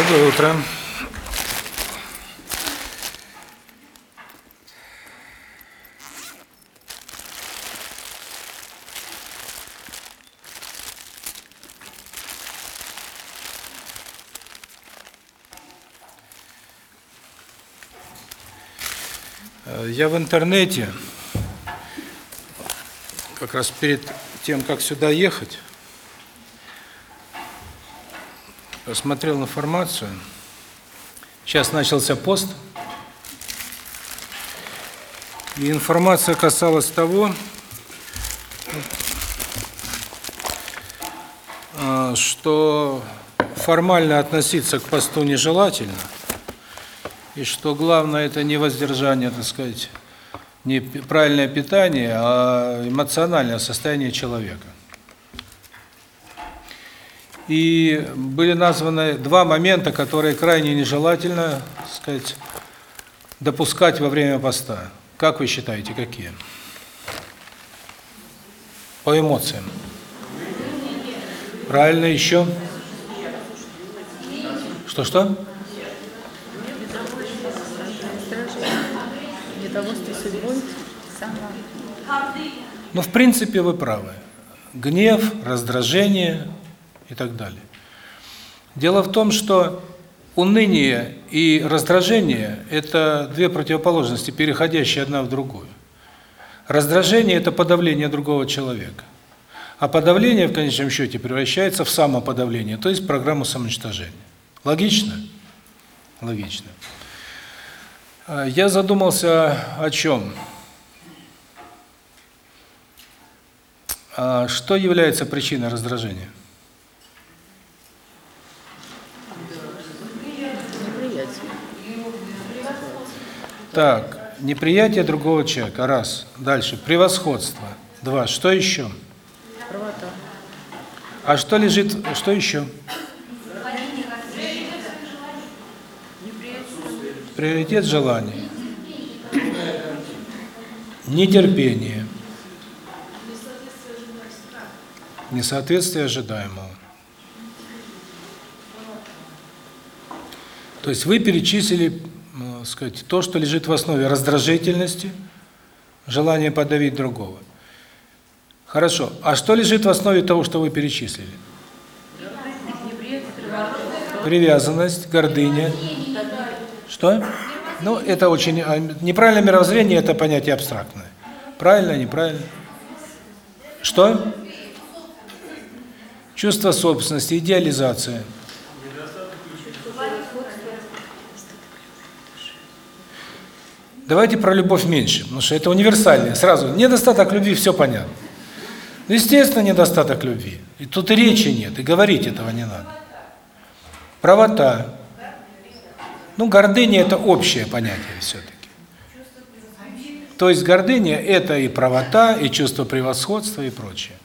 Доброе утро. Э, Я в интернете, как раз перед тем, как сюда ехать, посмотрел информацию. Сейчас начался пост. И информация касалась того, э, что формально относиться к посту нежелательно, и что главное это не воздержание, так сказать, не правильное питание, а эмоциональное состояние человека. И были названы два момента, которые крайне нежелательно, так сказать, допускать во время поста. Как вы считаете, какие? По эмоциям. Правильно, еще? Что-что? Ну, в принципе, вы правы. Гнев, раздражение и так далее. Дело в том, что уныние и раздражение – это две противоположности, переходящие одна в другую. Раздражение – это подавление другого человека. А подавление, в конечном счете, превращается в самоподавление, то есть программу самоуничтожения. Логично? Логично. А, Я задумался о чем? А Что является причиной раздражения? Неприятие. Так, неприятие другого человека, раз. Дальше, превосходство, два. Что еще? Правота. А что лежит, что еще? Приоритет желаний. Нетерпение. Несоответствие ожидаемого. То есть вы перечислили, сказать, то, что лежит в основе раздражительности, желание подавить другого. Хорошо. А что лежит в основе того, что вы перечислили? Привязанность, гордыня. Что? Ну, это очень... а, Неправильное мировоззрение – это понятие абстрактное. Правильно, неправильно? Что? Чувство собственности, идеализация. Давайте про любовь меньше, потому что это универсальное. Сразу, недостаток любви, все понятно. Естественно, недостаток любви. И тут и речи нет, и говорить этого не надо. Правота. Ну, гордыня – это общее понятие все-таки. То есть гордыня – это и правота, и чувство превосходства, и прочее.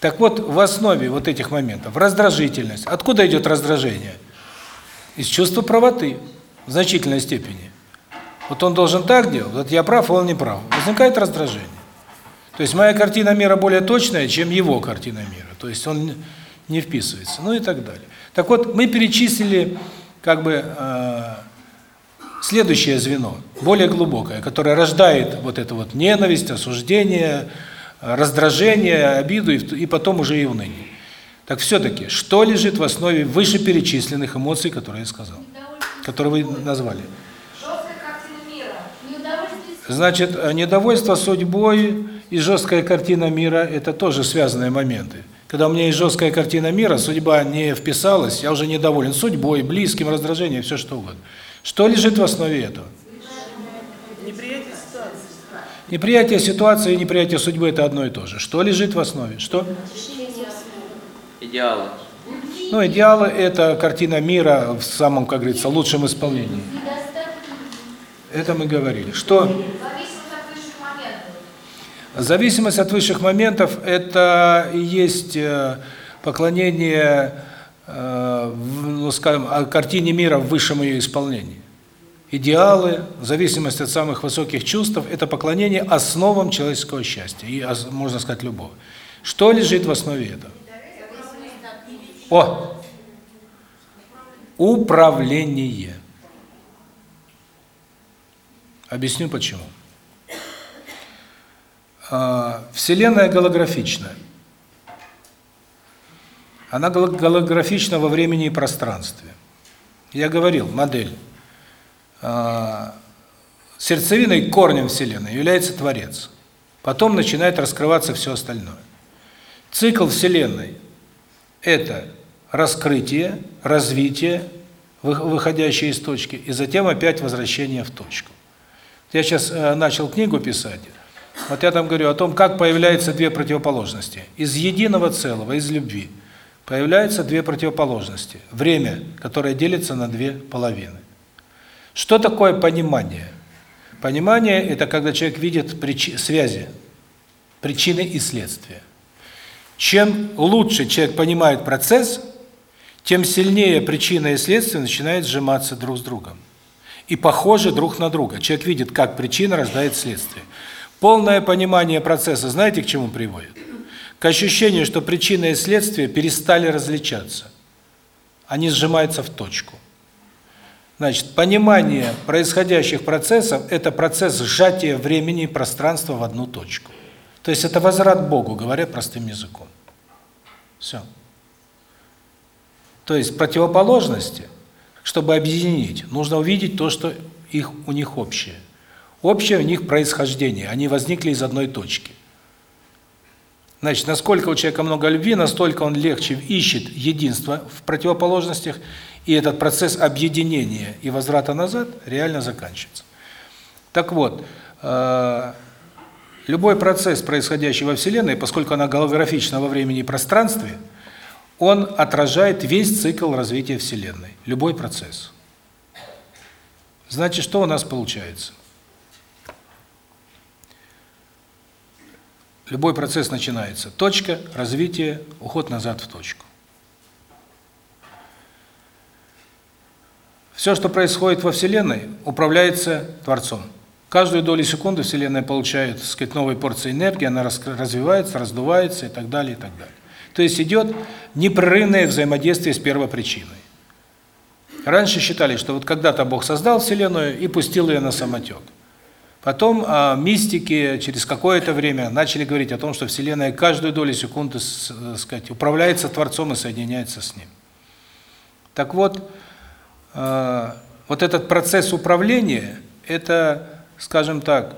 Так вот, в основе вот этих моментов раздражительность. Откуда идет раздражение? Из чувства правоты в значительной степени. Вот он должен так делать, вот я прав, а он не прав. Возникает раздражение. То есть моя картина мира более точная, чем его картина мира. То есть он не вписывается, ну и так далее. Так вот, мы перечислили как бы э, следующее звено, более глубокое, которое рождает вот эту вот ненависть, осуждение, раздражение, обиду и, и потом уже и уныние. Так все-таки, что лежит в основе вышеперечисленных эмоций, которые я сказал, которые вы назвали? Жесткая картина мира. Неудовольствие Значит, э, недовольство судьбой и жесткая картина мира – это тоже связанные моменты. Когда у меня есть жесткая картина мира, судьба не вписалась, я уже недоволен судьбой, близким, раздражением, все что угодно. Что лежит в основе этого? Неприятие ситуации. Неприятие ситуации и неприятие судьбы – это одно и то же. Что лежит в основе? Что? Идеалы. Ну, идеалы – это картина мира в самом, как говорится, лучшем исполнении. Это мы говорили. Что? зависимость от высших моментов. Это и есть э, поклонение, э, ну, скажем, картине мира в высшем ее исполнении. Идеалы, зависимость от самых высоких чувств – это поклонение основам человеческого счастья и, можно сказать, любого. Что лежит в основе этого? О! Управление. Объясню почему. А, Вселенная голографична. Она голографична во времени и пространстве. Я говорил, модель. А, сердцевиной, корнем Вселенной является Творец. Потом начинает раскрываться все остальное. Цикл Вселенной – это раскрытие, развитие, выходящее из точки, и затем опять возвращение в точку. Я сейчас э, начал книгу писать, вот я там говорю о том, как появляются две противоположности. Из единого целого, из любви, появляются две противоположности. Время, которое делится на две половины. Что такое понимание? Понимание – это когда человек видит причи связи, причины и следствия. Чем лучше человек понимает процесс, тем сильнее причина и следствие начинают сжиматься друг с другом. И похожи друг на друга. Человек видит, как причина рождает следствие. Полное понимание процесса знаете, к чему приводит? К ощущению, что причина и следствие перестали различаться. Они сжимаются в точку. Значит, понимание происходящих процессов – это процесс сжатия времени и пространства в одну точку. То есть это возврат Богу, говоря простым языком. Все. То есть противоположности, чтобы объединить, нужно увидеть то, что их у них общее. Общее у них происхождение, они возникли из одной точки. Значит, насколько у человека много любви, настолько он легче ищет единство в противоположностях, и этот процесс объединения и возврата назад реально заканчивается. Так вот, э, любой процесс, происходящий во Вселенной, поскольку она голографична во времени и пространстве, он отражает весь цикл развития Вселенной, любой процесс. Значит, что у нас получается? Любой процесс начинается. Точка, развитие, уход назад в точку. Все, что происходит во Вселенной, управляется Творцом. Каждую долю секунды Вселенная получает, так сказать, новые порции энергии, она развивается, раздувается и так далее, и так далее. То есть идет непрерывное взаимодействие с первопричиной. Раньше считали, что вот когда-то Бог создал Вселенную и пустил ее на самотек. Потом а, мистики через какое-то время начали говорить о том, что Вселенная каждую долю секунды, э, сказать, управляется Творцом и соединяется с Ним. Так вот, э, вот этот процесс управления, это, скажем так,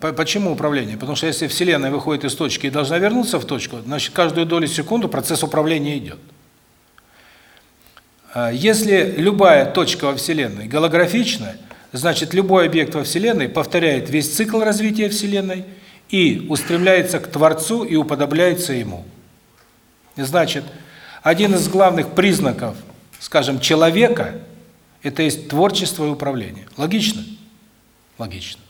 почему управление? Потому что если Вселенная выходит из точки и должна вернуться в точку, значит, каждую долю секунды процесс управления идет. А, если любая точка во Вселенной голографична, Значит, любой объект во Вселенной повторяет весь цикл развития Вселенной и устремляется к Творцу и уподобляется Ему. Значит, один из главных признаков, скажем, человека – это есть творчество и управление. Логично? Логично.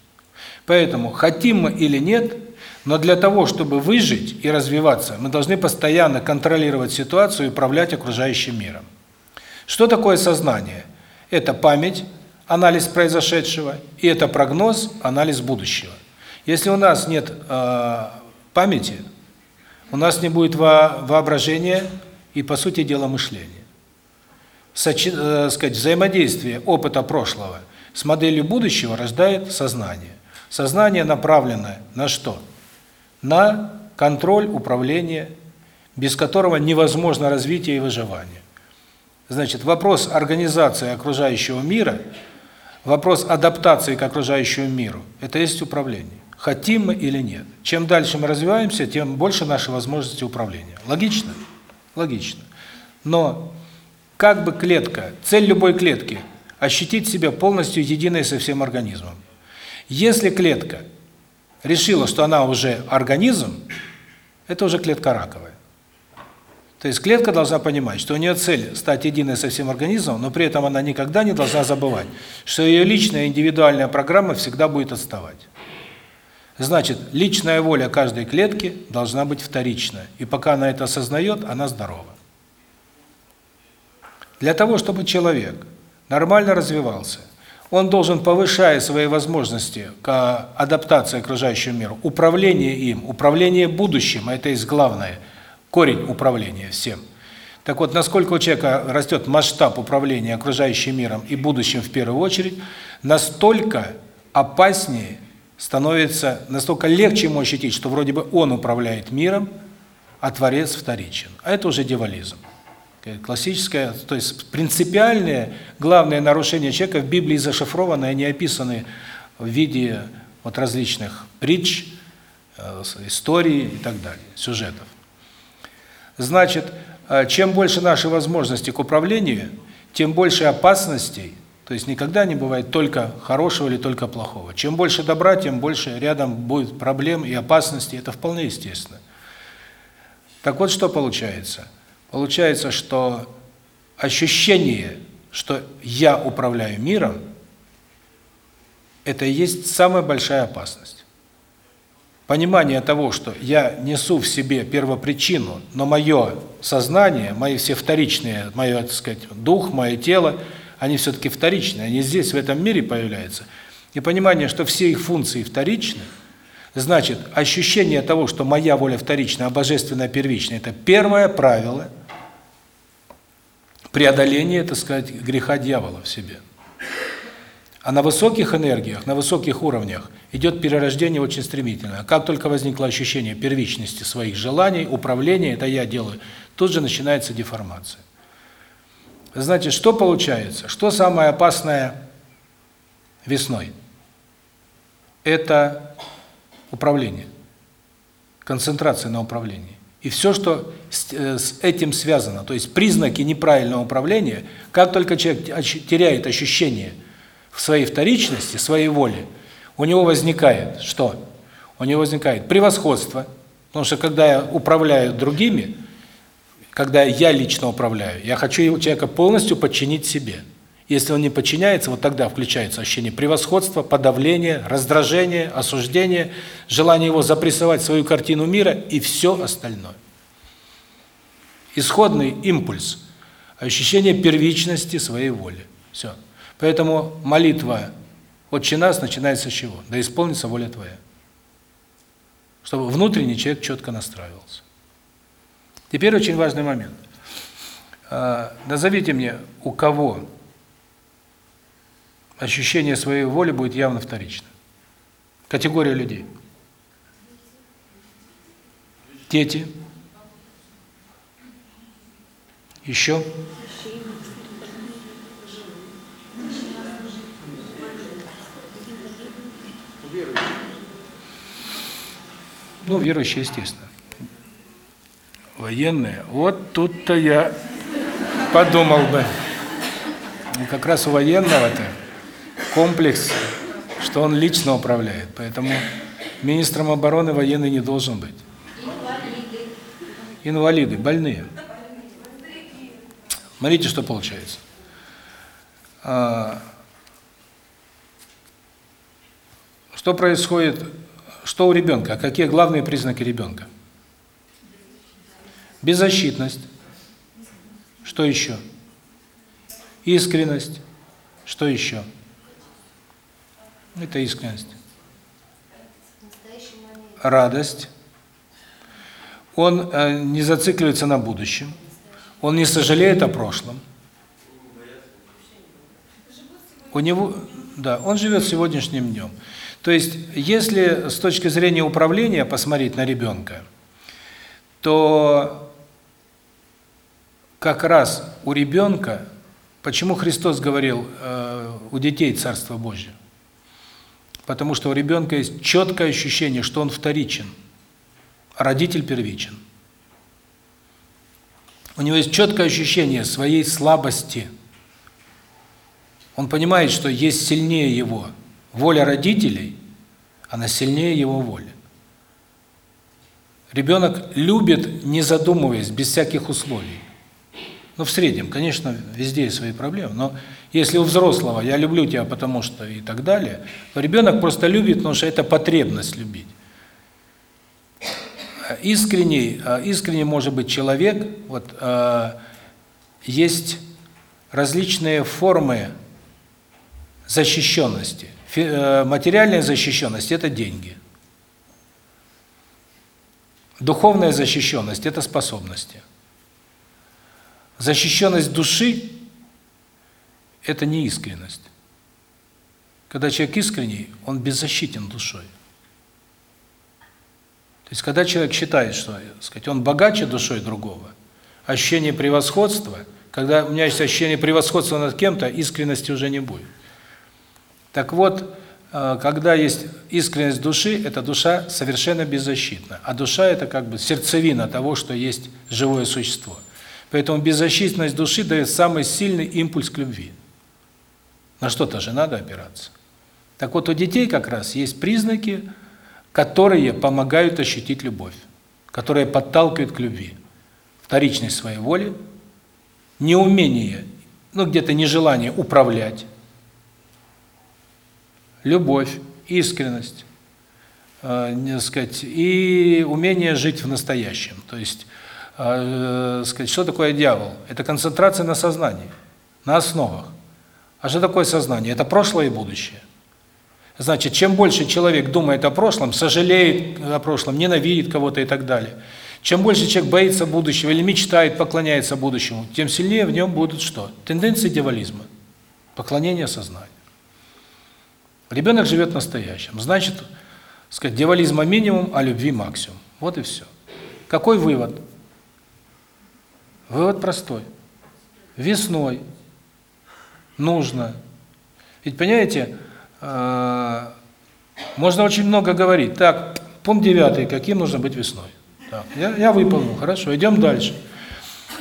Поэтому, хотим мы или нет, но для того, чтобы выжить и развиваться, мы должны постоянно контролировать ситуацию и управлять окружающим миром. Что такое сознание? Это память, анализ произошедшего, и это прогноз, анализ будущего. Если у нас нет э, памяти, у нас не будет во воображения и, по сути дела, мышления. Сочи, э, сказать, взаимодействие опыта прошлого с моделью будущего рождает сознание. Сознание направлено на что? На контроль, управление, без которого невозможно развитие и выживание. Значит, вопрос организации окружающего мира – Вопрос адаптации к окружающему миру – это есть управление. Хотим мы или нет. Чем дальше мы развиваемся, тем больше наши возможности управления. Логично? Логично. Но как бы клетка, цель любой клетки – ощутить себя полностью единой со всем организмом. Если клетка решила, что она уже организм, это уже клетка раковая. То есть клетка должна понимать, что у нее цель стать единой со всем организмом, но при этом она никогда не должна забывать, что ее личная индивидуальная программа всегда будет отставать. Значит, личная воля каждой клетки должна быть вторична, и пока она это осознает, она здорова. Для того, чтобы человек нормально развивался, он должен, повышая свои возможности к адаптации к окружающему миру, управление им, управление будущим, это есть главное – корень управления всем, Так вот, насколько у человека растет масштаб управления окружающим миром и будущим в первую очередь, настолько опаснее становится, настолько легче ему ощутить, что вроде бы он управляет миром, а Творец вторичен. А это уже дьяволизм. Классическое, то есть принципиальное, главное нарушение человека в Библии зашифрованы, они описаны в виде вот различных притч, э, историй и так далее, сюжетов. Значит, э, чем больше наши возможности к управлению, тем больше опасностей, то есть никогда не бывает только хорошего или только плохого. Чем больше добра, тем больше рядом будет проблем и опасностей, это вполне естественно. Так вот, что получается? Получается, что ощущение, что я управляю миром, это и есть самая большая опасность. Понимание того, что я несу в себе первопричину, но мое сознание, мои все вторичные, мое, так сказать, дух, мое тело, они все-таки вторичные, они здесь, в этом мире появляются. И понимание, что все их функции вторичны, значит, ощущение того, что моя воля вторична, а божественная первична, это первое правило – преодоление, так сказать, греха дьявола в себе. А на высоких энергиях, на высоких уровнях идет перерождение очень стремительно. Как только возникло ощущение первичности своих желаний, управления, это я делаю, тут же начинается деформация. Значит, что получается? Что самое опасное весной? Это управление, концентрация на управлении. И все, что э, с этим связано, то есть признаки неправильного управления, как только человек теряет ощущение в своей вторичности, своей воли, у него возникает что? У него возникает превосходство, потому что когда я управляю другими, когда я лично управляю, я хочу человека полностью подчинить себе. Если он не подчиняется, вот тогда включается ощущение превосходства, подавления, раздражения, осуждения, желание его запрессовать свою картину мира и все остальное. Исходный импульс, ощущение первичности своей воли. Все. Поэтому молитва «Отче нас» начинается с чего? Да исполнится воля Твоя. Чтобы внутренний человек четко настраивался. Теперь очень важный момент. А, назовите мне, у кого ощущение своей воли будет явно вторично. Категория людей. Дети. Еще. Ну, верующие, естественно. Военные. Вот тут-то я подумал бы. И как раз у военного-то комплекс, что он лично управляет. Поэтому министром обороны военный не должен быть. Инвалиды. Инвалиды, больные. Смотрите, что получается. А, что происходит, что у ребенка, какие главные признаки ребенка? Беззащитность. Что еще? Искренность. Что еще? Это искренность. Радость. Он э, не зацикливается на будущем. Он не сожалеет о прошлом. У него, да, он живет сегодняшним днем. То есть, если с точки зрения управления посмотреть на ребенка, то как раз у ребенка, почему Христос говорил, э, у детей Царство Божье? Потому что у ребенка есть четкое ощущение, что он вторичен, родитель первичен. У него есть четкое ощущение своей слабости. Он понимает, что есть сильнее его. Воля родителей, она сильнее его воли. Ребенок любит, не задумываясь, без всяких условий. Ну, в среднем, конечно, везде есть свои проблемы, но если у взрослого «я люблю тебя, потому что» и так далее, то ребенок просто любит, потому что это потребность любить. Искренний, искренне может быть человек, вот э, есть различные формы защищенности. Э, материальная защищенность – это деньги. Духовная защищенность – это способности. Защищенность души – это не искренность. Когда человек искренний, он беззащитен душой. То есть, когда человек считает, что сказать, он богаче душой другого, ощущение превосходства, когда у меня есть ощущение превосходства над кем-то, искренности уже не будет. Так вот, э, когда есть искренность души, эта душа совершенно беззащитна. А душа – это как бы сердцевина того, что есть живое существо. Поэтому беззащитность души дает самый сильный импульс к любви. На что-то же надо опираться. Так вот, у детей как раз есть признаки, которые помогают ощутить любовь, которые подталкивают к любви. Вторичность своей воли, неумение, ну где-то нежелание управлять, любовь, искренность, э, не сказать, и умение жить в настоящем. То есть, э, сказать, что такое дьявол? Это концентрация на сознании, на основах. А что такое сознание? Это прошлое и будущее. Значит, чем больше человек думает о прошлом, сожалеет о прошлом, ненавидит кого-то и так далее, чем больше человек боится будущего или мечтает, поклоняется будущему, тем сильнее в нем будут что? Тенденции дьяволизма, поклонение сознанию. Ребенок живет настоящим. Значит, сказать, дьяволизма минимум, а любви максимум. Вот и все. Какой вывод? Вывод простой. Весной нужно. Ведь понимаете, э, можно очень много говорить. Так, пункт девятый, каким нужно быть весной. Так, я, я выполнил, хорошо, идем дальше.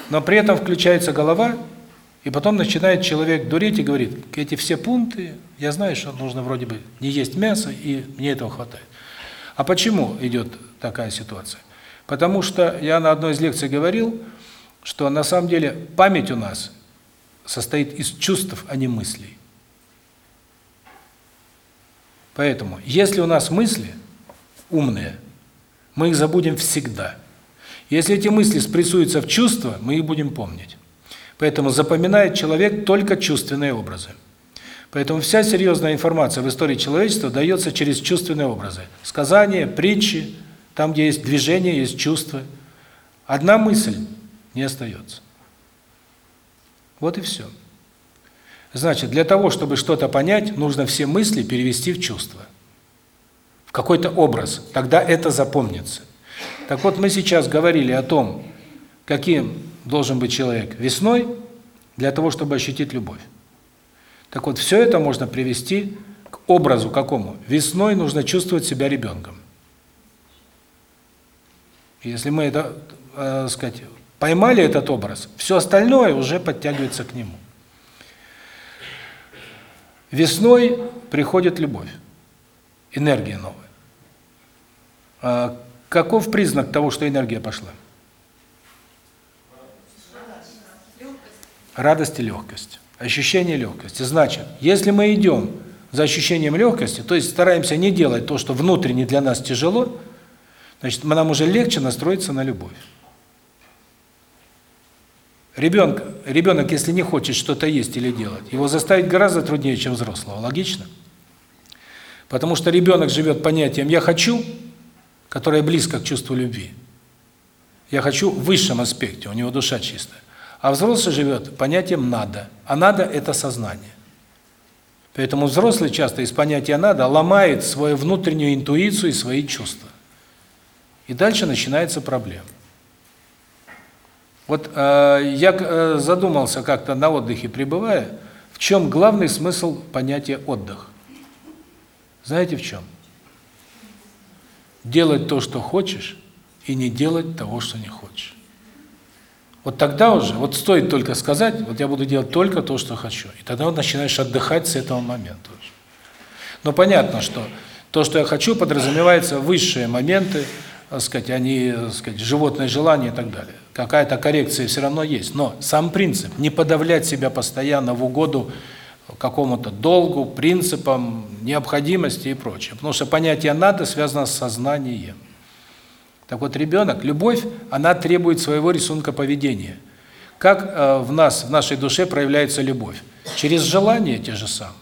Но при этом включается голова, и потом начинает человек дуреть и говорит, эти все пункты, я знаю, что нужно вроде бы не есть мясо, и мне этого хватает. А почему идет такая ситуация? Потому что я на одной из лекций говорил, что на самом деле память у нас состоит из чувств, а не мыслей. Поэтому, если у нас мысли умные, мы их забудем всегда. Если эти мысли спрессуются в чувства, мы их будем помнить. Поэтому запоминает человек только чувственные образы. Поэтому вся серьезная информация в истории человечества дается через чувственные образы. Сказания, притчи, там, где есть движение, есть чувства. Одна мысль не остается. Вот и все. Значит, для того, чтобы что-то понять, нужно все мысли перевести в чувства. В какой-то образ. Тогда это запомнится. Так вот, мы сейчас говорили о том, каким должен быть человек весной, для того, чтобы ощутить любовь. Так вот, все это можно привести к образу какому? Весной нужно чувствовать себя ребенком. Если мы это, э, сказать, поймали этот образ, все остальное уже подтягивается к нему. Весной приходит любовь, энергия новая. А каков признак того, что энергия пошла? Радость и легкость. Ощущение легкости. Значит, если мы идем за ощущением легкости, то есть стараемся не делать то, что внутренне для нас тяжело, значит, нам уже легче настроиться на любовь. Ребенок, ребенок, если не хочет что-то есть или делать, его заставить гораздо труднее, чем взрослого. Логично? Потому что ребенок живет понятием «я хочу», которое близко к чувству любви. Я хочу в высшем аспекте, у него душа чистая. А взрослый живет понятием «надо», а «надо» – это сознание. Поэтому взрослый часто из понятия «надо» ломает свою внутреннюю интуицию и свои чувства. И дальше начинается проблема. Вот э, я э, задумался как-то на отдыхе пребывая, в чем главный смысл понятия отдых? Знаете в чем? Делать то, что хочешь, и не делать того, что не хочешь. Вот тогда уже, вот стоит только сказать, вот я буду делать только то, что хочу. И тогда вот начинаешь отдыхать с этого момента уже. Но понятно, что то, что я хочу, подразумевается высшие моменты, сказать, они, так сказать, животное желание и так далее. Какая-то коррекция все равно есть, но сам принцип не подавлять себя постоянно в угоду какому-то долгу, принципам, необходимости и прочее. Потому что понятие надо связано с сознанием. Так вот, ребенок, любовь, она требует своего рисунка поведения. Как э, в нас, в нашей душе проявляется любовь? Через желание те же самые.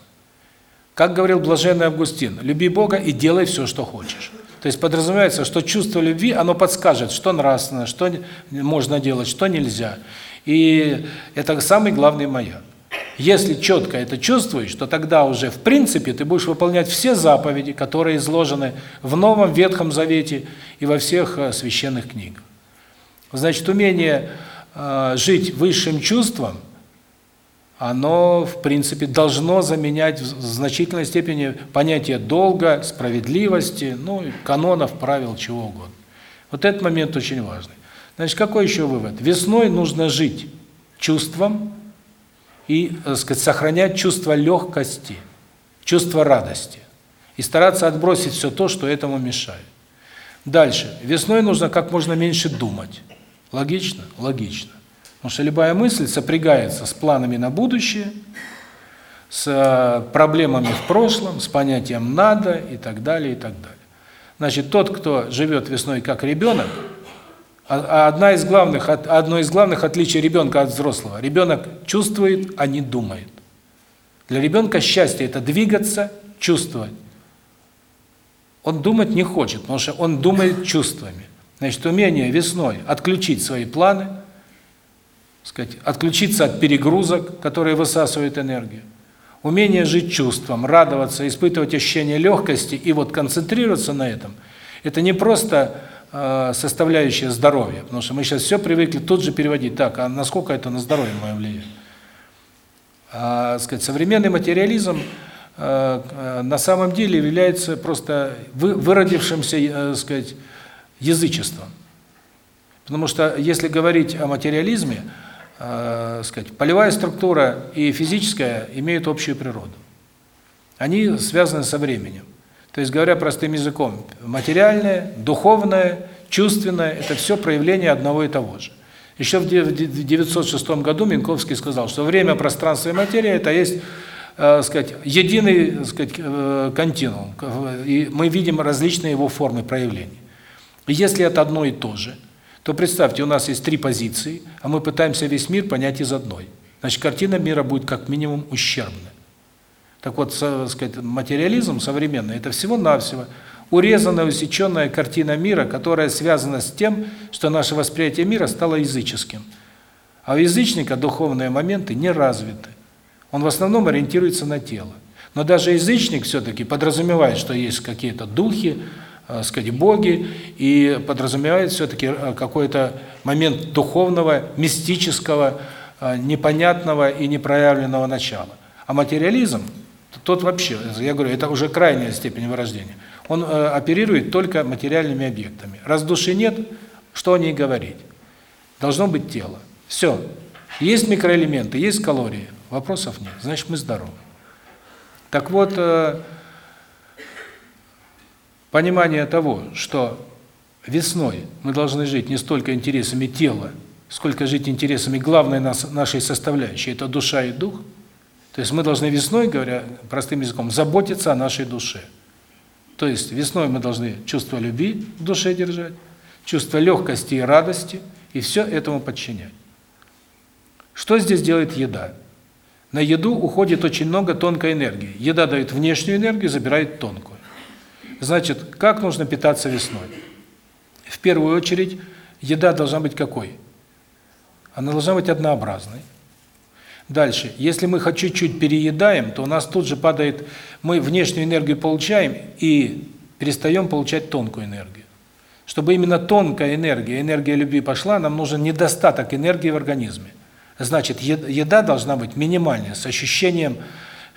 Как говорил блаженный Августин, люби Бога и делай все, что хочешь. То есть подразумевается, что чувство любви, оно подскажет, что нравственно, что можно делать, что нельзя. И это самый главный маяк. Если четко это чувствуешь, то тогда уже в принципе ты будешь выполнять все заповеди, которые изложены в Новом Ветхом Завете и во всех э, священных книгах. Значит, умение э, жить высшим чувством – оно, в принципе, должно заменять в значительной степени понятие долга, справедливости, ну, канонов, правил, чего угодно. Вот этот момент очень важный. Значит, какой еще вывод? Весной нужно жить чувством и, так сказать, сохранять чувство легкости, чувство радости. И стараться отбросить все то, что этому мешает. Дальше. Весной нужно как можно меньше думать. Логично? Логично. Потому что любая мысль сопрягается с планами на будущее, с э, проблемами в прошлом, с понятием «надо» и так далее, и так далее. Значит, тот, кто живет весной как ребенок, а, а одна из главных, одно из главных отличий ребенка от взрослого – ребенок чувствует, а не думает. Для ребенка счастье – это двигаться, чувствовать. Он думать не хочет, потому что он думает чувствами. Значит, умение весной отключить свои планы – сказать, отключиться от перегрузок, которые высасывают энергию. Умение жить чувством, радоваться, испытывать ощущение легкости и вот концентрироваться на этом. Это не просто э, составляющая здоровья, потому что мы сейчас все привыкли тут же переводить. Так, а насколько это на здоровье мое влияет? А, сказать, современный материализм э, э, на самом деле является просто вы, выродившимся, э, сказать, язычеством. Потому что если говорить о материализме, э, сказать, полевая структура и физическая имеют общую природу. Они связаны со временем. То есть, говоря простым языком, материальное, духовное, чувственное – это все проявление одного и того же. Еще в 906 году Минковский сказал, что время, пространство и материя – это есть э, сказать, единый сказать, э, континуум, и мы видим различные его формы проявления. Если это одно и то же – то представьте, у нас есть три позиции, а мы пытаемся весь мир понять из одной. Значит, картина мира будет как минимум ущербная. Так вот, со, сказать, материализм современный – это всего-навсего урезанная, усеченная картина мира, которая связана с тем, что наше восприятие мира стало языческим. А у язычника духовные моменты не развиты. Он в основном ориентируется на тело. Но даже язычник все-таки подразумевает, что есть какие-то духи, сказать, боги, и подразумевает все-таки э, какой-то момент духовного, мистического, э, непонятного и непроявленного начала. А материализм, тот вообще, я говорю, это уже крайняя степень вырождения. Он э, оперирует только материальными объектами. Раз души нет, что о ней говорить? Должно быть тело. Все. Есть микроэлементы, есть калории. Вопросов нет. Значит, мы здоровы. Так вот, э, понимание того, что весной мы должны жить не столько интересами тела, сколько жить интересами главной нашей составляющей – это душа и дух. То есть мы должны весной, говоря простым языком, заботиться о нашей душе. То есть весной мы должны чувство любви в душе держать, чувство легкости и радости, и все этому подчинять. Что здесь делает еда? На еду уходит очень много тонкой энергии. Еда дает внешнюю энергию, забирает тонкую. Значит, как нужно питаться весной? В первую очередь, еда должна быть какой? Она должна быть однообразной. Дальше, если мы хоть чуть-чуть переедаем, то у нас тут же падает, мы внешнюю энергию получаем и перестаем получать тонкую энергию. Чтобы именно тонкая энергия, энергия любви пошла, нам нужен недостаток энергии в организме. Значит, еда должна быть минимальная, с ощущением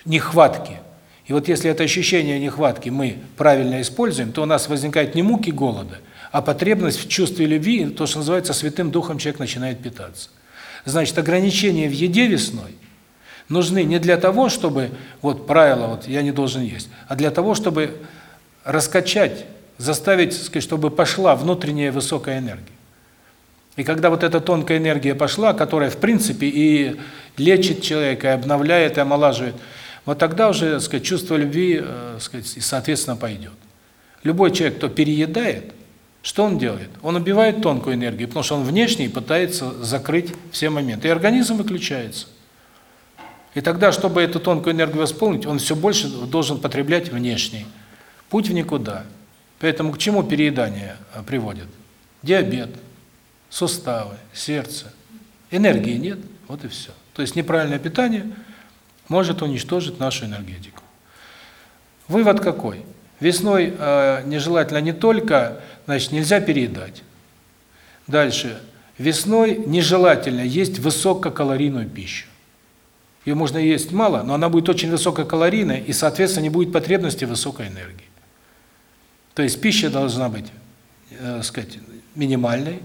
нехватки. И вот если это ощущение нехватки мы правильно используем, то у нас возникает не муки голода, а потребность в чувстве любви, то, что называется Святым Духом человек начинает питаться. Значит, ограничения в еде весной нужны не для того, чтобы, вот правило, вот я не должен есть, а для того, чтобы раскачать, заставить, сказать, чтобы пошла внутренняя высокая энергия. И когда вот эта тонкая энергия пошла, которая, в принципе, и лечит человека, и обновляет, и омолаживает, вот тогда уже, так сказать, чувство любви, так сказать, соответственно, пойдет. Любой человек, кто переедает, что он делает? Он убивает тонкую энергию, потому что он внешний пытается закрыть все моменты. И организм выключается. И тогда, чтобы эту тонкую энергию восполнить, он все больше должен потреблять внешний. Путь в никуда. Поэтому к чему переедание а, приводит? Диабет, суставы, сердце. Энергии нет, вот и все. То есть неправильное питание может уничтожить нашу энергетику. Вывод какой? Весной э, нежелательно не только, значит, нельзя переедать. Дальше. Весной нежелательно есть высококалорийную пищу. Ее можно есть мало, но она будет очень высококалорийной, и, соответственно, не будет потребности высокой энергии. То есть пища должна быть, э, сказать, минимальной,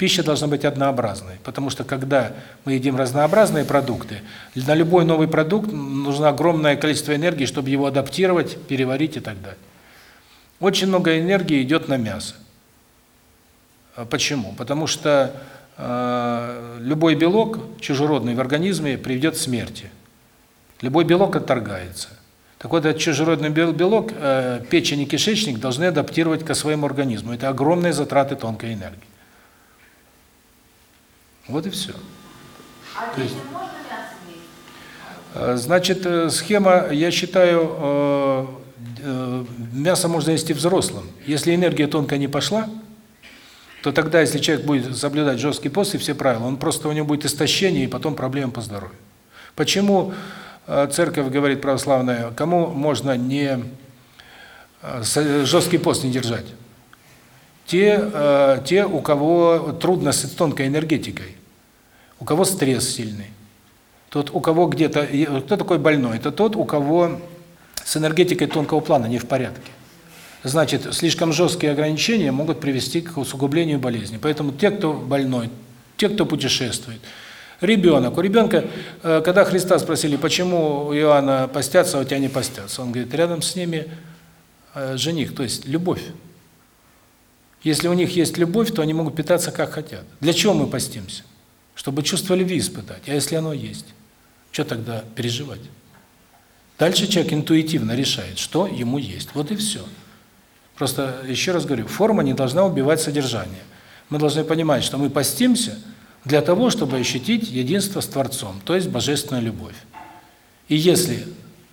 пища должна быть однообразной, потому что когда мы едим разнообразные продукты, на любой новый продукт нужно огромное количество энергии, чтобы его адаптировать, переварить и так далее. Очень много энергии идет на мясо. А Почему? Потому что э, любой белок чужеродный в организме приведет к смерти. Любой белок отторгается. Так вот, этот чужеродный бел- белок э, печень и кишечник должны адаптировать к своему организму. Это огромные затраты тонкой энергии. Вот и все. А То есть- детям можно мясо есть? Э, Значит, э, схема, я считаю, э, э, мясо можно есть и взрослым. Если энергия тонкая не пошла, то тогда, если человек будет соблюдать жесткий пост и все правила, он просто у него будет истощение и потом проблемы по здоровью. Почему церковь говорит православная, кому можно не жесткий пост не держать? Те, те, у кого трудно с тонкой энергетикой, у кого стресс сильный. Тот, у кого где-то... и Кто такой больной? Это тот, у кого с энергетикой тонкого плана не в порядке. Значит, слишком жесткие ограничения могут привести к усугублению болезни. Поэтому те, кто больной, те, кто путешествует, ребенок. У ребенка, э, когда Христа спросили, почему у Иоанна постятся, а у тебя не постятся, он говорит, рядом с ними э, жених, то есть любовь. Если у них есть любовь, то они могут питаться как хотят. Для чего мы постимся? Чтобы чувство любви испытать. А если оно есть, что тогда переживать? Дальше человек интуитивно решает, что ему есть. Вот и все. Просто, еще раз говорю, форма не должна убивать содержание. Мы должны понимать, что мы постимся для того, чтобы ощутить единство с Творцом, то есть божественную любовь. И если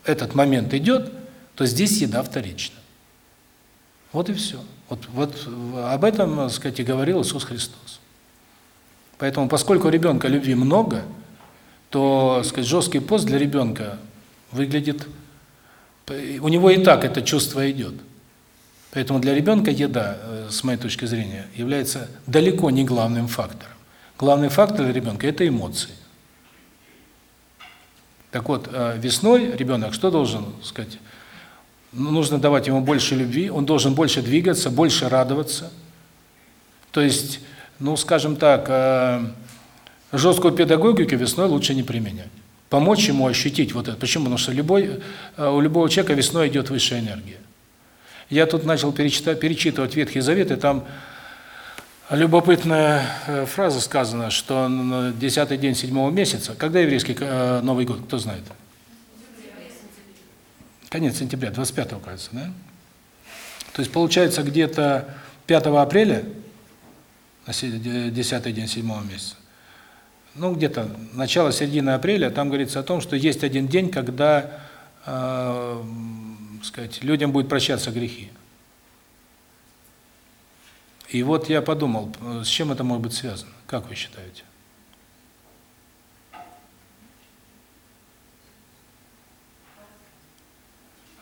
этот момент идет, то здесь еда вторична. Вот и все. Вот, вот об этом, так сказать, и говорил Иисус Христос. Поэтому, поскольку у ребенка любви много, то, сказать, жесткий пост для ребенка выглядит... У него и так это чувство идет. Поэтому для ребенка еда, э, с моей точки зрения, является далеко не главным фактором. Главный фактор для ребенка – это эмоции. Так вот, э, весной ребенок что должен сказать? Ну, нужно давать ему больше любви, он должен больше двигаться, больше радоваться. То есть, ну, скажем так, э, жесткую педагогику весной лучше не применять. Помочь ему ощутить вот это. Почему? Потому что любой, э, у любого человека весной идет высшая энергия. Я тут начал перечитать, перечитывать Ветхий Завет, и там любопытная э, фраза сказана, что на десятый день седьмого месяца, когда еврейский Новый год, кто знает? Конец сентября, 25-го, кажется, да? То есть получается где-то 5 апреля, на се- десятый день седьмого месяца, ну где-то начало середины апреля, там говорится о том, что есть один день, когда, э, сказать, людям будет прощаться грехи. И вот я подумал, с чем это может быть связано? Как вы считаете?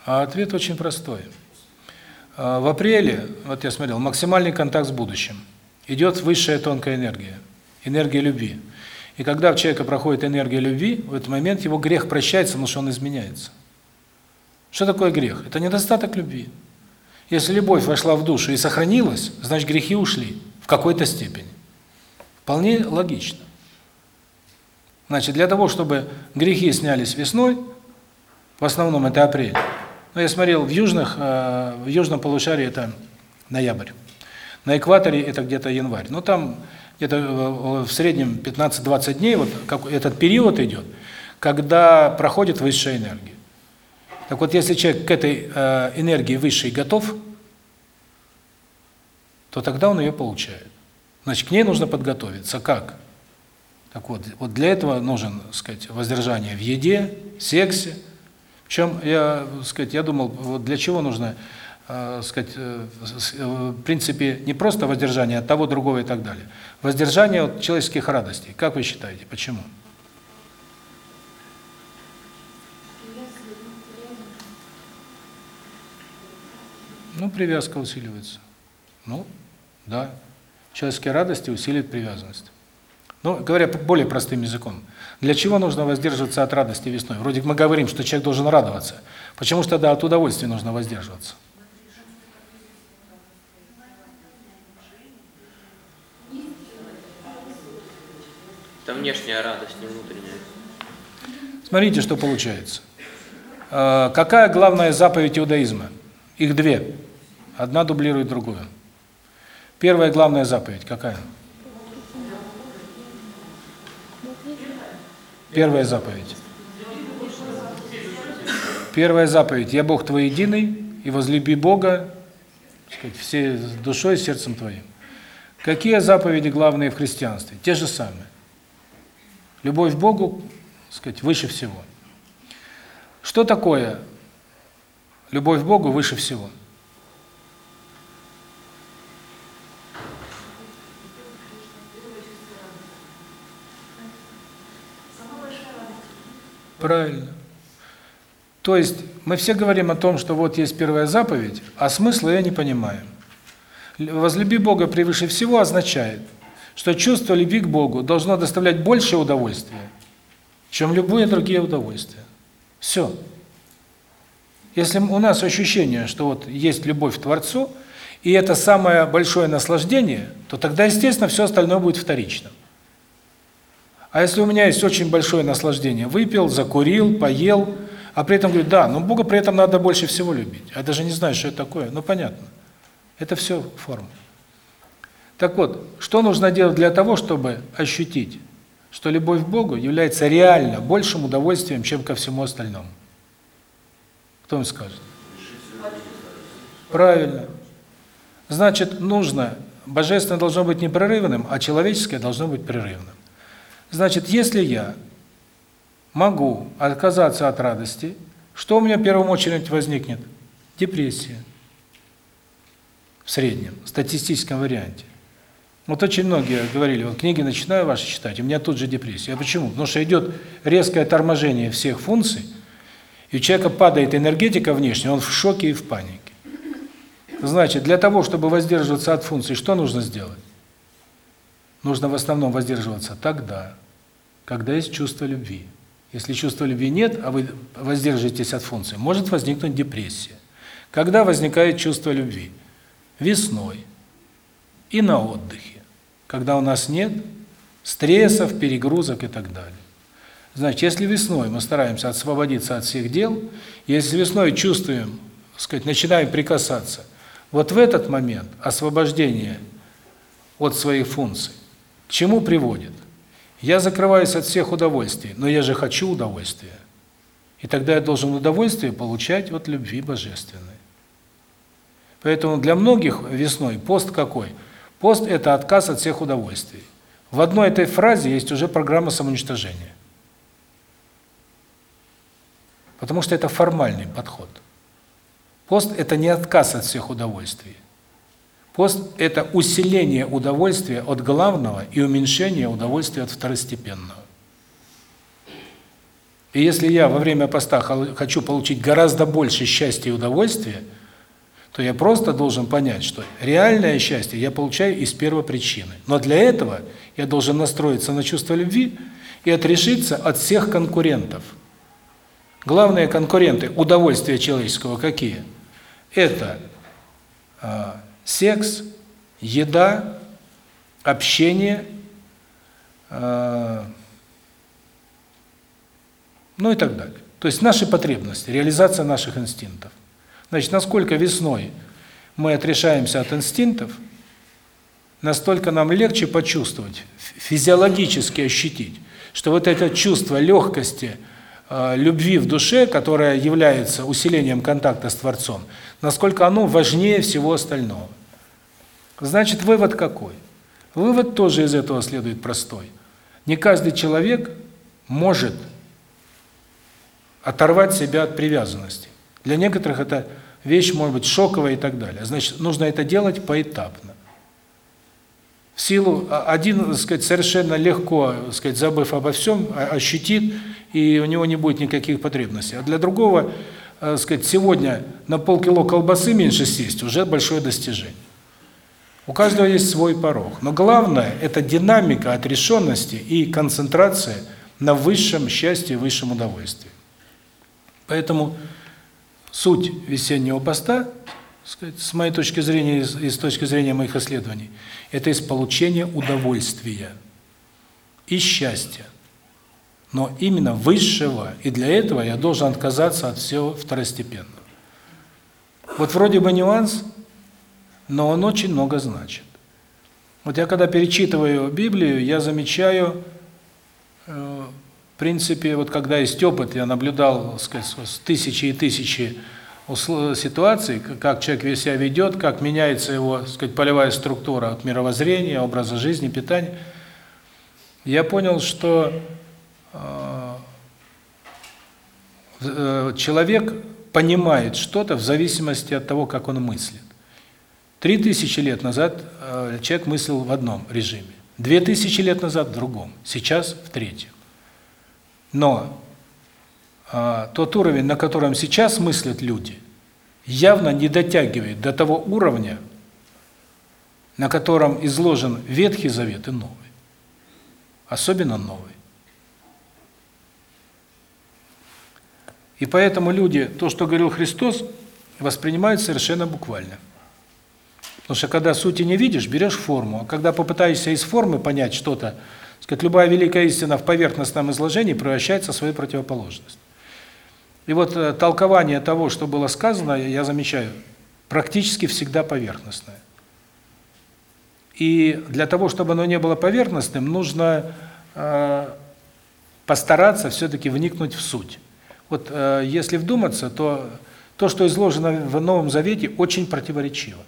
А ответ очень простой. А, В апреле, вот я смотрел, максимальный контакт с будущим. Идет высшая тонкая энергия, энергия любви. И когда в человека проходит энергия любви, в этот момент его грех прощается, потому что он изменяется. Что такое грех? Это недостаток любви. Если любовь вошла в душу и сохранилась, значит грехи ушли в какой-то степени. Вполне логично. Значит, для того, чтобы грехи снялись весной, в основном это апрель. Но я смотрел в южных, э, в южном полушарии это ноябрь. На экваторе это где-то январь. Ну там где-то э, в среднем 15-20 дней вот как этот период идет, когда проходит высшая энергия. Так вот, если человек к этой э, энергии высшей готов, то тогда он ее получает. Значит, к ней нужно подготовиться. Как? Так вот, вот для этого нужен, так сказать, воздержание в еде, сексе. Причем я, так сказать, я думал, вот для чего нужно э, сказать, э, э, в принципе, не просто воздержание от того, другого и так далее. Воздержание от человеческих радостей. Как вы считаете, почему? Ну, привязка усиливается. Ну, да. Человеческие радости усиливают привязанность. Ну, говоря более простым языком, для чего нужно воздерживаться от радости весной? Вроде мы говорим, что человек должен радоваться. Почему же тогда от удовольствия нужно воздерживаться? Это внешняя радость, не внутренняя. Смотрите, что получается. Э, Какая главная заповедь иудаизма? Их две. Одна дублирует другую. Первая главная заповедь какая? Первая заповедь. Первая заповедь. Я Бог твой единый, и возлюби Бога сказать, всей душой и сердцем твоим. Какие заповеди главные в христианстве? Те же самые. Любовь к Богу, так сказать, выше всего. Что такое любовь к Богу выше всего? Правильно. То есть мы все говорим о том, что вот есть первая заповедь, а смысла я не понимаю. Возлюби Бога превыше всего означает, что чувство любви к Богу должно доставлять больше удовольствия, чем любые другие удовольствия. Все. Если у нас ощущение, что вот есть любовь к Творцу, и это самое большое наслаждение, то тогда, естественно, все остальное будет вторичным. А если у меня есть очень большое наслаждение, выпил, закурил, поел, а при этом говорю, да, но Бога при этом надо больше всего любить. Я даже не знаю, что это такое. Ну, понятно. Это все форма. Так вот, что нужно делать для того, чтобы ощутить, что любовь к Богу является реально большим удовольствием, чем ко всему остальному? Кто мне скажет? Правильно. Значит, нужно, божественное должно быть непрерывным, а человеческое должно быть прерывным. Значит, если я могу отказаться от радости, что у меня в первую очередь возникнет? Депрессия. В среднем, в статистическом варианте. Вот очень многие говорили, вот книги начинаю ваши читать, у меня тут же депрессия. А почему? Потому что идет резкое торможение всех функций, и у человека падает энергетика внешняя, он в шоке и в панике. Значит, для того, чтобы воздерживаться от функций, что нужно сделать? Нужно в основном воздерживаться тогда, когда есть чувство любви. Если чувства любви нет, а вы воздерживаетесь от функций, может возникнуть депрессия. Когда возникает чувство любви? Весной и на отдыхе, когда у нас нет стрессов, перегрузок и так далее. Значит, если весной мы стараемся освободиться от всех дел, если весной чувствуем, так сказать, начинаем прикасаться, вот в этот момент освобождение от своих функций к чему приводит? Я закрываюсь от всех удовольствий, но я же хочу удовольствия. И тогда я должен удовольствие получать от любви божественной. Поэтому для многих весной пост какой? Пост – это отказ от всех удовольствий. В одной этой фразе есть уже программа самоуничтожения. Потому что это формальный подход. Пост – это не отказ от всех удовольствий. Пост – это усиление удовольствия от главного и уменьшение удовольствия от второстепенного. И если я во время поста хочу получить гораздо больше счастья и удовольствия, то я просто должен понять, что реальное счастье я получаю из первопричины. Но для этого я должен настроиться на чувство любви и отрешиться от всех конкурентов. Главные конкуренты удовольствия человеческого какие? Это э, секс, еда, общение, э, ну и так далее. То есть наши потребности, реализация наших инстинктов. Значит, насколько весной мы отрешаемся от инстинктов, настолько нам легче почувствовать, физиологически ощутить, что вот это чувство легкости, э, любви в душе, которое является усилением контакта с Творцом, насколько оно важнее всего остального. Значит, вывод какой? Вывод тоже из этого следует простой. Не каждый человек может оторвать себя от привязанности. Для некоторых это вещь может быть шоковая и так далее. Значит, нужно это делать поэтапно. В силу а, один, так сказать, совершенно легко, так сказать, забыв обо всем, а- ощутит, и у него не будет никаких потребностей. А для другого, так сказать, сегодня на полкило колбасы меньше съесть уже большое достижение. У каждого есть свой порог. Но главное – это динамика отрешенности и концентрация на высшем счастье, высшем удовольствии. Поэтому суть весеннего поста, сказать, с моей точки зрения и с точки зрения моих исследований, это из получения удовольствия и счастья. Но именно высшего, и для этого я должен отказаться от всего второстепенного. Вот вроде бы нюанс, но он очень много значит. Вот я когда перечитываю Библию, я замечаю, э, в принципе, вот когда есть опыт, я наблюдал, сказать, тысячи и тысячи ситуаций, как человек себя ведет, как меняется его, сказать, полевая структура от мировоззрения, образа жизни, питания. Я понял, что э, человек понимает что-то в зависимости от того, как он мыслит. Три тысячи лет назад э, человек мыслил в одном режиме, две тысячи лет назад в другом, сейчас в третьем. Но э, тот уровень, на котором сейчас мыслят люди, явно не дотягивает до того уровня, на котором изложен Ветхий Завет и Новый. Особенно Новый. И поэтому люди, то, что говорил Христос, воспринимают совершенно буквально. Потому что когда сути не видишь, берешь форму. А когда попытаешься из формы понять что-то, сказать, любая великая истина в поверхностном изложении превращается в свою противоположность. И вот э, толкование того, что было сказано, я замечаю, практически всегда поверхностное. И для того, чтобы оно не было поверхностным, нужно э, постараться все-таки вникнуть в суть. Вот э, если вдуматься, то то, что изложено в Новом Завете, очень противоречиво.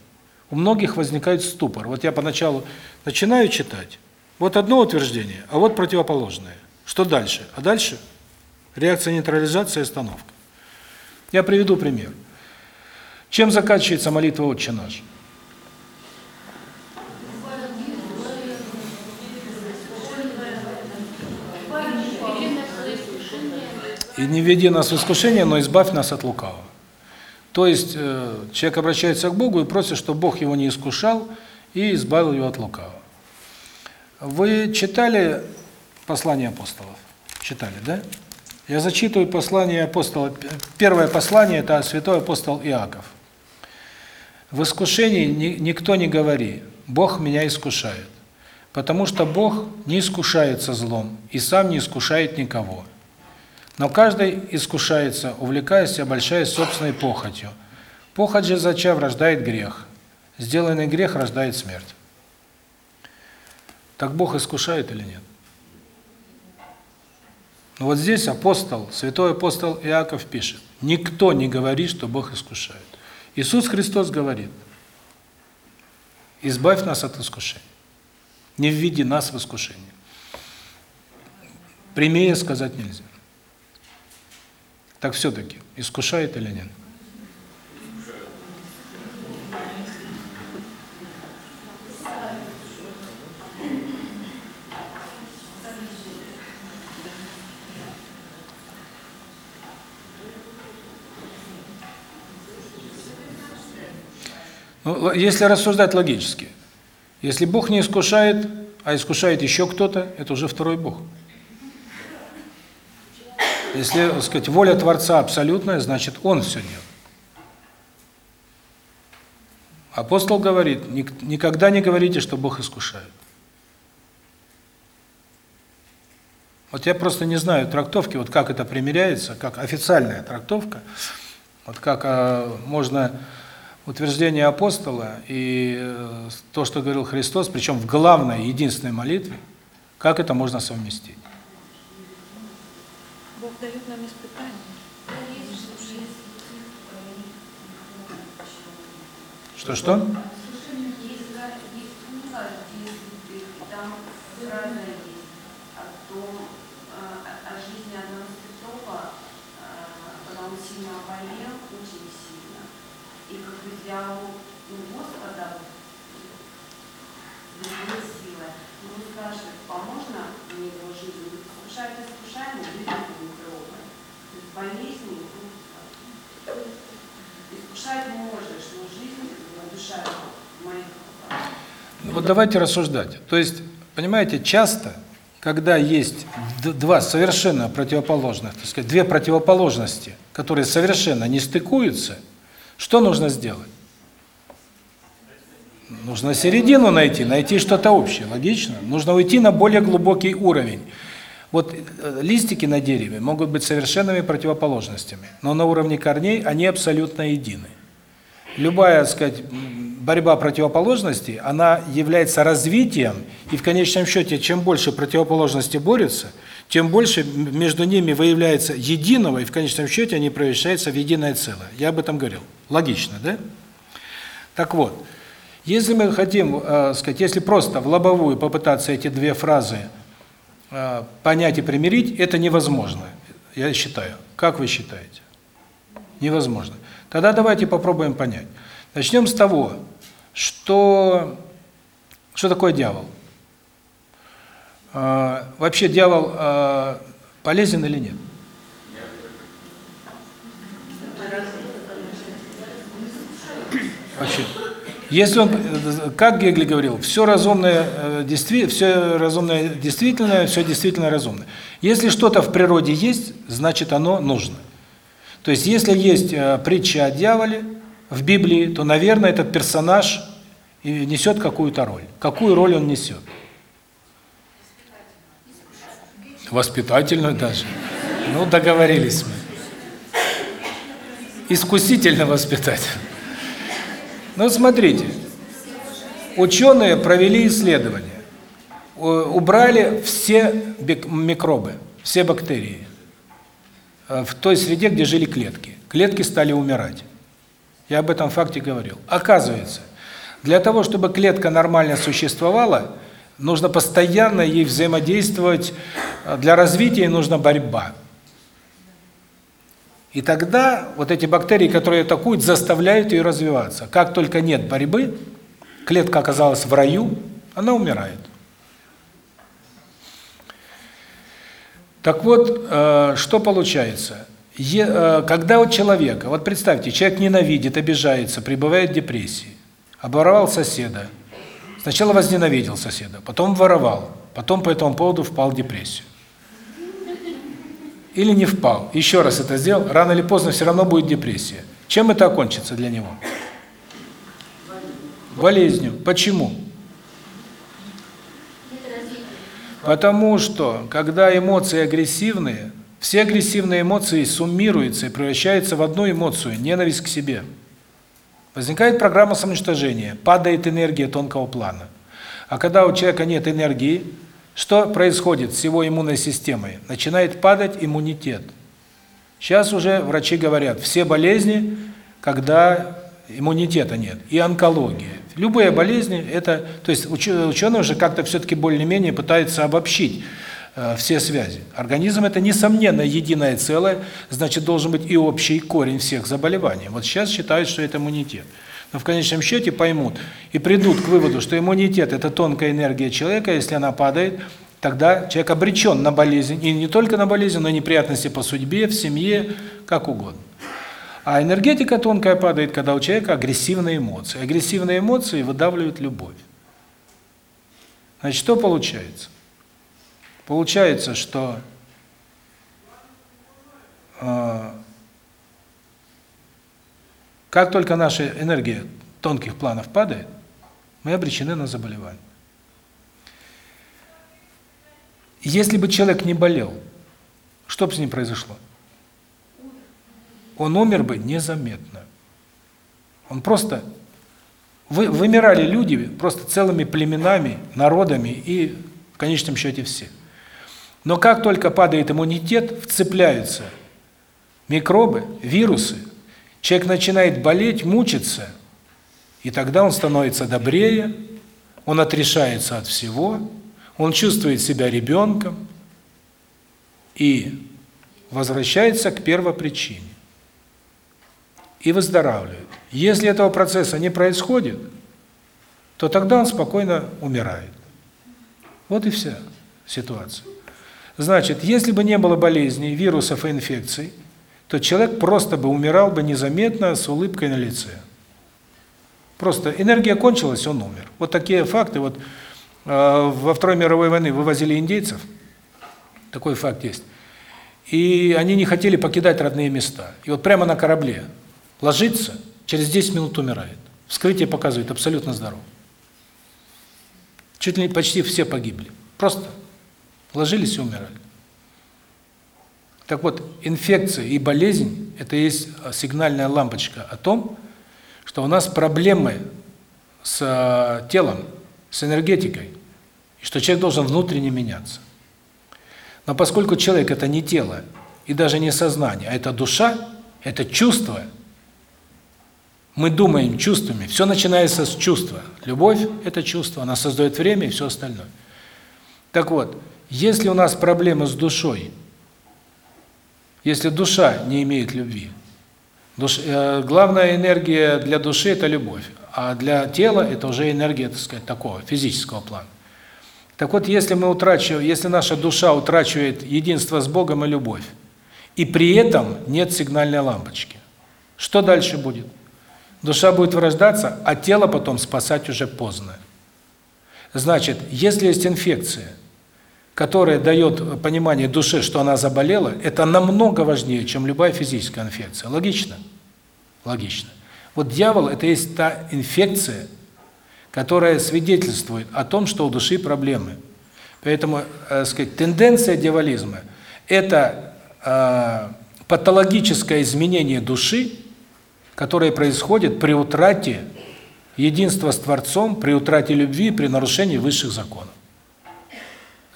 У многих возникает ступор. Вот я поначалу начинаю читать, вот одно утверждение, а вот противоположное. Что дальше? А дальше реакция нейтрализации и остановка. Я приведу пример. Чем заканчивается молитва «Отче наш»? И не веди нас в искушение, но избавь нас от лукавого. То есть э, человек обращается к Богу и просит, чтобы Бог его не искушал и избавил его от лукавого. Вы читали послание апостолов? Читали, да? Я зачитываю послание апостола. Первое послание – это святой апостол Иаков. В искушении никто не говори «Бог меня искушает», потому что Бог не искушается злом и сам не искушает никого. Но каждый искушается, увлекаясь и обольщаясь собственной похотью. Похоть же, зачав, рождает грех. Сделанный грех рождает смерть. Так Бог искушает или нет? Но вот здесь апостол, святой апостол Иаков пишет, никто не говорит, что Бог искушает. Иисус Христос говорит, избавь нас от искушения, не введи нас в искушение. Прямее сказать нельзя. Так все-таки, искушает или нет? Если рассуждать логически, если Бог не искушает, а искушает еще кто-то, это уже второй Бог. Если, так сказать, воля Творца абсолютная, значит, Он все делает. Апостол говорит, никогда не говорите, что Бог искушает. Вот я просто не знаю трактовки, вот как это примеряется, как официальная трактовка, вот как а, можно утверждение апостола и э, то, что говорил Христос, причем в главной, единственной молитве, как это можно совместить? Бог дает нам испытания. Что-что? Очень. И как диалог у Господа с другой силой. Ну, вы спрашиваете, поможно мне его жизни? Вы искушаете искушаемый, жизнь не пробует. То есть болезни, искушать можешь, но жизнь, душа моих. Вот давайте рассуждать. То есть, понимаете, часто, когда есть два совершенно противоположных, так сказать, две противоположности, которые совершенно не стыкуются, что нужно сделать? Нужно середину найти, найти что-то общее, логично. Нужно уйти на более глубокий уровень. Вот э, листики на дереве могут быть совершенными противоположностями, но на уровне корней они абсолютно едины. Любая, так сказать, борьба противоположностей, она является развитием, и в конечном счете, чем больше противоположности борются, тем больше между ними выявляется единого, и в конечном счете они превращаются в единое целое. Я об этом говорил. Логично, да? Так вот, если мы хотим, э, сказать, если просто в лобовую попытаться эти две фразы э, понять и примирить, это невозможно, я считаю. Как вы считаете? Невозможно. Тогда давайте попробуем понять. Начнем с того, что что такое дьявол? Э, вообще дьявол э, полезен или нет? Вообще. Если он, как Гегель говорил, все разумное, э, действи, все разумное действительное, все действительно разумное. Если что-то в природе есть, значит оно нужно. То есть, если есть э, притча о дьяволе в Библии, то, наверное, этот персонаж и несет какую-то роль. Какую роль он несет? Воспитательную даже. Ну, договорились мы. Искусительно воспитательную. Ну, смотрите, ученые провели исследование, убрали все микробы, все бактерии э, в той среде, где жили клетки. Клетки стали умирать. Я об этом факте говорил. Оказывается, для того, чтобы клетка нормально существовала, нужно постоянно ей взаимодействовать, э, для развития нужна борьба. И тогда вот эти бактерии, которые атакуют, заставляют ее развиваться. Как только нет борьбы, клетка оказалась в раю, она умирает. Так вот, э, что получается? Э, когда у человека, вот представьте, человек ненавидит, обижается, пребывает в депрессии, обворовал соседа, сначала возненавидел соседа, потом воровал, потом по этому поводу впал в депрессию или не впал, еще раз это сделал, рано или поздно все равно будет депрессия. Чем это окончится для него? Болезнью. Почему? Потому что, когда эмоции агрессивные, все агрессивные эмоции суммируются и превращаются в одну эмоцию – ненависть к себе. Возникает программа самоуничтожения, падает энергия тонкого плана. А когда у человека нет энергии, что происходит с его иммунной системой? Начинает падать иммунитет. Сейчас уже врачи говорят, все болезни, когда иммунитета нет, и онкология. Любые болезни это, то есть уч- ученые уже как-то все-таки более-менее пытаются обобщить все связи. Организм это несомненно единое целое, значит должен быть и общий корень всех заболеваний. Вот сейчас считают, что это иммунитет. Но в конечном счете поймут и придут к выводу, что иммунитет это тонкая энергия человека, если она падает, тогда человек обречен на болезнь, и не только на болезнь, но и неприятности по судьбе, в семье, как угодно. А энергетика тонкая падает, когда у человека агрессивные эмоции. Агрессивные эмоции выдавливают любовь. Значит, что получается? Получается, что э, как только наша энергия тонких планов падает, мы обречены на заболевание. Если бы человек не болел, что бы с ним произошло? Он умер бы незаметно. Он просто вы вымирали люди просто целыми племенами, народами и в конечном счете все. Но как только падает иммунитет, вцепляются микробы, вирусы, человек начинает болеть, мучиться, и тогда он становится добрее, он отрешается от всего, он чувствует себя ребенком и возвращается к первопричине. и выздоравливает. Если этого процесса не происходит, то тогда он спокойно умирает. Вот и вся ситуация. Значит, если бы не было болезней, вирусов и инфекций, то человек просто бы умирал бы незаметно с улыбкой на лице. Просто энергия кончилась, он умер. Вот такие факты. Вот э, во Второй мировой войны вывозили индейцев, такой факт есть, и они не хотели покидать родные места. И вот прямо на корабле ложится, через 10 минут умирает. Вскрытие показывает, абсолютно здоров. Чуть ли почти все погибли. Просто ложились и умирали. Так вот, инфекция и болезнь – это есть сигнальная лампочка о том, что у нас проблемы с э, телом, с энергетикой, и что человек должен внутренне меняться. Но поскольку человек – это не тело и даже не сознание, а это душа, это чувство, мы думаем чувствами, все начинается с чувства. Любовь – это чувство, она создает время и все остальное. Так вот, если у нас проблемы с душой, если душа не имеет любви, душ, э, главная энергия для души – это любовь, а для тела – это уже энергия, так сказать, такого физического плана. Так вот, если мы утрачиваем, если наша душа утрачивает единство с Богом и любовь, и при этом нет сигнальной лампочки, что дальше будет? Душа будет вырождаться, а тело потом спасать уже поздно. Значит, если есть инфекция, которая дает понимание душе, что она заболела, это намного важнее, чем любая физическая инфекция. Логично? Логично. Вот дьявол – это есть та инфекция, которая свидетельствует о том, что у души проблемы. Поэтому, э, сказать, тенденция дьяволизма – это э, патологическое изменение души, которое происходит при утрате единства с Творцом, при утрате любви, при нарушении высших законов.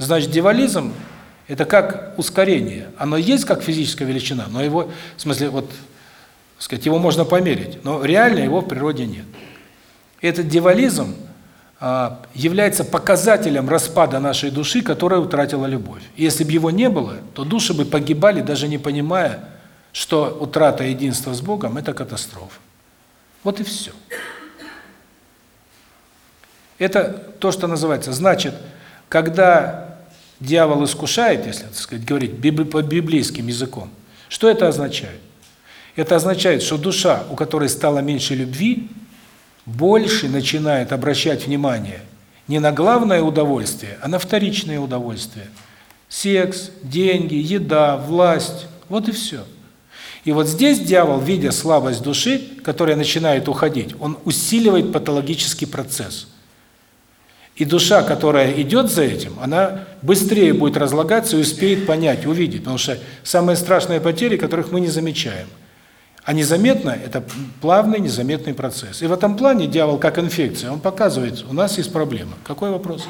Значит, дьяволизм – это как ускорение. Оно есть как физическая величина, но его, в смысле, вот, сказать, его можно померить, но реально его в природе нет. Этот дьяволизм а, является показателем распада нашей души, которая утратила любовь. если бы его не было, то души бы погибали, даже не понимая, что утрата единства с Богом – это катастрофа. Вот и все. Это то, что называется. Значит, когда дьявол искушает, если, так сказать, говорить по библейским языком, что это означает? Это означает, что душа, у которой стало меньше любви, больше начинает обращать внимание не на главное удовольствие, а на вторичное удовольствие. Секс, деньги, еда, власть – вот и все. И вот здесь дьявол, видя слабость души, которая начинает уходить, он усиливает патологический процесс. И душа, которая идет за этим, она быстрее будет разлагаться и успеет понять, увидеть. Потому что самые страшные потери, которых мы не замечаем. А незаметно – это плавный, незаметный процесс. И в этом плане дьявол, как инфекция, он показывает, у нас есть проблема. Какой вопрос?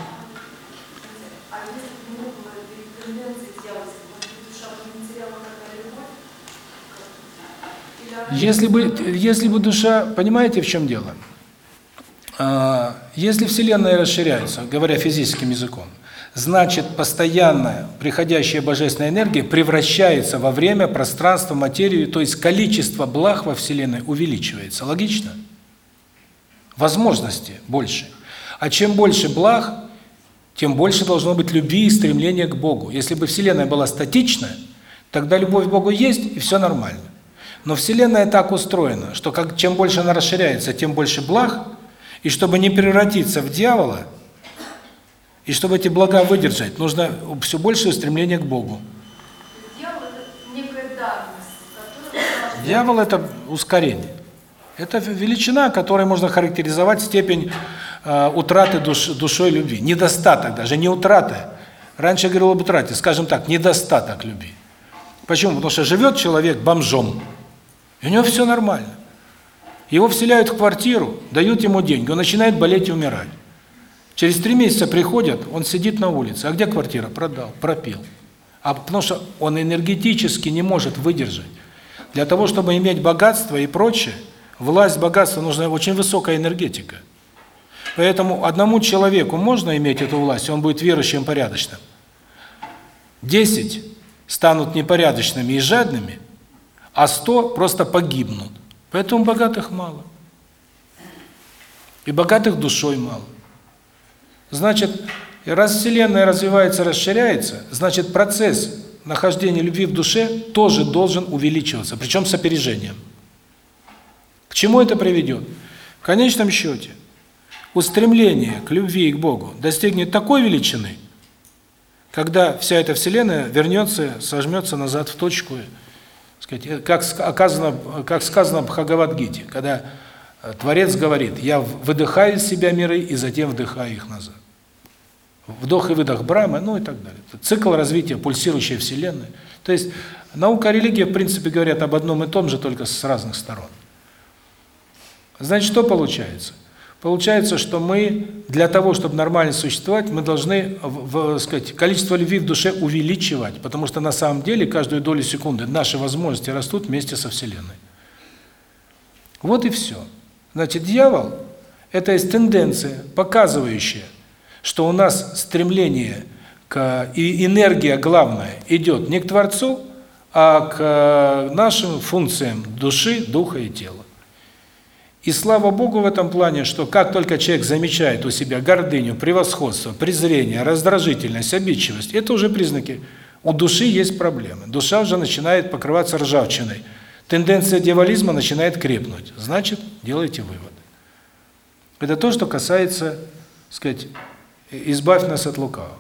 Если бы, если бы душа, понимаете, в чем дело? А, Если Вселенная расширяется, говоря физическим языком, значит, постоянная приходящая божественная энергия превращается во время, пространство, материю, то есть количество благ во Вселенной увеличивается. Логично? Возможности больше. А чем больше благ, тем больше должно быть любви и стремления к Богу. Если бы Вселенная была статичная, тогда любовь к Богу есть, и все нормально. Но Вселенная так устроена, что как чем больше она расширяется, тем больше благ, и чтобы не превратиться в дьявола, и чтобы эти блага выдержать, нужно все большее стремление к Богу. Дьявол – это ускорение. Это величина, которой можно характеризовать степень э, утраты душ, душой любви. Недостаток даже, не утрата. Раньше я говорил об утрате, скажем так, недостаток любви. Почему? Потому что живет человек бомжом, и у него все нормально. Его вселяют в квартиру, дают ему деньги, он начинает болеть и умирать. Через три месяца приходят, он сидит на улице. А где квартира? Продал, пропил. А потому что он энергетически не может выдержать. Для того, чтобы иметь богатство и прочее, власть, богатство, нужна очень высокая энергетика. Поэтому одному человеку можно иметь эту власть, он будет верующим, порядочным. Десять станут непорядочными и жадными, а сто просто погибнут. Поэтому богатых мало. И богатых душой мало. Значит, раз Вселенная развивается, расширяется, значит процесс нахождения любви в душе тоже должен увеличиваться, причем с опережением. К чему это приведет? В конечном счете, устремление к любви и к Богу достигнет такой величины, когда вся эта Вселенная вернется, сожмется назад в точку, сказать, как сказано, как сказано в Бхагавад-гите, когда э, Творец говорит, я выдыхаю из себя миры и затем вдыхаю их назад. Вдох и выдох Брамы, ну и так далее. Это цикл развития пульсирующей Вселенной. То есть наука и религия, в принципе, говорят об одном и том же, только с разных сторон. Значит, что получается? Получается, что мы для того, чтобы нормально существовать, мы должны, в, в, сказать, количество любви в душе увеличивать, потому что на самом деле каждую долю секунды наши возможности растут вместе со Вселенной. Вот и все. Значит, дьявол – это есть тенденция, показывающая, что у нас стремление к и энергия главная идет не к Творцу, а к нашим функциям души, духа и тела. И слава Богу в этом плане, что как только человек замечает у себя гордыню, превосходство, презрение, раздражительность, обидчивость, это уже признаки. У души есть проблемы. Душа уже начинает покрываться ржавчиной. Тенденция дьяволизма начинает крепнуть. Значит, делайте вывод. Это то, что касается, сказать, избавь нас от лукавого.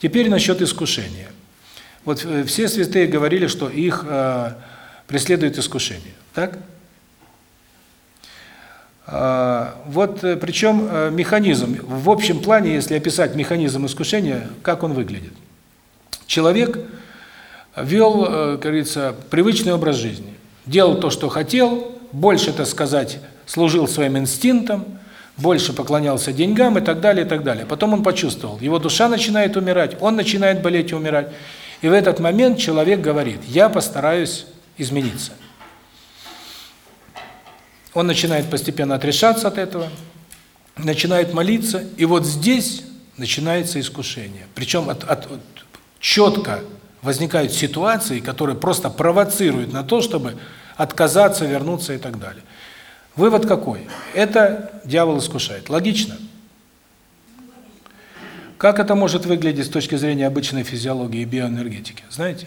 Теперь насчет искушения. Вот э, все святые говорили, что их э, преследует искушение. Так? А, вот э, причем э, механизм, в общем плане, если описать механизм искушения, как он выглядит. Человек вел, э, как говорится, привычный образ жизни. Делал то, что хотел, больше, так сказать, служил своим инстинктам, больше поклонялся деньгам и так далее, и так далее. Потом он почувствовал, его душа начинает умирать, он начинает болеть и умирать. И в этот момент человек говорит, я постараюсь измениться. Он начинает постепенно отрешаться от этого, начинает молиться, и вот здесь начинается искушение. Причем от, от, от, четко возникают ситуации, которые просто провоцируют на то, чтобы отказаться, вернуться и так далее. Вывод какой? Это дьявол искушает. Логично? Как это может выглядеть с точки зрения обычной физиологии и биоэнергетики? Знаете?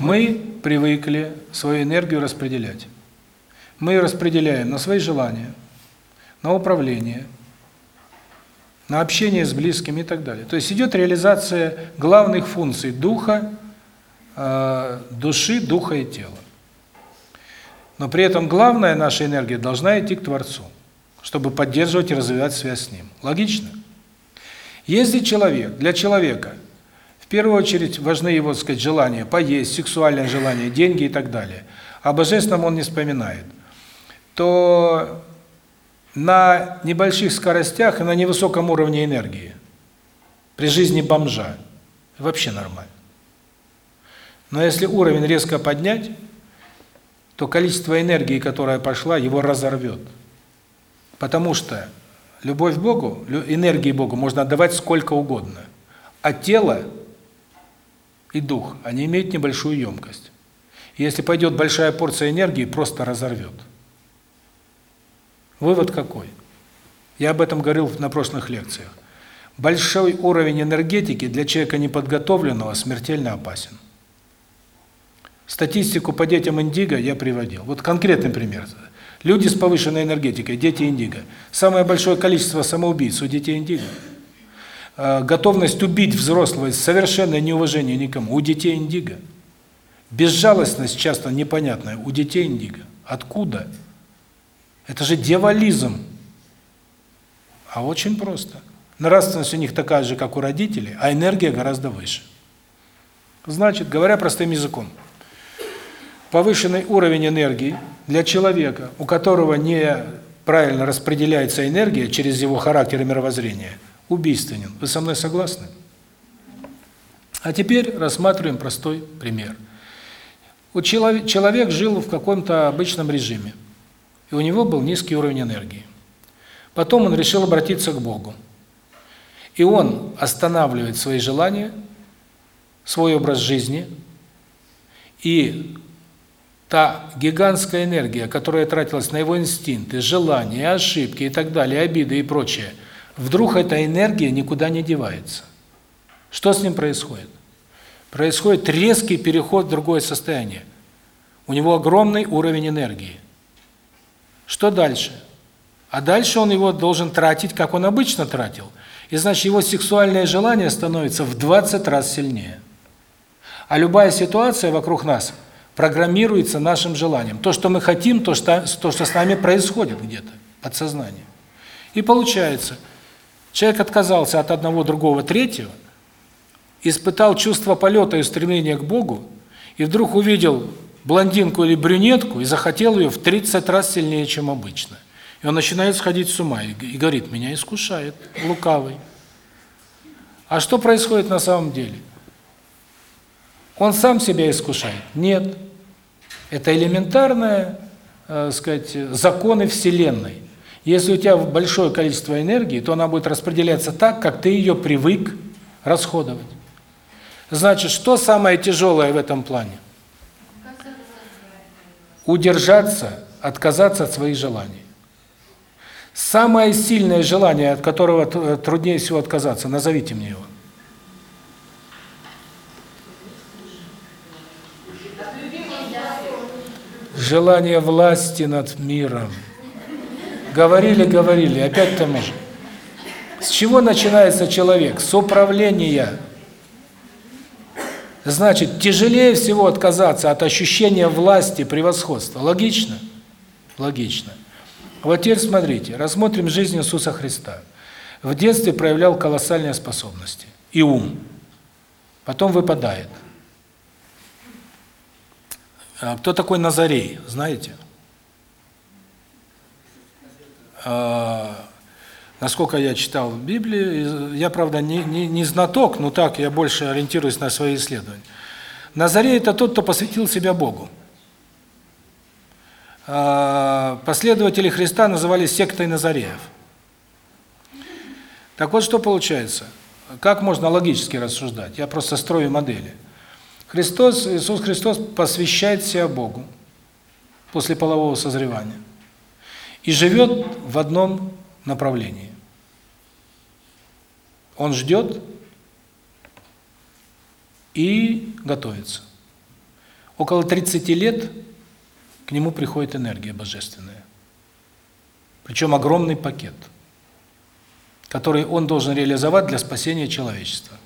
Мы привыкли свою энергию распределять. Мы ее распределяем на свои желания, на управление, на общение с близкими и так далее. То есть идет реализация главных функций духа, э, души, духа и тела. Но при этом главная наша энергия должна идти к Творцу, чтобы поддерживать и развивать связь с Ним. Логично? Если человек, для человека – в первую очередь важны его, так сказать, желания поесть, сексуальное желание, деньги и так далее. О божественном он не вспоминает. То на небольших скоростях и на невысоком уровне энергии при жизни бомжа вообще нормально. Но если уровень резко поднять, то количество энергии, которая пошла, его разорвет. Потому что любовь к Богу, энергии Богу можно отдавать сколько угодно. А тело и дух, они имеют небольшую емкость. если пойдет большая порция энергии, просто разорвет. Вывод какой? Я об этом говорил на прошлых лекциях. Большой уровень энергетики для человека неподготовленного смертельно опасен. Статистику по детям индиго я приводил. Вот конкретный пример. Люди с повышенной энергетикой, дети индиго. Самое большое количество самоубийц у детей индиго. Э, готовность убить взрослого, совершенное неуважение никому. У детей индиго. Безжалостность часто непонятная у детей индиго. Откуда? Это же дьяволизм. А очень просто. Нравственность у них такая же, как у родителей, а энергия гораздо выше. Значит, говоря простым языком, повышенный уровень энергии для человека, у которого не правильно распределяется энергия через его характер и мировоззрение – убийственен. Вы со мной согласны? А теперь рассматриваем простой пример. Вот человек, человек жил в каком-то обычном режиме, и у него был низкий уровень энергии. Потом он решил обратиться к Богу. И он останавливает свои желания, свой образ жизни, и та гигантская энергия, которая тратилась на его инстинкты, желания, ошибки и так далее, обиды и прочее, вдруг эта энергия никуда не девается. Что с ним происходит? Происходит резкий переход в другое состояние. У него огромный уровень энергии. Что дальше? А дальше он его должен тратить, как он обычно тратил. И значит, его сексуальное желание становится в 20 раз сильнее. А любая ситуация вокруг нас программируется нашим желанием. То, что мы хотим, то, что, то, что с нами происходит где-то, подсознание. И получается, человек отказался от одного, другого, третьего, испытал чувство полета и стремления к Богу, и вдруг увидел блондинку или брюнетку и захотел ее в 30 раз сильнее, чем обычно. И он начинает сходить с ума и говорит, меня искушает лукавый. А что происходит на самом деле? Он сам себя искушает? Нет. Это элементарные, э, сказать, законы Вселенной. Если у тебя большое количество энергии, то она будет распределяться так, как ты ее привык расходовать. Значит, что самое тяжелое в этом плане? Удержаться, отказаться от своих желаний. Самое сильное желание, от которого труднее всего отказаться, назовите мне его. Желание власти над миром. Говорили, говорили, опять тому же. С чего начинается человек? С управления. Значит, тяжелее всего отказаться от ощущения власти, превосходства. Логично? Логично. Вот теперь смотрите, рассмотрим жизнь Иисуса Христа. В детстве проявлял колоссальные способности и ум. Потом выпадает. А Кто такой Назарей, знаете? А, Насколько я читал Библии, я, правда, не, не, не знаток, но так, я больше ориентируюсь на свои исследования. Назарей – это тот, кто посвятил себя Богу. А, Последователи Христа назывались сектой Назареев. Так вот, что получается? Как можно логически рассуждать? Я просто строю модели. Христос, Иисус Христос посвящает себя Богу после полового созревания и живет в одном направлении. Он ждет и готовится. Около 30 лет к нему приходит энергия божественная. Причем огромный пакет, который он должен реализовать для спасения человечества.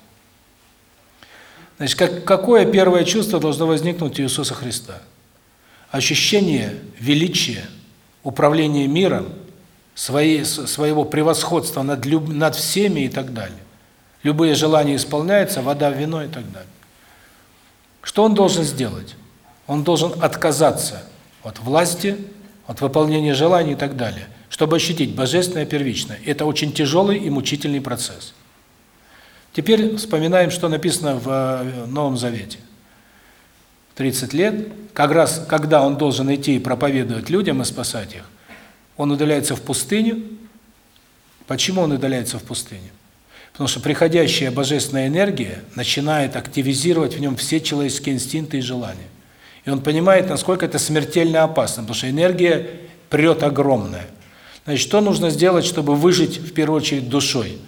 Значит, как, какое первое чувство должно возникнуть у Иисуса Христа? Ощущение величия, управления миром, своей, своего превосходства над, люб, над всеми и так далее. Любые желания исполняются, вода, вино и так далее. Что он должен сделать? Он должен отказаться от власти, от выполнения желаний и так далее, чтобы ощутить божественное первичное. Это очень тяжелый и мучительный процесс. Теперь вспоминаем, что написано в э, Новом Завете. 30 лет, как раз когда он должен идти и проповедовать людям и спасать их, он удаляется в пустыню. Почему он удаляется в пустыню? Потому что приходящая божественная энергия начинает активизировать в нем все человеческие инстинкты и желания. И он понимает, насколько это смертельно опасно, потому что энергия прет огромная. Значит, что нужно сделать, чтобы выжить в первую очередь душой?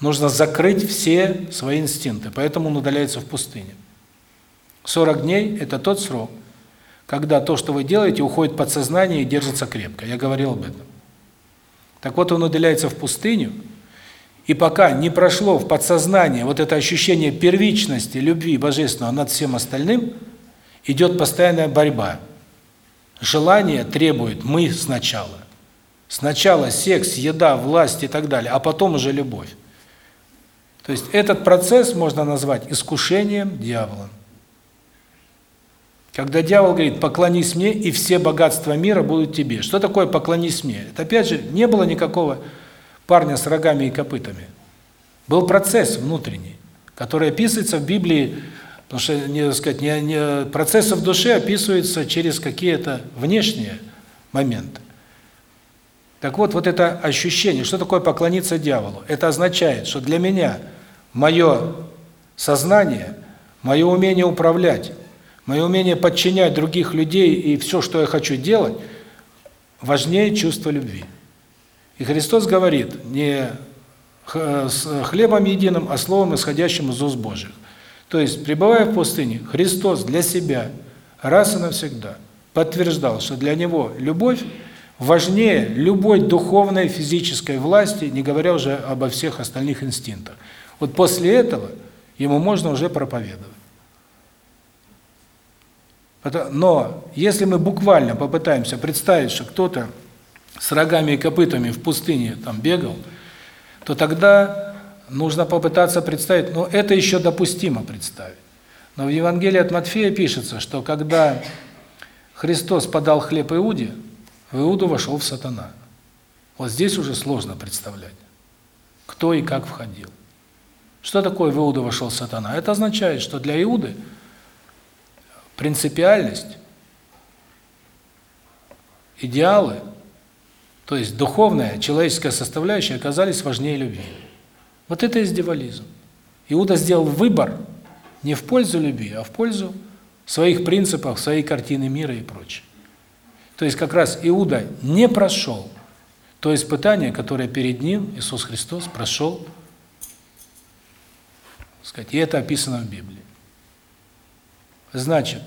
Нужно закрыть все свои инстинкты, поэтому он удаляется в пустыню. 40 дней – это тот срок, когда то, что вы делаете, уходит в подсознание и держится крепко. Я говорил об этом. Так вот, он удаляется в пустыню, и пока не прошло в подсознание вот это ощущение первичности, любви божественного над всем остальным, идет постоянная борьба. Желание требует «мы» сначала. Сначала секс, еда, власть и так далее, а потом уже любовь. То есть этот процесс можно назвать искушением дьяволом. Когда дьявол говорит, поклонись мне, и все богатства мира будут тебе. Что такое поклонись мне? Это опять же, не было никакого парня с рогами и копытами. Был процесс внутренний, который описывается в Библии, потому что, не сказать, не, не, процессы в душе описываются через какие-то внешние моменты. Так вот, вот это ощущение, что такое поклониться дьяволу? Это означает, что для меня мое сознание, мое умение управлять, мое умение подчинять других людей и все, что я хочу делать, важнее чувства любви. И Христос говорит, не с хлебом единым, а словом, исходящим из уст Божьих. То есть, пребывая в пустыне, Христос для себя раз и навсегда подтверждал, что для Него любовь важнее любой духовной, физической власти, не говоря уже обо всех остальных инстинктах. Вот после этого Ему можно уже проповедовать. Но если мы буквально попытаемся представить, что кто-то с рогами и копытами в пустыне там бегал, то тогда нужно попытаться представить, ну это еще допустимо представить. Но в Евангелии от Матфея пишется, что когда Христос подал хлеб Иуде, в Иуду вошел в сатана. Вот здесь уже сложно представлять, кто и как входил. Что такое в Иуду вошел сатана? Это означает, что для Иуды принципиальность, идеалы, то есть духовная, человеческая составляющая оказались важнее любви. Вот это издевализм. Иуда сделал выбор не в пользу любви, а в пользу своих принципов, своей картины мира и прочее. То есть как раз Иуда не прошел то испытание, которое перед ним Иисус Христос прошел, сказать, и это описано в Библии. Значит,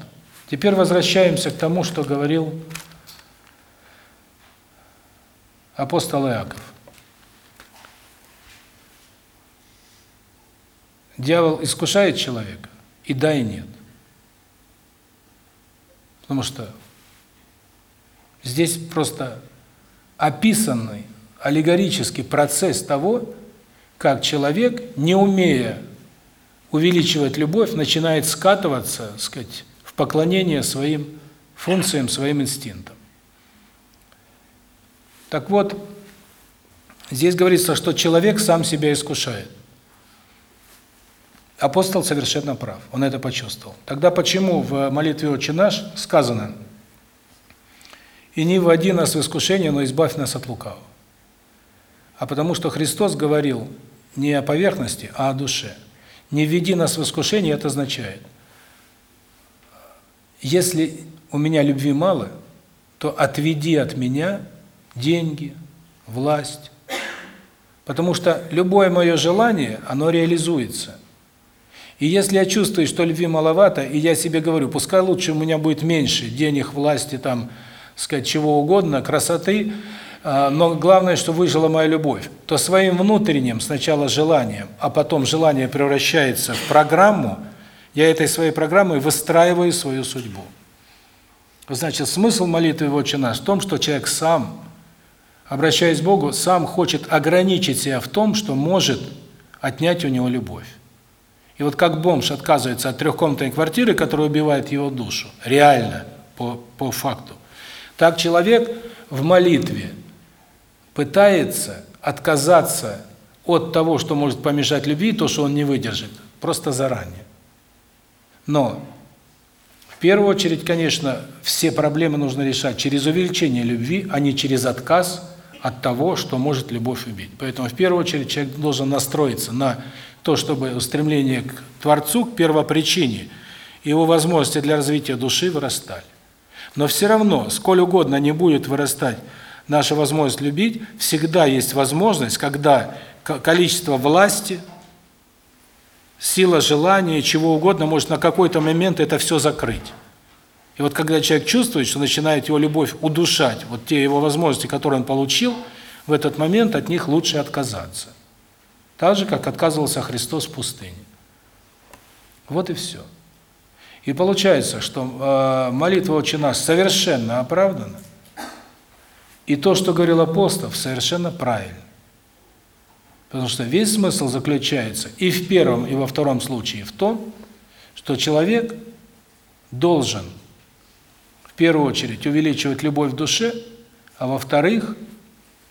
теперь возвращаемся к тому, что говорил апостол Иаков. Дьявол искушает человека, и да, и нет. Потому что здесь просто описанный аллегорический процесс того, как человек, не умея увеличивать любовь, начинает скатываться, так сказать, в поклонение своим функциям, своим инстинктам. Так вот, здесь говорится, что человек сам себя искушает. Апостол совершенно прав, он это почувствовал. Тогда почему в молитве «Отче наш» сказано «И не вводи нас в искушение, но избавь нас от лукавого»? А потому что Христос говорил не о поверхности, а о душе. «Не введи нас в искушение» это означает, если у меня любви мало, то отведи от меня деньги, власть. Потому что любое мое желание, оно реализуется – и если я чувствую, что любви маловато, и я себе говорю, пускай лучше у меня будет меньше денег, власти, там, сказать, чего угодно, красоты, но главное, что выжила моя любовь, то своим внутренним сначала желанием, а потом желание превращается в программу, я этой своей программой выстраиваю свою судьбу. Значит, смысл молитвы «Отче наш» в том, что человек сам, обращаясь к Богу, сам хочет ограничить себя в том, что может отнять у него любовь. И вот как бомж отказывается от трехкомнатной квартиры, которая убивает его душу, реально, по, по факту, так человек в молитве пытается отказаться от того, что может помешать любви, то, что он не выдержит, просто заранее. Но в первую очередь, конечно, все проблемы нужно решать через увеличение любви, а не через отказ от того, что может любовь убить. Поэтому в первую очередь человек должен настроиться на то, чтобы устремление к Творцу, к первопричине, его возможности для развития души вырастали. Но все равно, сколь угодно не будет вырастать наша возможность любить, всегда есть возможность, когда количество власти, сила желания, чего угодно может на какой-то момент это все закрыть. И вот когда человек чувствует, что начинает его любовь удушать, вот те его возможности, которые он получил, в этот момент от них лучше отказаться. Так же, как отказывался Христос в пустыне. Вот и все. И получается, что э, молитва «Отче наш» совершенно оправдана, и то, что говорил апостол, совершенно правильно. Потому что весь смысл заключается и в первом, и во втором случае в том, что человек должен в первую очередь увеличивать любовь в душе, а во-вторых,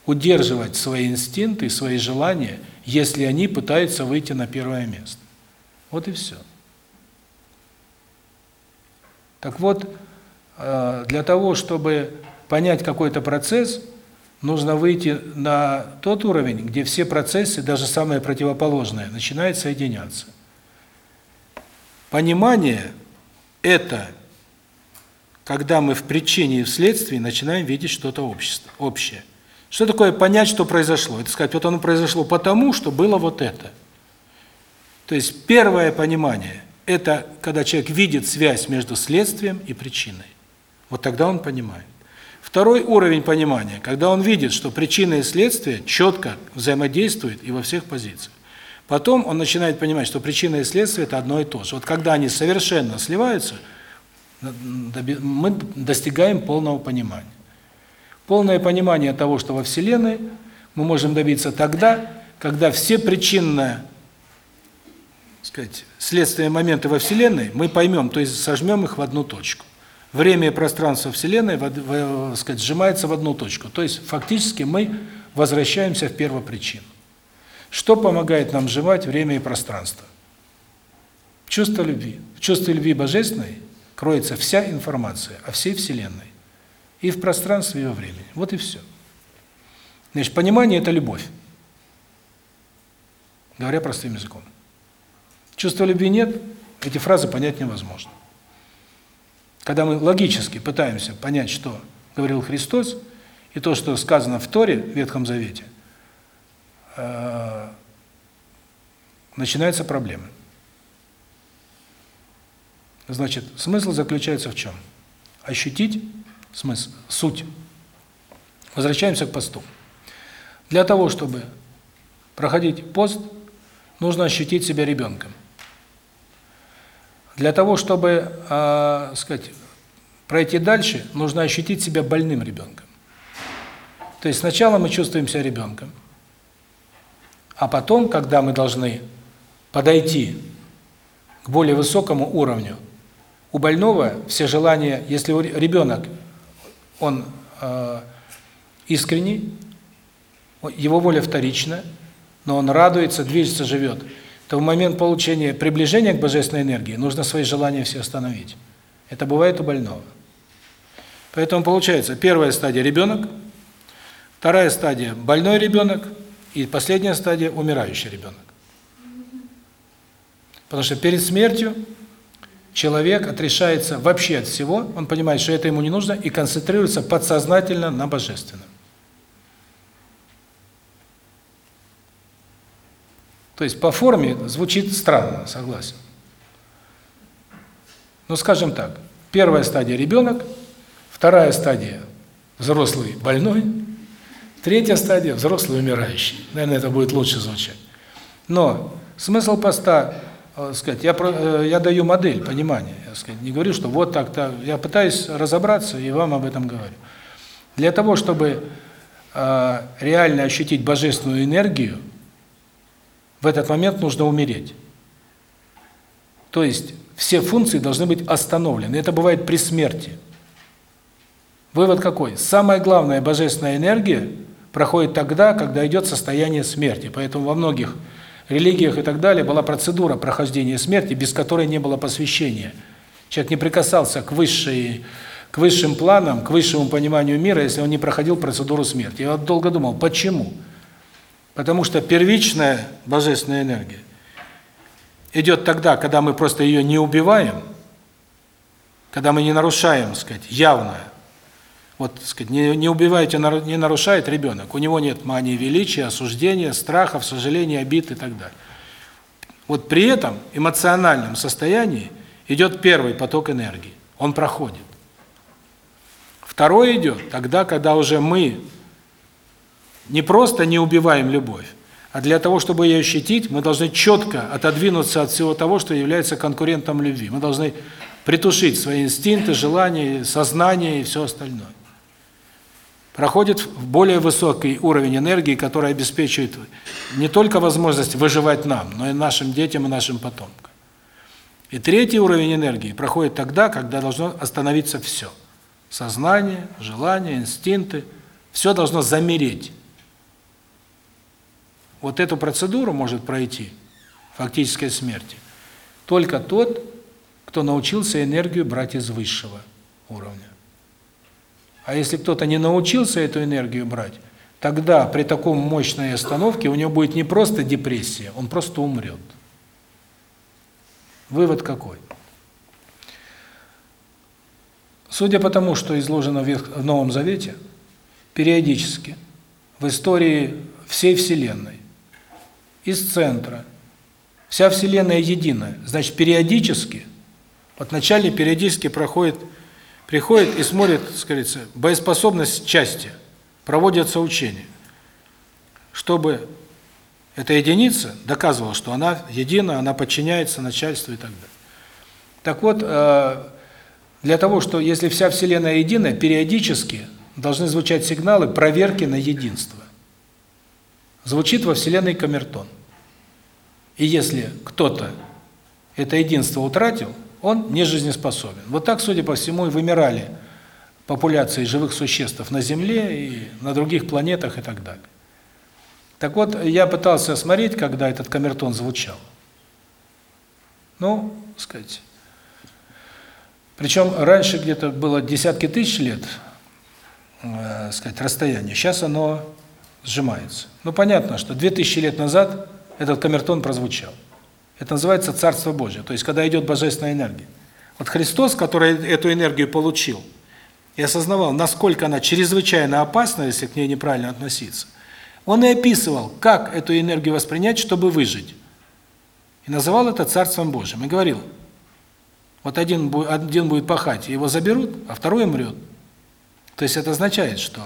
удерживать свои инстинкты, свои желания – если они пытаются выйти на первое место. Вот и все. Так вот, э, для того, чтобы понять какой-то процесс, нужно выйти на тот уровень, где все процессы, даже самые противоположные, начинают соединяться. Понимание – это когда мы в причине и в следствии начинаем видеть что-то общее. Что такое понять, что произошло? Это сказать, вот оно произошло потому, что было вот это. То есть первое понимание – это когда человек видит связь между следствием и причиной. Вот тогда он понимает. Второй уровень понимания, когда он видит, что причина и следствие четко взаимодействуют и во всех позициях. Потом он начинает понимать, что причина и следствие – это одно и то же. Вот когда они совершенно сливаются – мы достигаем полного понимания. Полное понимание того, что во Вселенной, мы можем добиться тогда, когда все причинные, сказать, следственные моменты во Вселенной мы поймем, то есть сожмем их в одну точку. Время и пространство Вселенной, сказать, сжимается в одну точку. То есть фактически мы возвращаемся в первопричину. Что помогает нам сжимать время и пространство? Чувство любви. В чувстве любви божественной кроется вся информация о всей Вселенной. И в пространстве, и во времени. Вот и все. Значит, понимание – это любовь. Говоря простым языком. Чувства любви нет, эти фразы понять невозможно. Когда мы логически пытаемся понять, что говорил Христос, и то, что сказано в Торе, в Ветхом Завете, э, начинаются проблемы. Значит, смысл заключается в чем? Ощутить смысл, суть. Возвращаемся к посту. Для того, чтобы проходить пост, нужно ощутить себя ребенком. Для того, чтобы, э, сказать, пройти дальше, нужно ощутить себя больным ребенком. То есть сначала мы чувствуем себя ребенком, а потом, когда мы должны подойти к более высокому уровню, у больного все желания, если ребенок, он э, искренний, его воля вторична, но он радуется, движется, живет, то в момент получения приближения к божественной энергии нужно свои желания все остановить. Это бывает у больного. Поэтому получается, первая стадия – ребенок, вторая стадия – больной ребенок, и последняя стадия – умирающий ребенок. Потому что перед смертью человек отрешается вообще от всего, он понимает, что это ему не нужно, и концентрируется подсознательно на божественном. То есть по форме звучит странно, согласен. Ну, скажем так, первая стадия – ребенок, вторая стадия – взрослый больной, третья стадия – взрослый умирающий. Наверное, это будет лучше звучать. Но смысл поста Э, сказать, я э, я даю модель понимания, я сказать, не говорю, что вот так так, я пытаюсь разобраться и вам об этом говорю. Для того, чтобы э, реально ощутить божественную энергию, в этот момент нужно умереть. То есть все функции должны быть остановлены. Это бывает при смерти. Вывод какой? Самая главная божественная энергия проходит тогда, когда идет состояние смерти. Поэтому во многих религиях и так далее была процедура прохождения смерти, без которой не было посвящения. Человек не прикасался к высшей к высшим планам, к высшему пониманию мира, если он не проходил процедуру смерти. Я вот долго думал, почему? Потому что первичная божественная энергия идет тогда, когда мы просто ее не убиваем, когда мы не нарушаем, сказать, явно вот, так сказать, не, не убивайте, не нарушает ребенок. У него нет мании величия, осуждения, страхов, сожаления, обид и так далее. Вот при этом эмоциональном состоянии идет первый поток энергии. Он проходит. Второй идет тогда, когда уже мы не просто не убиваем любовь, а для того, чтобы ее ощутить, мы должны четко отодвинуться от всего того, что является конкурентом любви. Мы должны притушить свои инстинкты, желания, сознание и все остальное проходит в более высокий уровень энергии, который обеспечивает не только возможность выживать нам, но и нашим детям и нашим потомкам. И третий уровень энергии проходит тогда, когда должно остановиться все. Сознание, желания, инстинкты, все должно замереть. Вот эту процедуру может пройти фактической смерти только тот, кто научился энергию брать из высшего уровня. А если кто-то не научился эту энергию брать, тогда при таком мощной остановке у него будет не просто депрессия, он просто умрет. Вывод какой? Судя по тому, что изложено в Новом Завете, периодически в истории всей Вселенной, из центра, вся Вселенная единая, значит, периодически, вот вначале периодически проходит, приходит и смотрит, скажется, боеспособность части, проводятся учения, чтобы эта единица доказывала, что она едина, она подчиняется начальству и так далее. Так вот, э, для того, что если вся Вселенная единая, периодически должны звучать сигналы проверки на единство. Звучит во Вселенной камертон. И если кто-то это единство утратил, он не жизнеспособен. Вот так, судя по всему, и вымирали популяции живых существ на Земле и на других планетах и так далее. Так вот, я пытался смотреть, когда этот камертон звучал. Ну, сказать. Причем раньше где-то было десятки тысяч лет, э, сказать, расстояние. Сейчас оно сжимается. Ну, понятно, что 2000 лет назад этот камертон прозвучал. Это называется Царство Божие, то есть когда идет божественная энергия. Вот Христос, который эту энергию получил, и осознавал, насколько она чрезвычайно опасна, если к ней неправильно относиться, он и описывал, как эту энергию воспринять, чтобы выжить. И называл это Царством Божьим. И говорил, вот один, один будет пахать, его заберут, а второй умрет. То есть это означает, что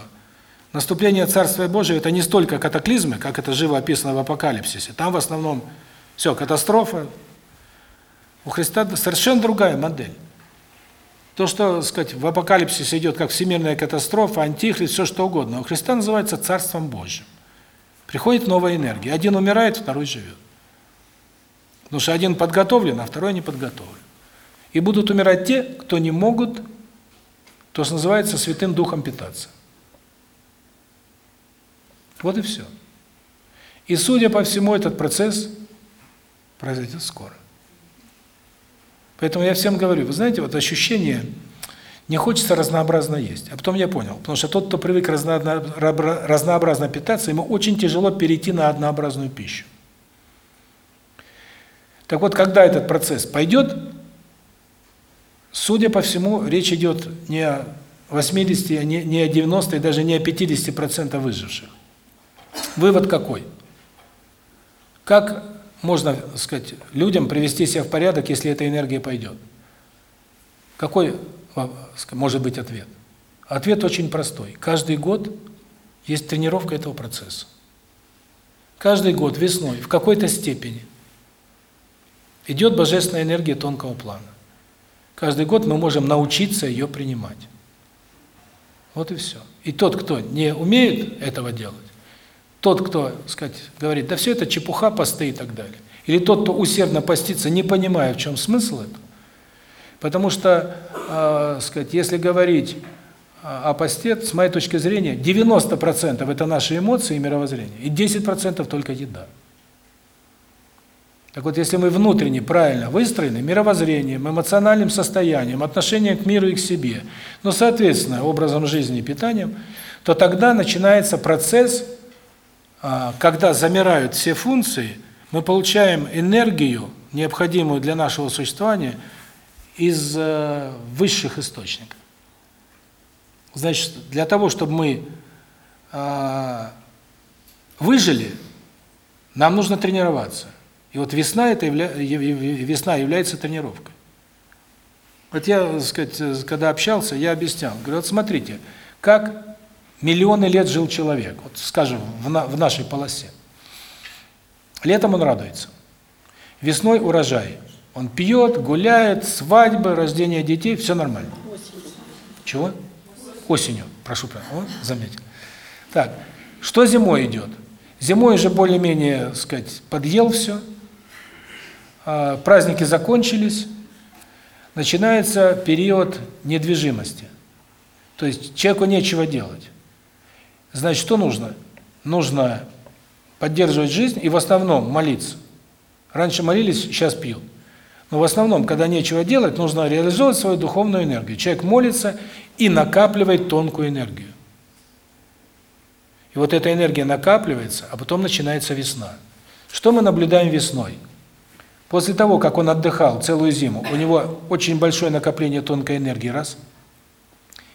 наступление Царства Божьего – это не столько катаклизмы, как это живо описано в Апокалипсисе. Там в основном все, катастрофа. У Христа совершенно другая модель. То, что, сказать, в Апокалипсисе идет как всемирная катастрофа, антихрист, все что угодно. У Христа называется Царством Божьим. Приходит новая энергия. Один умирает, второй живет. Потому что один подготовлен, а второй не подготовлен. И будут умирать те, кто не могут, то, что называется, Святым Духом питаться. Вот и все. И, судя по всему, этот процесс произойдет скоро. Поэтому я всем говорю, вы знаете, вот ощущение, не хочется разнообразно есть. А потом я понял, потому что тот, кто привык разнообразно питаться, ему очень тяжело перейти на однообразную пищу. Так вот, когда этот процесс пойдет, судя по всему, речь идет не о 80, не, о 90 и даже не о 50% выживших. Вывод какой? Как можно, так сказать, людям привести себя в порядок, если эта энергия пойдет? Какой может быть ответ? Ответ очень простой. Каждый год есть тренировка этого процесса. Каждый год весной в какой-то степени идет божественная энергия тонкого плана. Каждый год мы можем научиться ее принимать. Вот и все. И тот, кто не умеет этого делать, тот, кто, сказать, говорит, да все это чепуха, посты и так далее. Или тот, кто усердно постится, не понимая, в чем смысл этого. Потому что, э, сказать, если говорить о посте, с моей точки зрения, 90% это наши эмоции и мировоззрение, и 10% только еда. Так вот, если мы внутренне правильно выстроены мировоззрением, эмоциональным состоянием, отношением к миру и к себе, ну, соответственно, образом жизни и питанием, то тогда начинается процесс а, когда замирают все функции, мы получаем энергию, необходимую для нашего существования, из э, высших источников. Значит, для того, чтобы мы а, выжили, нам нужно тренироваться. И вот весна это явля... весна является тренировкой. Вот я, так сказать, когда общался, я объяснял, говорю, вот смотрите, как Миллионы лет жил человек, вот скажем, в, на, в нашей полосе. Летом он радуется. Весной урожай. Он пьет, гуляет, свадьбы, рождение детей, все нормально. Осенью. Чего? Осенью. Прошу прощения. О, заметил. Так, что зимой идет? Зимой уже более-менее, сказать, подъел все. А, праздники закончились. Начинается период недвижимости. То есть человеку нечего делать. Значит, что нужно? Нужно поддерживать жизнь и в основном молиться. Раньше молились, сейчас пьют. Но в основном, когда нечего делать, нужно реализовать свою духовную энергию. Человек молится и накапливает тонкую энергию. И вот эта энергия накапливается, а потом начинается весна. Что мы наблюдаем весной? После того, как он отдыхал целую зиму, у него очень большое накопление тонкой энергии, раз.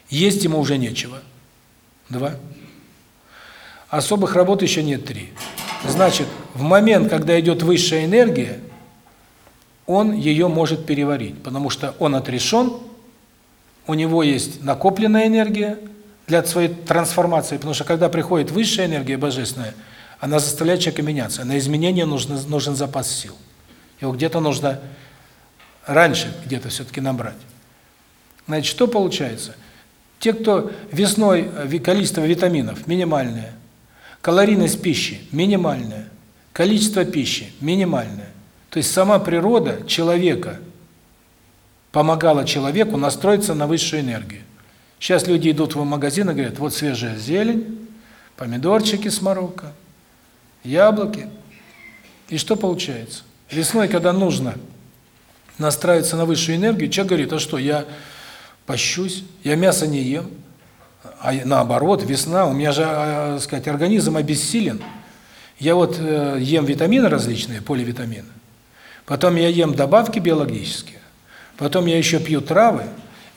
Есть ему уже нечего, два. Особых работ еще нет, три. Значит, в момент, когда идет высшая энергия, он ее может переварить, потому что он отрешен, у него есть накопленная энергия для своей трансформации, потому что когда приходит высшая энергия божественная, она заставляет человека меняться. На изменение нужен, нужен запас сил. Его где-то нужно раньше где-то все-таки набрать. Значит, что получается? Те, кто весной э, количество витаминов минимальное, калорийность пищи минимальная, количество пищи минимальное. То есть сама природа человека помогала человеку настроиться на высшую энергию. Сейчас люди идут в магазин и говорят, вот свежая зелень, помидорчики с Марокко, яблоки. И что получается? Весной, когда нужно настраиваться на высшую энергию, человек говорит, а что, я пощусь, я мясо не ем, а наоборот, весна, у меня же, а, сказать, организм обессилен. Я вот э, ем витамины различные, поливитамины, потом я ем добавки биологические, потом я еще пью травы,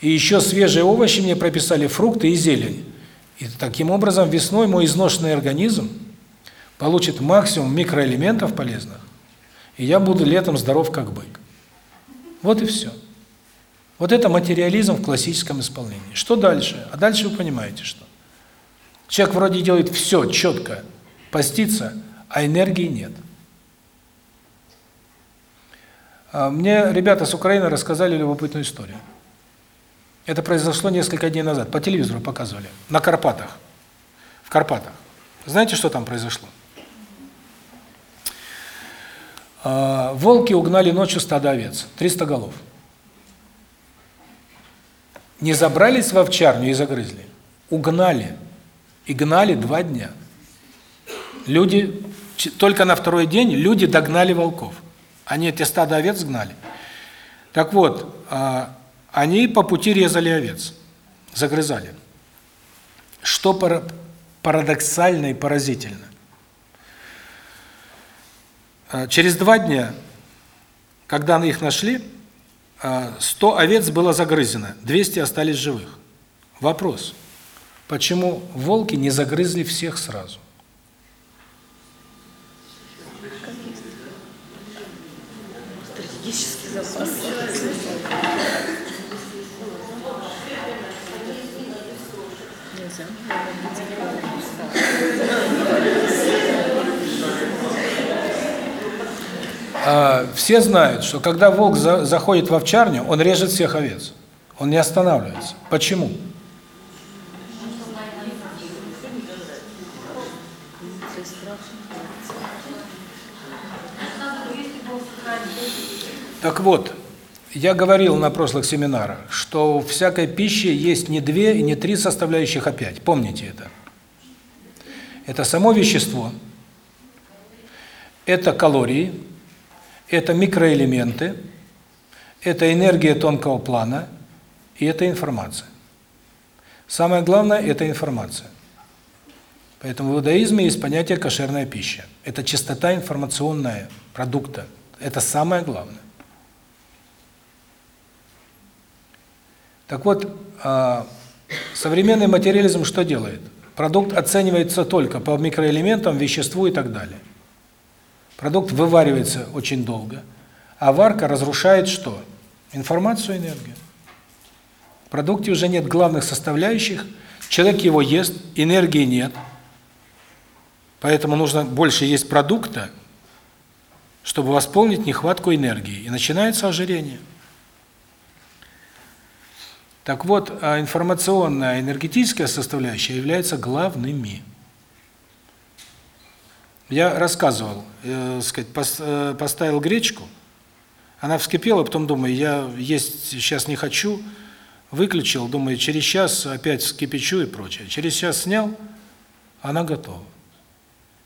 и еще свежие овощи мне прописали, фрукты и зелень. И таким образом весной мой изношенный организм получит максимум микроэлементов полезных, и я буду летом здоров как бык. Вот и все. Вот это материализм в классическом исполнении. Что дальше? А дальше вы понимаете, что. Человек вроде делает все четко, постится, а энергии нет. А мне ребята с Украины рассказали любопытную историю. Это произошло несколько дней назад, по телевизору показывали, на Карпатах. В Карпатах. Знаете, что там произошло? А, волки угнали ночью стадо овец, 300 голов. Не забрались в овчарню и загрызли, угнали. И гнали два дня. Люди, только на второй день люди догнали волков. Они эти стадо овец гнали. Так вот, а, они по пути резали овец, загрызали. Что парадоксально и поразительно. А, через два дня, когда их нашли, 100 а, овец было загрызено, 200 остались живых. Вопрос. Почему волки не загрызли всех сразу? Стратегический запас. Нельзя. Все знают, что когда волк за, заходит в овчарню, он режет всех овец. Он не останавливается. Почему? Так вот, я говорил на прошлых семинарах, что у всякой пищи есть не две и не три составляющих, а пять. Помните это. Это само вещество, это калории, это микроэлементы, это энергия тонкого плана и это информация. Самое главное – это информация. Поэтому в иудаизме есть понятие «кошерная пища». Это чистота информационная продукта. Это самое главное. Так вот, а, современный материализм что делает? Продукт оценивается только по микроэлементам, веществу и так далее. Продукт вываривается очень долго, а варка разрушает что? Информацию, энергию. В продукте уже нет главных составляющих, человек его ест, энергии нет. Поэтому нужно больше есть продукта, чтобы восполнить нехватку энергии. И начинается ожирение. Так вот, а информационная, энергетическая составляющая является главными. Я рассказывал, э, сказать, э, поставил гречку, она вскипела, потом думаю, я есть сейчас не хочу, выключил, думаю, через час опять вскипячу и прочее. Через час снял, она готова.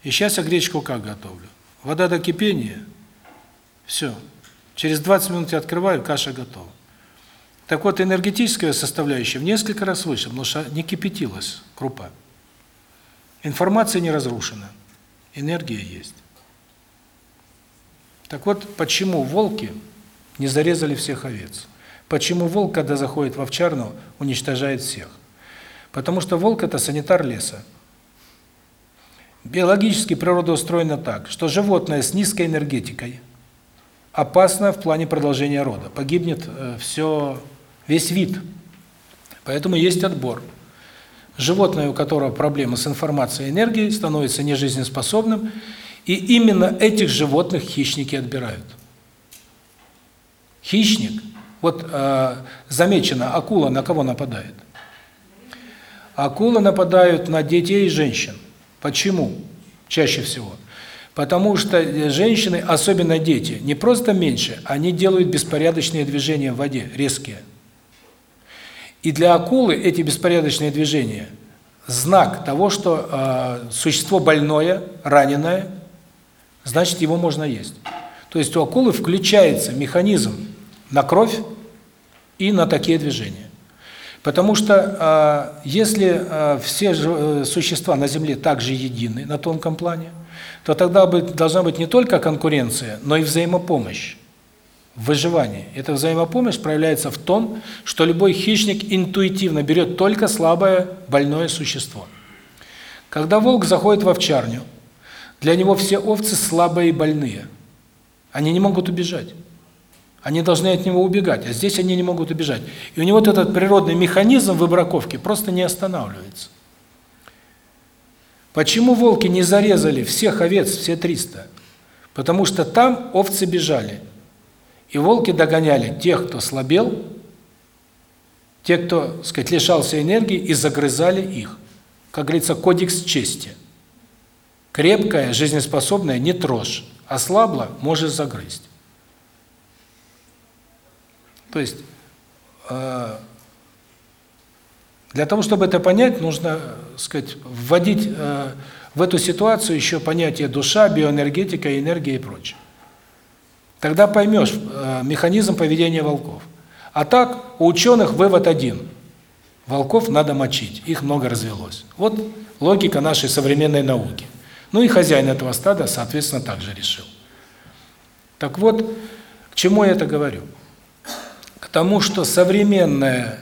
И сейчас я гречку как готовлю? Вода до кипения, все. Через 20 минут я открываю, каша готова. Так вот, энергетическая составляющая в несколько раз выше, потому что не кипятилась крупа. Информация не разрушена, энергия есть. Так вот, почему волки не зарезали всех овец? Почему волк, когда заходит в овчарну, уничтожает всех? Потому что волк – это санитар леса. Биологически природа устроена так, что животное с низкой энергетикой опасно в плане продолжения рода. Погибнет э, все, весь вид. Поэтому есть отбор. Животное, у которого проблемы с информацией и энергией, становится нежизнеспособным, и именно этих животных хищники отбирают. Хищник, вот э, замечено, акула на кого нападает? Акулы нападают на детей и женщин. Почему? Чаще всего. Потому что женщины, особенно дети, не просто меньше, они делают беспорядочные движения в воде, резкие. И для акулы эти беспорядочные движения – знак того, что э, существо больное, раненое, значит, его можно есть. То есть у акулы включается механизм на кровь и на такие движения. Потому что э, если э, все же, существа на Земле также едины на тонком плане, то тогда бы, должна быть не только конкуренция, но и взаимопомощь в выживании. Эта взаимопомощь проявляется в том, что любой хищник интуитивно берет только слабое, больное существо. Когда волк заходит в овчарню, для него все овцы слабые и больные. Они не могут убежать. Они должны от него убегать, а здесь они не могут убежать. И у него вот этот природный механизм выбраковки просто не останавливается. Почему волки не зарезали всех овец, все 300? Потому что там овцы бежали. И волки догоняли тех, кто слабел, тех, кто, так сказать, лишался энергии, и загрызали их. Как говорится, кодекс чести. Крепкая, жизнеспособная не трожь, ослабла – можешь загрызть. То есть, э, для того, чтобы это понять, нужно, сказать, вводить э, в эту ситуацию еще понятие душа, биоэнергетика, энергия и прочее. Тогда поймешь э, механизм поведения волков. А так, у ученых вывод один. Волков надо мочить, их много развелось. Вот логика нашей современной науки. Ну и хозяин этого стада, соответственно, также решил. Так вот, к чему я это говорю? К тому, что современное,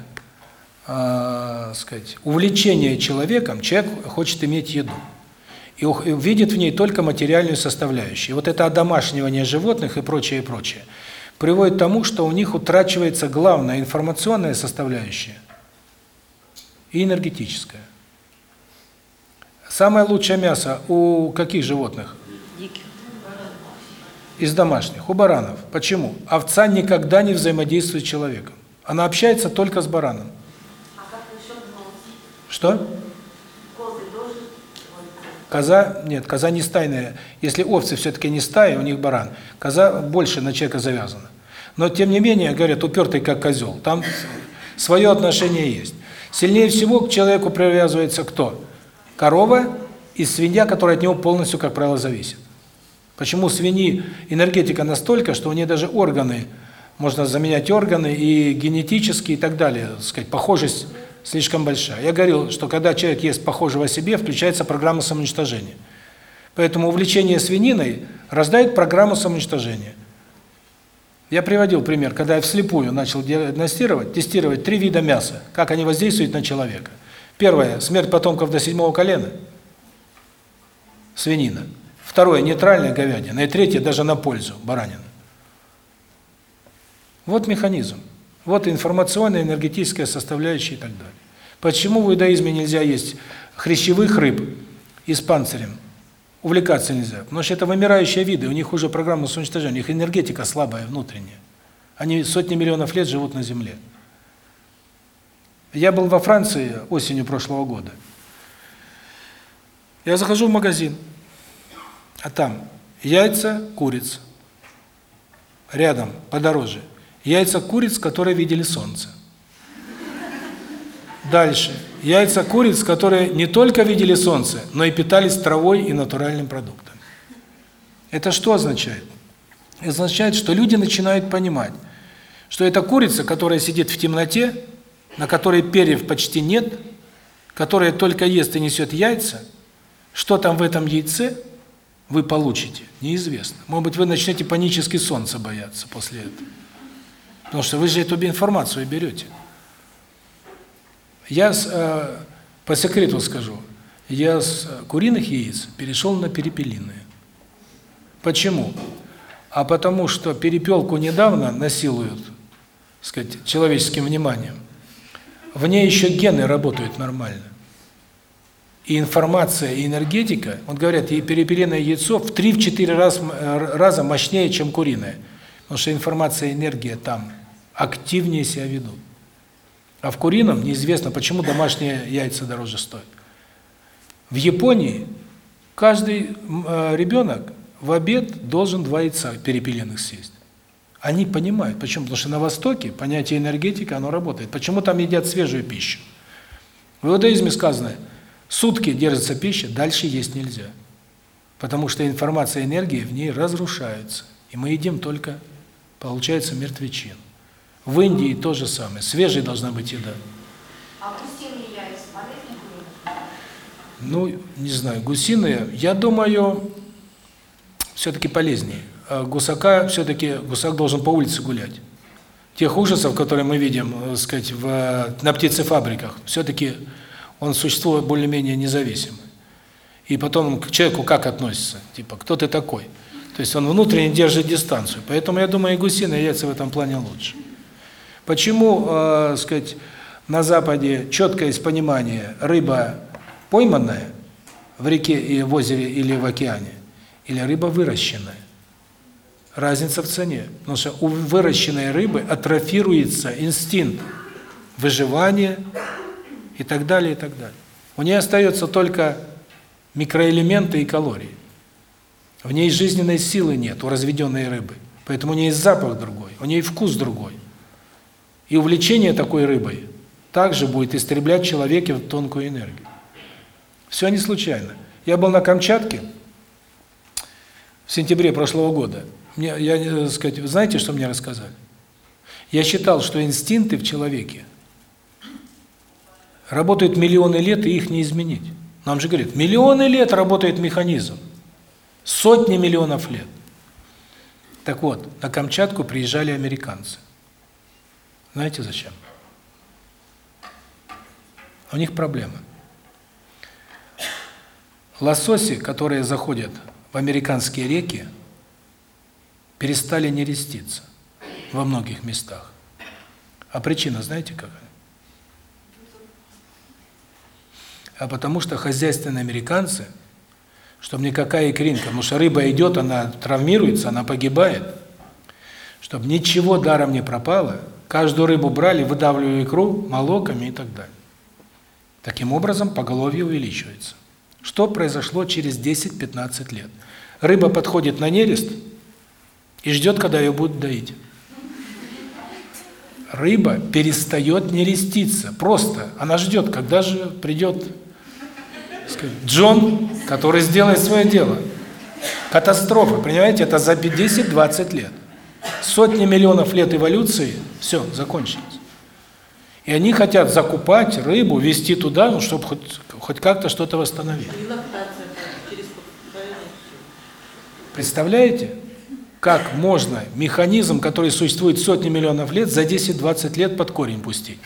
э, сказать, увлечение человеком, человек хочет иметь еду и видит в ней только материальную составляющую. И вот это одомашнивание животных и прочее, и прочее приводит к тому, что у них утрачивается главная информационная составляющая и энергетическая. Самое лучшее мясо у каких животных? Диких. Из домашних, у баранов. Почему? Овца никогда не взаимодействует с человеком. Она общается только с бараном. А как насчет волос? Что? Коза, нет, коза не стайная. Если овцы все-таки не стаи, у них баран. Коза больше на человека завязана. Но, тем не менее, говорят, упертый как козел. Там свое отношение есть. Сильнее всего к человеку привязывается кто? Корова и свинья, которая от него полностью, как правило, зависит. Почему свиньи энергетика настолько, что у нее даже органы, можно заменять органы и генетически и так далее, так сказать, похожесть слишком большая. Я говорил, что когда человек ест похожего себе, включается программа самоуничтожения. Поэтому увлечение свининой рождает программу самоуничтожения. Я приводил пример, когда я вслепую начал диагностировать, тестировать три вида мяса, как они воздействуют на человека. Первое – смерть потомков до седьмого колена, свинина. Второе – нейтральная говядина. И третье – даже на пользу, баранина. Вот механизм. Вот информационная, энергетическая составляющая и так далее. Почему в иудаизме нельзя есть хрящевых рыб и с панцирем? Увлекаться нельзя. Потому что это вымирающие виды, у них уже программа самоуничтожения, у них энергетика слабая, внутренняя. Они сотни миллионов лет живут на Земле. Я был во Франции осенью прошлого года. Я захожу в магазин, а там яйца куриц. Рядом, подороже. Яйца куриц, которые видели солнце. Дальше. Яйца куриц, которые не только видели солнце, но и питались травой и натуральным продуктом. Это что означает? Это означает, что люди начинают понимать, что эта курица, которая сидит в темноте, на которой перьев почти нет, которая только ест и несет яйца, Что там в этом яйце вы получите, неизвестно. Может быть, вы начнете панически солнца бояться после этого. Потому что вы же эту информацию берете. Я э, по секрету скажу, я с куриных яиц перешел на перепелиные. Почему? А потому что перепелку недавно насилуют, сказать, человеческим вниманием. В ней еще гены работают нормально. И информация, и энергетика, вот говорят, и перепелиное яйцо в 3-4 раз, раза мощнее, чем куриное. Потому что информация и энергия там активнее себя ведут. А в курином неизвестно, почему домашние яйца дороже стоят. В Японии каждый э, ребенок в обед должен два яйца перепелиных съесть. Они понимают. Почему? Потому что на Востоке понятие энергетика, оно работает. Почему там едят свежую пищу? В иудаизме сказано, сутки держится пища, дальше есть нельзя. Потому что информация и энергия в ней разрушаются. И мы едим только, получается, мертвечин. В Индии то же самое. Свежей должна быть еда. А гусиные яйца полезнее? Ну, не знаю, гусиные, я думаю, все-таки полезнее. А гусака, все-таки гусак должен по улице гулять. Тех ужасов, которые мы видим, так сказать, в, на птицефабриках, все-таки он существует более-менее независимо. И потом к человеку как относится? Типа, кто ты такой? То есть он внутренне держит дистанцию. Поэтому я думаю, и гусиные яйца в этом плане лучше. Почему, э, сказать, на Западе четко есть понимание, рыба пойманная в реке и в озере или в океане, или рыба выращенная? Разница в цене. Потому что у выращенной рыбы атрофируется инстинкт выживания и так далее, и так далее. У нее остается только микроэлементы и калории. В ней жизненной силы нет у разведенной рыбы. Поэтому у нее запах другой, у нее вкус другой. И увлечение такой рыбой также будет истреблять в человеке тонкую энергию. Все не случайно. Я был на Камчатке в сентябре прошлого года. Мне, я, э, сказать, вы знаете, что мне рассказали? Я считал, что инстинкты в человеке работают миллионы лет, и их не изменить. Нам же говорят, миллионы лет работает механизм. Сотни миллионов лет. Так вот, на Камчатку приезжали американцы. Знаете зачем? У них проблема. Лососи, которые заходят в американские реки, перестали нереститься во многих местах. А причина знаете какая? А потому что хозяйственные американцы, чтобы никакая икринка, потому что рыба идет, она травмируется, она погибает, чтобы ничего даром не пропало, каждую рыбу брали, выдавливали икру молоками и так далее. Таким образом, поголовье увеличивается. Что произошло через 10-15 лет? Рыба подходит на нерест и ждет, когда ее будут доить. Рыба перестает нереститься. Просто она ждет, когда же придет сказать, Джон, который сделает свое дело. Катастрофа, понимаете, это за 10-20 лет. Сотни миллионов лет эволюции, все, закончилось. И они хотят закупать рыбу, везти туда, ну, чтобы хоть, хоть как-то что-то восстановить. Представляете, как можно механизм, который существует сотни миллионов лет, за 10-20 лет под корень пустить?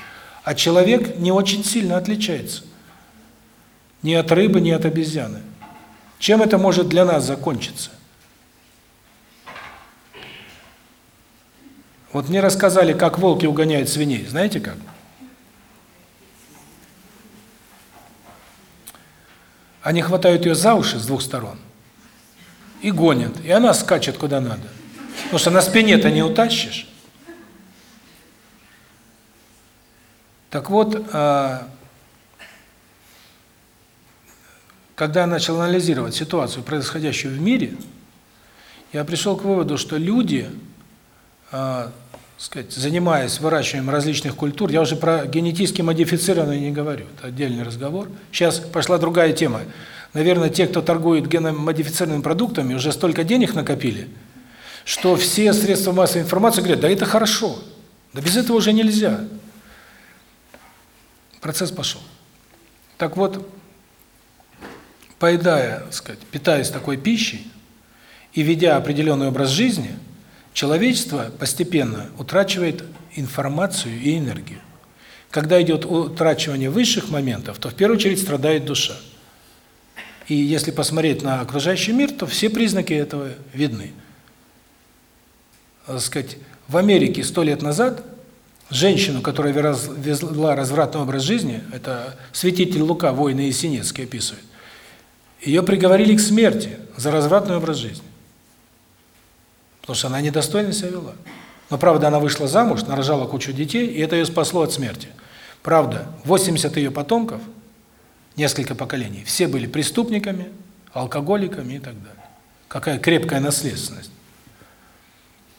А человек не очень сильно отличается. Ни от рыбы, ни от обезьяны. Чем это может для нас закончиться? Вот мне рассказали, как волки угоняют свиней. Знаете как? Они хватают ее за уши с двух сторон и гонят. И она скачет куда надо. Потому что на спине-то не утащишь. Так вот, а, когда я начал анализировать ситуацию, происходящую в мире, я пришел к выводу, что люди, э, сказать, занимаясь выращиванием различных культур, я уже про генетически модифицированные не говорю, это отдельный разговор. Сейчас пошла другая тема. Наверное, те, кто торгует геномодифицированными продуктами, уже столько денег накопили, что все средства массовой информации говорят, да это хорошо, да без этого уже нельзя. Процесс пошел. Так вот, поедая, сказать, питаясь такой пищей и ведя определенный образ жизни, человечество постепенно утрачивает информацию и энергию. Когда идет утрачивание высших моментов, то в первую очередь страдает душа. И если посмотреть на окружающий мир, то все признаки этого видны. Так сказать, в Америке сто лет назад женщину, которая вела развратный образ жизни, это святитель Лука, воин Есенинский описывает, ее приговорили к смерти за развратный образ жизни. Потому что она недостойно себя вела. Но, правда, она вышла замуж, нарожала кучу детей, и это ее спасло от смерти. Правда, 80 ее потомков, несколько поколений, все были преступниками, алкоголиками и так далее. Какая крепкая наследственность.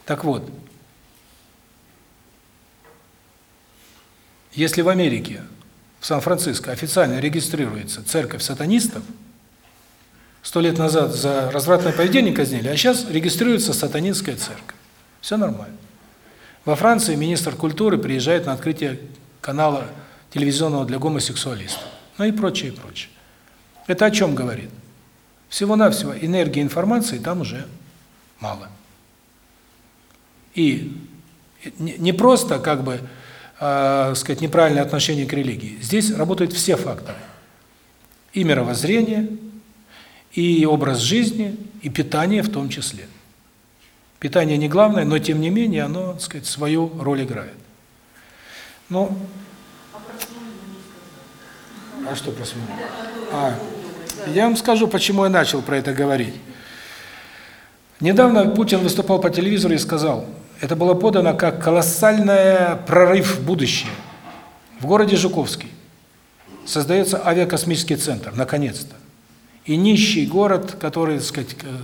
Так вот, если в Америке, в Сан-Франциско официально регистрируется церковь сатанистов, сто лет назад за развратное поведение казнили, а сейчас регистрируется сатанинская церковь. Все нормально. Во Франции министр культуры приезжает на открытие канала телевизионного для гомосексуалистов. Ну и прочее, и прочее. Это о чем говорит? Всего-навсего энергии информации там уже мало. И не просто как бы, э, сказать, неправильное отношение к религии. Здесь работают все факторы. И мировоззрение, и образ жизни, и питание в том числе. Питание не главное, но тем не менее оно, так сказать, свою роль играет. Ну, а что про смерть? А, я вам скажу, почему я начал про это говорить. Недавно Путин выступал по телевизору и сказал, это было подано как колоссальный прорыв в будущее. В городе Жуковский создается авиакосмический центр, наконец-то. И нищий город, который, так сказать, э,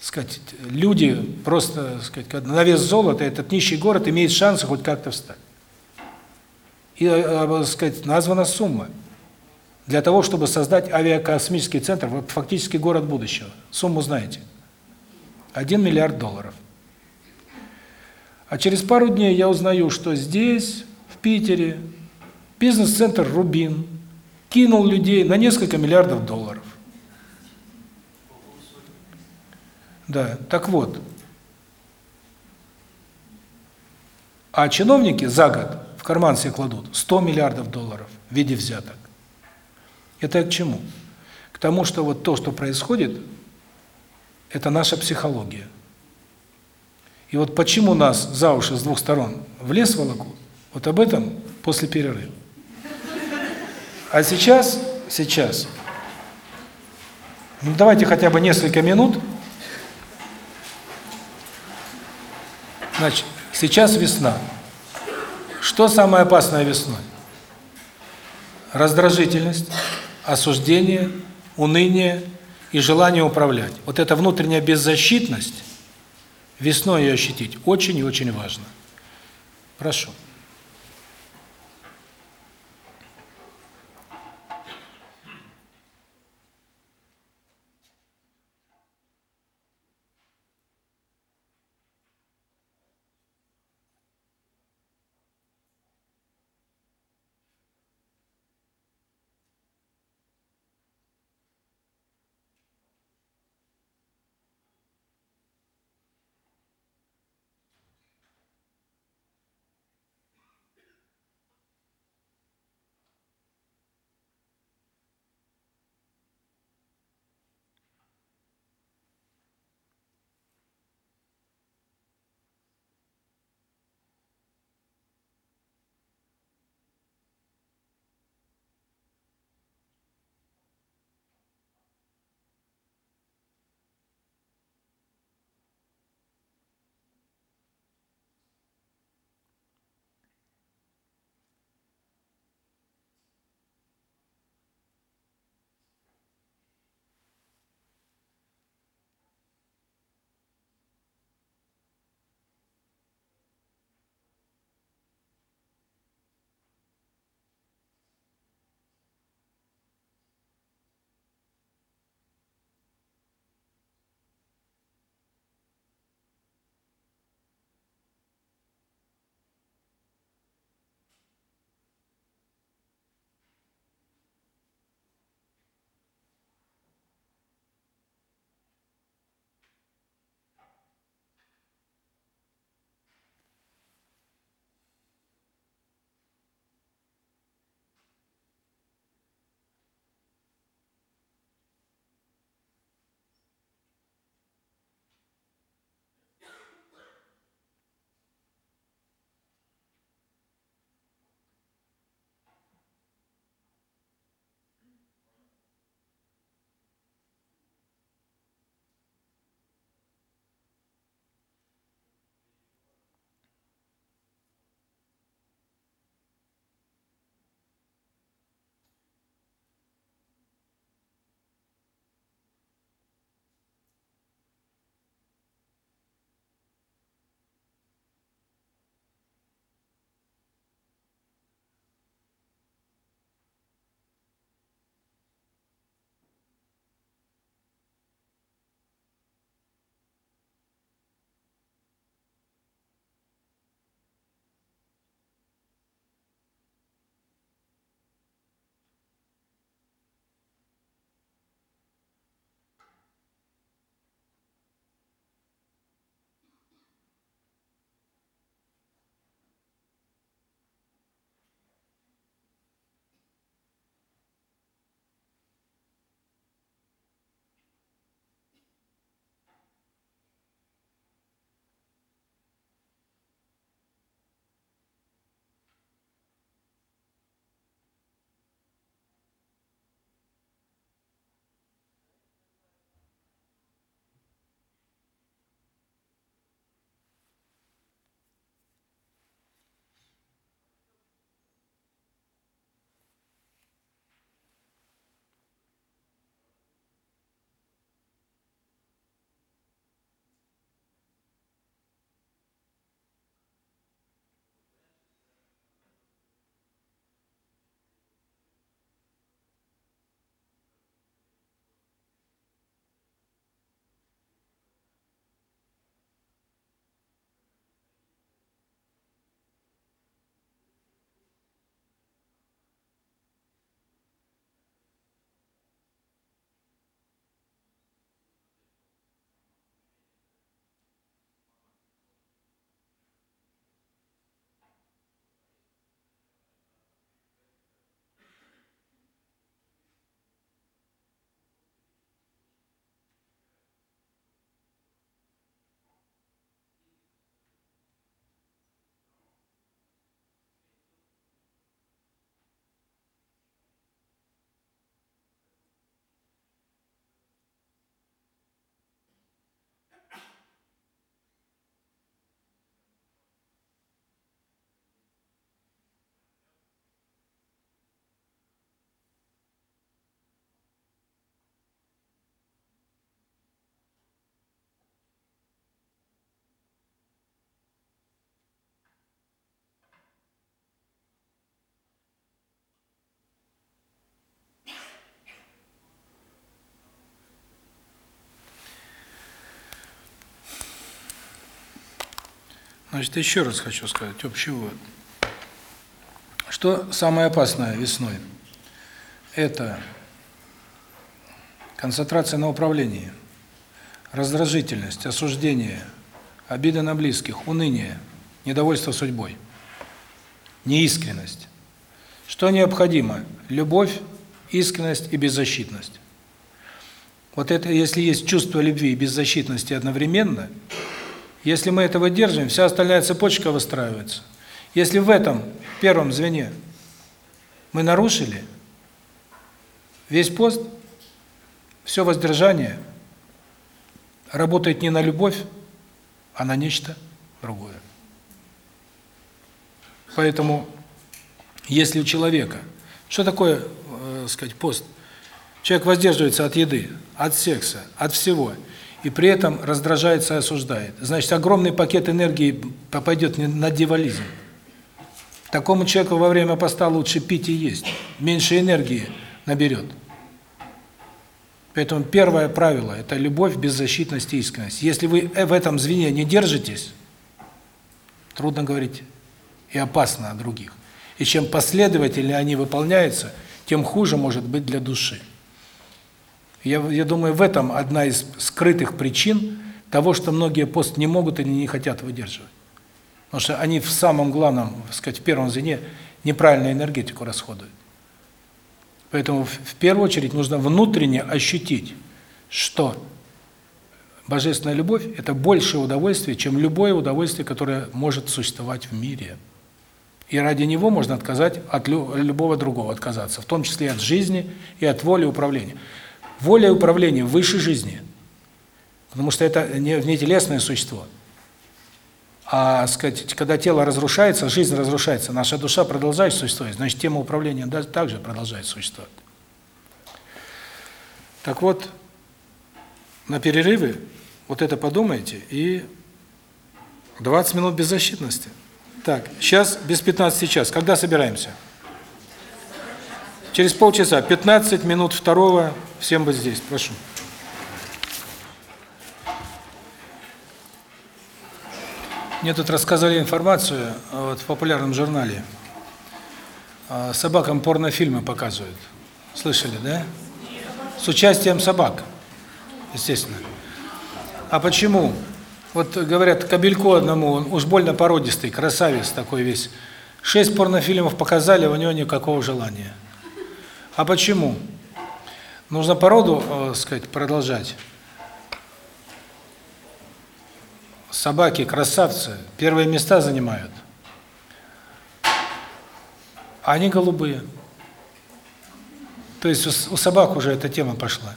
сказать, люди просто, сказать, на вес золота, этот нищий город имеет шансы хоть как-то встать. И, э, э, сказать, названа сумма для того, чтобы создать авиакосмический центр, фактически город будущего. Сумму знаете. 1 миллиард долларов. А через пару дней я узнаю, что здесь, в Питере, бизнес-центр «Рубин» кинул людей на несколько миллиардов долларов. Да, так вот. А чиновники за год в карман себе кладут 100 миллиардов долларов в виде взяток. Это к чему? К тому, что вот то, что происходит, это наша психология. И вот почему нас за уши с двух сторон в лес волокут, вот об этом после перерыва. А сейчас, сейчас, ну давайте хотя бы несколько минут. Значит, сейчас весна. Что самое опасное весной? Раздражительность, осуждение, уныние и желание управлять. Вот эта внутренняя беззащитность, весной ее ощутить, очень и очень важно. Прошу. Значит, еще раз хочу сказать, общий вывод. Что самое опасное весной? Это концентрация на управлении, раздражительность, осуждение, обида на близких, уныние, недовольство судьбой, неискренность. Что необходимо? Любовь, искренность и беззащитность. Вот это, если есть чувство любви и беззащитности одновременно, если мы это выдерживаем, вся остальная цепочка выстраивается. Если в этом первом звене мы нарушили весь пост, все воздержание работает не на любовь, а на нечто другое. Поэтому, если у человека, что такое, э, сказать, пост? Человек воздерживается от еды, от секса, от всего, и при этом раздражается и осуждает. Значит, огромный пакет энергии попадет на дьяволизм. Такому человеку во время поста лучше пить и есть, меньше энергии наберет. Поэтому первое правило – это любовь, беззащитность и искренность. Если вы в этом звене не держитесь, трудно говорить и опасно о других. И чем последовательнее они выполняются, тем хуже может быть для души. Я, я думаю, в этом одна из скрытых причин того, что многие пост не могут или не хотят выдерживать. Потому что они в самом главном, так сказать, в первом звене неправильную энергетику расходуют. Поэтому в первую очередь нужно внутренне ощутить, что божественная любовь – это большее удовольствие, чем любое удовольствие, которое может существовать в мире. И ради него можно отказать от любого другого, отказаться, в том числе и от жизни, и от воли управления. Воля и управление выше жизни, потому что это не, не телесное существо. А, сказать, когда тело разрушается, жизнь разрушается, наша душа продолжает существовать, значит, тема управления также продолжает существовать. Так вот, на перерывы вот это подумайте и 20 минут беззащитности. Так, сейчас без 15 час. Когда собираемся? Через полчаса, 15 минут второго, всем быть здесь, прошу. Мне тут рассказали информацию вот в популярном журнале. А, собакам порнофильмы показывают. Слышали, да? С участием собак, естественно. А почему? Вот говорят, кабельку одному, он уж больно породистый, красавец такой весь. Шесть порнофильмов показали, у него никакого желания. А почему? Нужно породу, э, сказать, продолжать. Собаки красавцы, первые места занимают. А они голубые. То есть у, у собак уже эта тема пошла.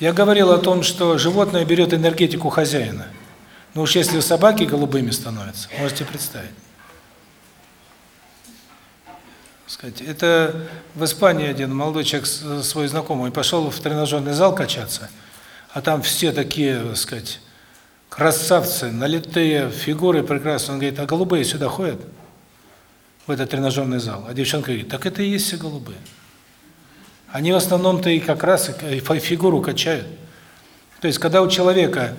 Я говорил о том, что животное берет энергетику хозяина. Но уж если у собаки голубыми становятся, можете представить сказать. Это в Испании один молодой человек, свой знакомый, пошел в тренажерный зал качаться, а там все такие, так сказать, красавцы, налитые, фигуры прекрасные. Он говорит, а голубые сюда ходят? В этот тренажерный зал. А девчонка говорит, так это и есть все голубые. Они в основном-то и как раз фигуру качают. То есть, когда у человека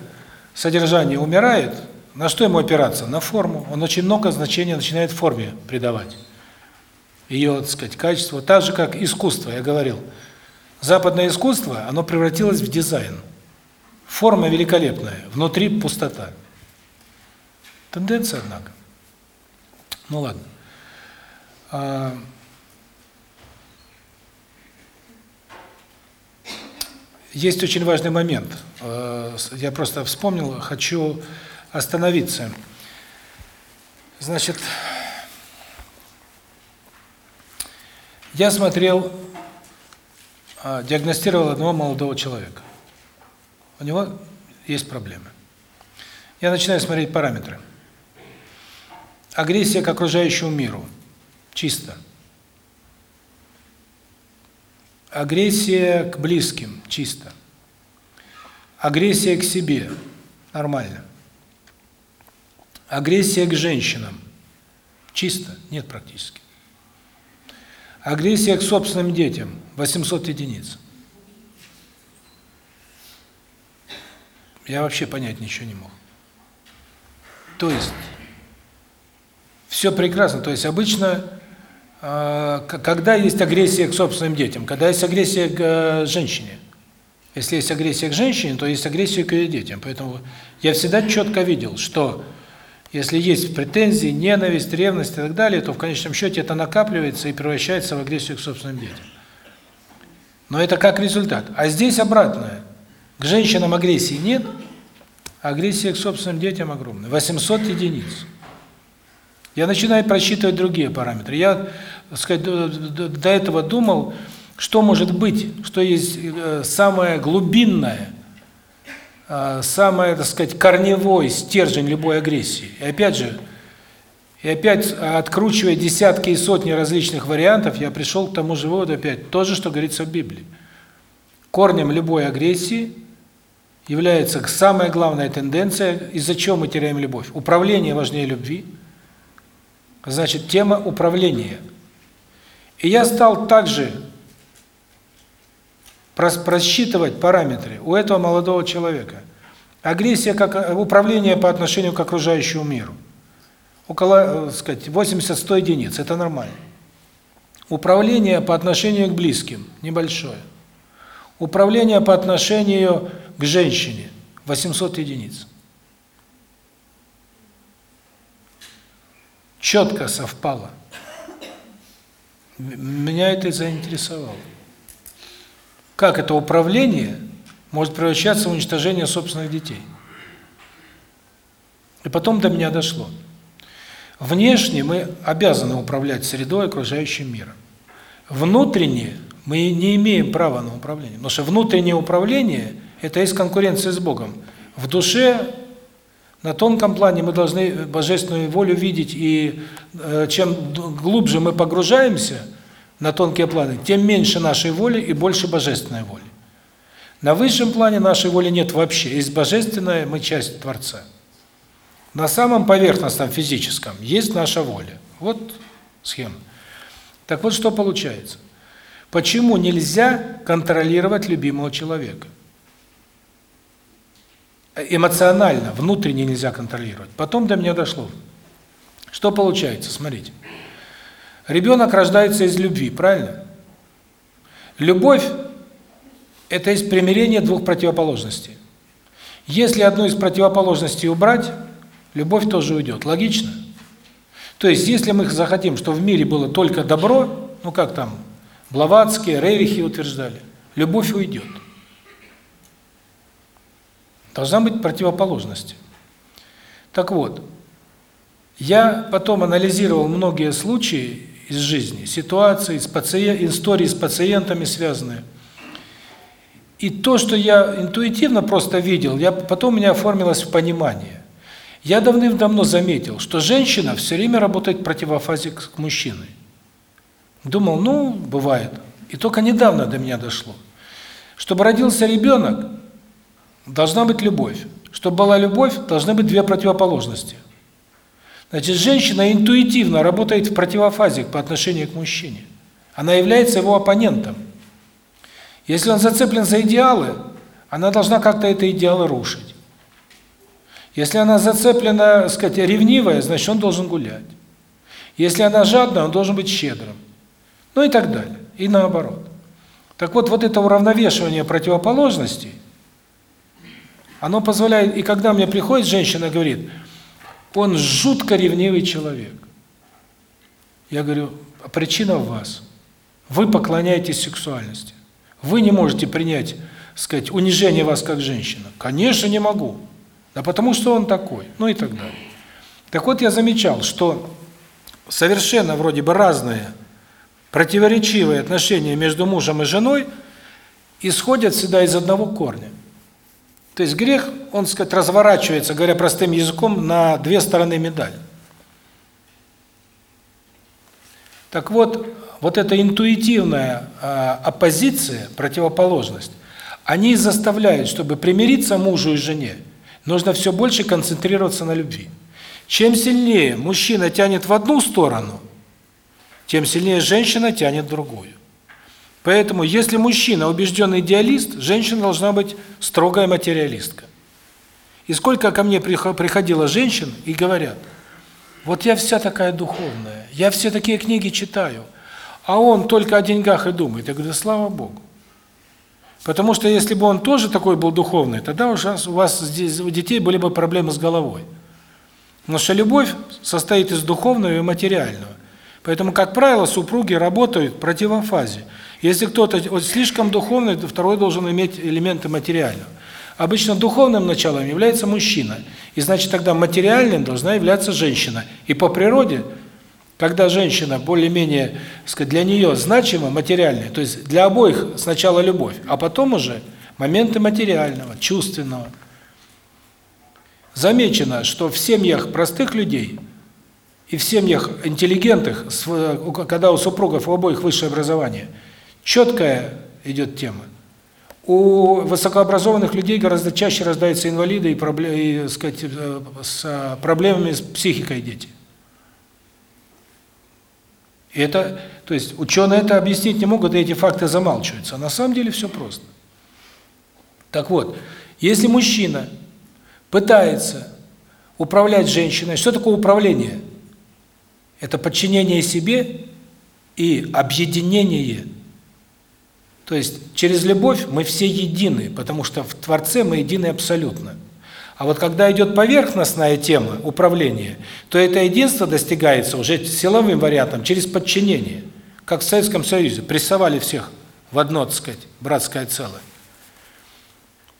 содержание умирает, на что ему опираться? На форму. Он очень много значения начинает форме придавать ее, так сказать, качество, так же как искусство, я говорил. Западное искусство, оно превратилось в дизайн. Форма великолепная, внутри пустота. Тенденция, однако. Ну ладно. А есть очень важный момент. А, я просто вспомнил, хочу остановиться. Значит, Я смотрел, а, диагностировал одного молодого человека. У него есть проблемы. Я начинаю смотреть параметры. Агрессия к окружающему миру. Чисто. Агрессия к близким. Чисто. Агрессия к себе. Нормально. Агрессия к женщинам. Чисто. Нет практически. Агрессия к собственным детям 800 единиц. Я вообще понять ничего не мог. То есть Все прекрасно. То есть обычно, э, когда есть агрессия к собственным детям, когда есть агрессия к э, женщине. Если есть агрессия к женщине, то есть агрессия к ее детям. Поэтому я всегда четко видел, что если есть претензии, ненависть, ревность и так далее, то в конечном счете это накапливается и превращается в агрессию к собственным детям. Но это как результат. А здесь обратное. К женщинам агрессии нет, а агрессия к собственным детям огромная. 800 единиц. Я начинаю просчитывать другие параметры. Я, так сказать, до, этого думал, что может быть, что есть э, самое глубинное, самое, так сказать, корневой стержень любой агрессии. И опять же, и опять, э, откручивая десятки и сотни различных вариантов, я пришел к тому же выводу опять, то же, что говорится в Библии. Корнем любой агрессии является самая главная тенденция, из-за чего мы теряем любовь. Управление важнее любви. Значит, тема управления. И я стал также просчитывать параметры у этого молодого человека. Агрессия как э, управление по отношению к окружающему миру. Около, э, сказать, 80-100 единиц это нормально. Управление по отношению к близким небольшое. Управление по отношению к женщине 800 единиц. Четко совпало. Меня это заинтересовало. Как это управление может превращаться в уничтожение собственных детей? И потом до меня дошло. Внешне мы обязаны управлять средой, окружающим миром. Внутренне мы не имеем права на управление. Потому что внутреннее управление – это есть конкуренция с Богом. В душе, на тонком плане мы должны божественную волю видеть, и э, чем глубже мы погружаемся на тонкие планы, тем меньше нашей воли и больше божественной воли. На высшем плане нашей воли нет вообще. Есть божественная, мы часть Творца. На самом поверхностном физическом есть наша воля. Вот схема. Так вот, что получается. Почему нельзя контролировать любимого человека? Эмоционально, внутренне нельзя контролировать. Потом до меня дошло. Что получается? Смотрите. Ребенок рождается из любви, правильно? Любовь – это есть примирение двух противоположностей. Если одну из противоположностей убрать, любовь тоже уйдет. Логично? То есть, если мы захотим, чтобы в мире было только добро, ну как там, Блаватские, Рерихи утверждали, любовь уйдет. Должна быть противоположность. Так вот, я потом анализировал многие случаи из жизни, ситуации, с пациент, истории с пациентами связанные. И то, что я интуитивно просто видел, я потом у меня оформилось в понимание. Я давным-давно заметил, что женщина все время работает в противофазе к мужчине. Думал, ну, бывает. И только недавно до меня дошло. Чтобы родился ребенок, должна быть любовь. Чтобы была любовь, должны быть две противоположности. Значит, женщина интуитивно работает в противофазе по отношению к мужчине. Она является его оппонентом. Если он зацеплен за идеалы, она должна как-то эти идеалы рушить. Если она зацеплена, так сказать, ревнивая, значит, он должен гулять. Если она жадная, он должен быть щедрым. Ну и так далее. И наоборот. Так вот, вот это уравновешивание противоположностей, оно позволяет, и когда мне приходит женщина говорит, он жутко ревнивый человек. Я говорю, а причина в вас. Вы поклоняетесь сексуальности. Вы не можете принять, сказать, унижение вас как женщина. Конечно, не могу. Да потому что он такой. Ну и так далее. Так вот, я замечал, что совершенно вроде бы разные, противоречивые отношения между мужем и женой исходят всегда из одного корня. То есть грех, он, так сказать, разворачивается, говоря простым языком, на две стороны медали. Так вот, вот эта интуитивная э, оппозиция, противоположность, они заставляют, чтобы примириться мужу и жене, нужно все больше концентрироваться на любви. Чем сильнее мужчина тянет в одну сторону, тем сильнее женщина тянет в другую. Поэтому, если мужчина убежденный идеалист, женщина должна быть строгая материалистка. И сколько ко мне приходило женщин и говорят, Вот я вся такая духовная, я все такие книги читаю, а он только о деньгах и думает. Я говорю, слава Богу. Потому что если бы он тоже такой был духовный, тогда уже у вас здесь у детей были бы проблемы с головой. Потому что любовь состоит из духовного и материального. Поэтому, как правило, супруги работают в противофазе. Если кто-то вот слишком духовный, то второй должен иметь элементы материального. Обычно духовным началом является мужчина, и значит тогда материальным должна являться женщина. И по природе, когда женщина более-менее, сказать, для нее значима материальная, то есть для обоих сначала любовь, а потом уже моменты материального, чувственного. Замечено, что в семьях простых людей и в семьях интеллигентных, когда у супругов у обоих высшее образование, четкая идет тема. У высокообразованных людей гораздо чаще рождаются инвалиды и, проблемы, и сказать, э, с проблемами с психикой дети. И это, то есть ученые это объяснить не могут, и эти факты замалчиваются. А на самом деле все просто. Так вот, если мужчина пытается управлять женщиной, что такое управление? Это подчинение себе и объединение то есть через любовь мы все едины, потому что в Творце мы едины абсолютно. А вот когда идет поверхностная тема управления, то это единство достигается уже силовым вариантом, через подчинение. Как в Советском Союзе, прессовали всех в одно, так сказать, братское целое.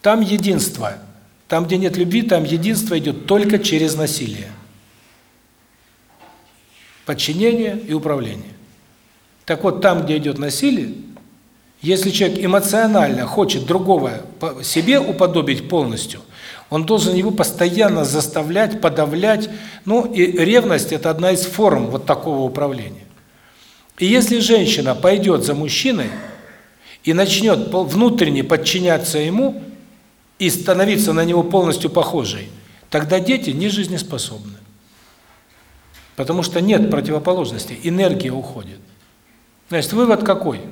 Там единство. Там, где нет любви, там единство идет только через насилие. Подчинение и управление. Так вот, там, где идет насилие, если человек эмоционально хочет другого себе уподобить полностью, он должен его постоянно заставлять, подавлять. Ну и ревность – это одна из форм вот такого управления. И если женщина пойдет за мужчиной и начнет внутренне подчиняться ему и становиться на него полностью похожей, тогда дети не жизнеспособны. Потому что нет противоположности, энергия уходит. Значит, вывод какой?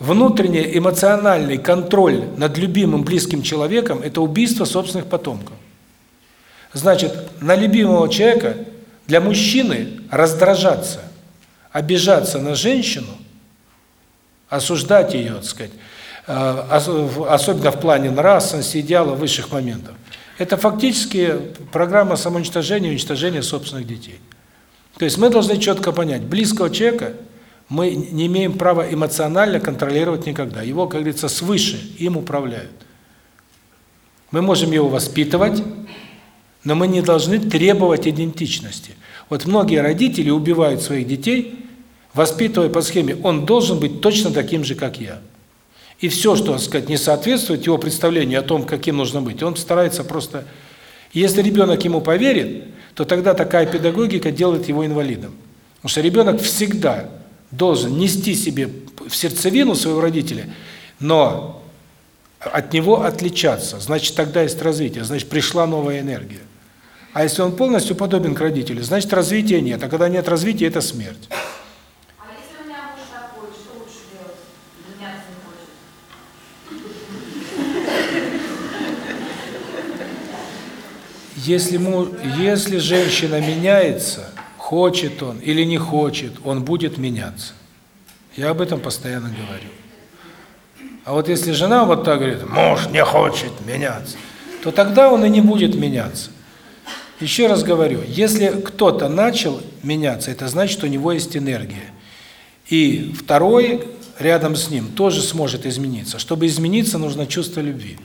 Внутренний эмоциональный контроль над любимым близким человеком – это убийство собственных потомков. Значит, на любимого человека для мужчины раздражаться, обижаться на женщину, осуждать ее, так сказать, э, особенно в плане нравственности, идеала высших моментов, это фактически программа самоуничтожения и уничтожения собственных детей. То есть мы должны четко понять, близкого человека – мы не имеем права эмоционально контролировать никогда. Его, как говорится, свыше им управляют. Мы можем его воспитывать, но мы не должны требовать идентичности. Вот многие родители убивают своих детей, воспитывая по схеме «он должен быть точно таким же, как я». И все, что, так сказать, не соответствует его представлению о том, каким нужно быть, он старается просто... Если ребенок ему поверит, то тогда такая педагогика делает его инвалидом. Потому что ребенок всегда должен нести себе в сердцевину своего родителя, но от него отличаться. Значит, тогда есть развитие, значит, пришла новая энергия. А если он полностью подобен к родителю, значит, развития нет. А когда нет развития, это смерть. А если у меня муж такой, что лучше делать? Меняться не хочет. Если, му, если женщина меняется, Хочет он или не хочет, он будет меняться. Я об этом постоянно говорю. А вот если жена вот так говорит, муж не хочет меняться, то тогда он и не будет меняться. Еще раз говорю, если кто-то начал меняться, это значит, у него есть энергия. И второй рядом с ним тоже сможет измениться. Чтобы измениться, нужно чувство любви.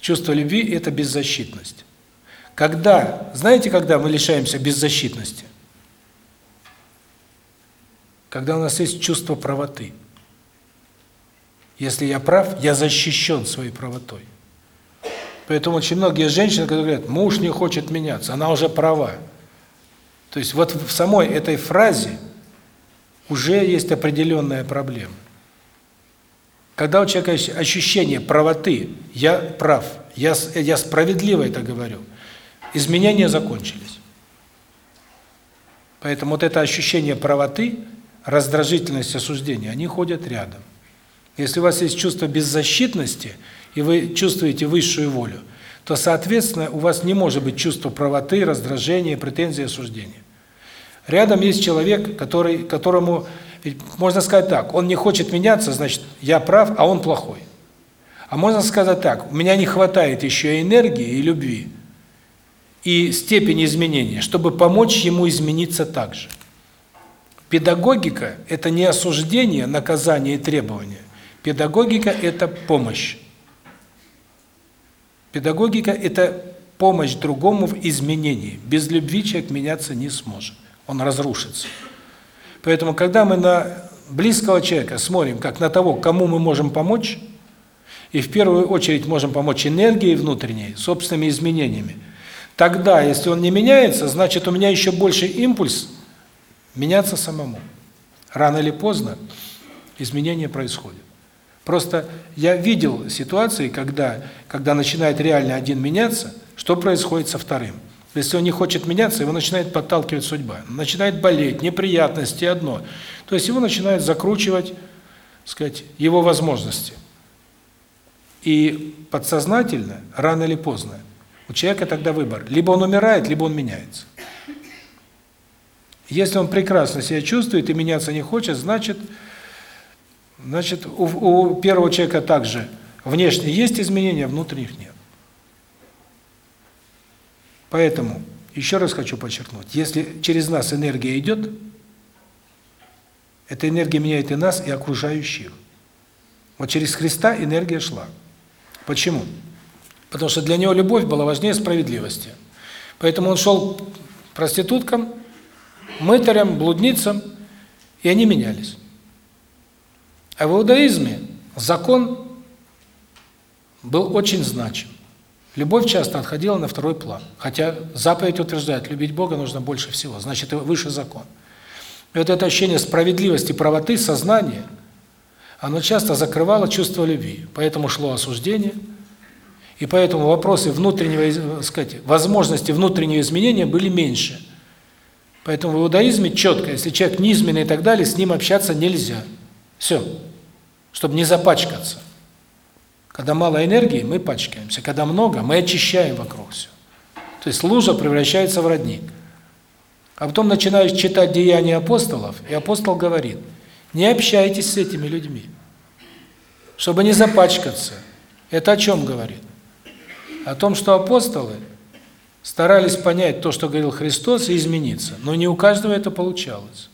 Чувство любви – это беззащитность. Когда, знаете, когда мы лишаемся беззащитности? Когда у нас есть чувство правоты. Если я прав, я защищен своей правотой. Поэтому очень многие женщины, которые говорят, муж не хочет меняться, она уже права. То есть вот в самой этой фразе уже есть определенная проблема. Когда у человека есть ощущение правоты, я прав, я, я справедливо это говорю, изменения закончились. Поэтому вот это ощущение правоты, раздражительность, осуждение, они ходят рядом. Если у вас есть чувство беззащитности, и вы чувствуете высшую волю, то, соответственно, у вас не может быть чувства правоты, раздражения, претензий, осуждения. Рядом есть человек, который, которому, можно сказать так, он не хочет меняться, значит, я прав, а он плохой. А можно сказать так, у меня не хватает еще энергии и любви, и степени изменения, чтобы помочь ему измениться так же. Педагогика – это не осуждение, наказание и требования. Педагогика – это помощь. Педагогика – это помощь другому в изменении. Без любви человек меняться не сможет. Он разрушится. Поэтому, когда мы на близкого человека смотрим, как на того, кому мы можем помочь, и в первую очередь можем помочь энергией внутренней, собственными изменениями, тогда, если он не меняется, значит, у меня еще больше импульс меняться самому. Рано или поздно изменения происходят. Просто я видел ситуации, когда, когда начинает реально один меняться, что происходит со вторым. Если он не хочет меняться, его начинает подталкивать судьба. Начинает болеть, неприятности одно. То есть его начинает закручивать, сказать, его возможности. И подсознательно, рано или поздно, у человека тогда выбор. Либо он умирает, либо он меняется. Если он прекрасно себя чувствует и меняться не хочет, значит, значит у, у первого человека также внешне есть изменения, внутренних нет. Поэтому, еще раз хочу подчеркнуть, если через нас энергия идет, эта энергия меняет и нас, и окружающих. Вот через Христа энергия шла. Почему? Потому что для него любовь была важнее справедливости. Поэтому он шел проституткам, мытарям, блудницам, и они менялись. А в иудаизме закон был очень значим. Любовь часто отходила на второй план. Хотя заповедь утверждает, любить Бога нужно больше всего, значит, выше закон. И вот это ощущение справедливости, правоты, сознания, оно часто закрывало чувство любви. Поэтому шло осуждение, и поэтому вопросы внутреннего, так сказать, возможности внутреннего изменения были меньше. Поэтому в иудаизме четко, если человек низменный и так далее, с ним общаться нельзя. Все. Чтобы не запачкаться. Когда мало энергии, мы пачкаемся. Когда много, мы очищаем вокруг все. То есть лужа превращается в родник. А потом начинаешь читать деяния апостолов, и апостол говорит, не общайтесь с этими людьми, чтобы не запачкаться. Это о чем говорит? О том, что апостолы старались понять то, что говорил Христос, и измениться. Но не у каждого это получалось.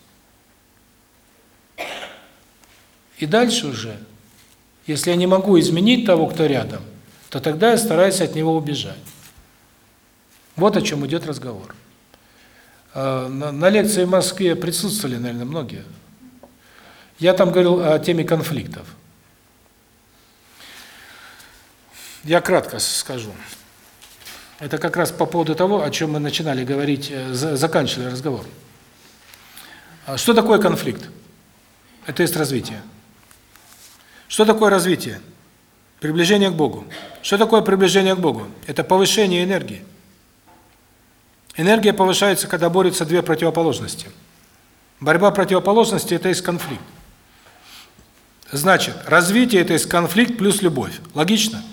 И дальше уже если я не могу изменить того, кто рядом, то тогда я стараюсь от него убежать. Вот о чем идет разговор. А, на лекции в Москве присутствовали, наверное, многие. Я там говорил о теме конфликтов. Я кратко скажу. Это как раз по поводу того, о чем мы начинали говорить, э, заканчивали разговор. А что такое конфликт? Это есть развитие. Что такое развитие? Приближение к Богу. Что такое приближение к Богу? Это повышение энергии. Энергия повышается, когда борются две противоположности. Борьба противоположностей – это есть конфликт. Значит, развитие – это есть конфликт плюс любовь. Логично?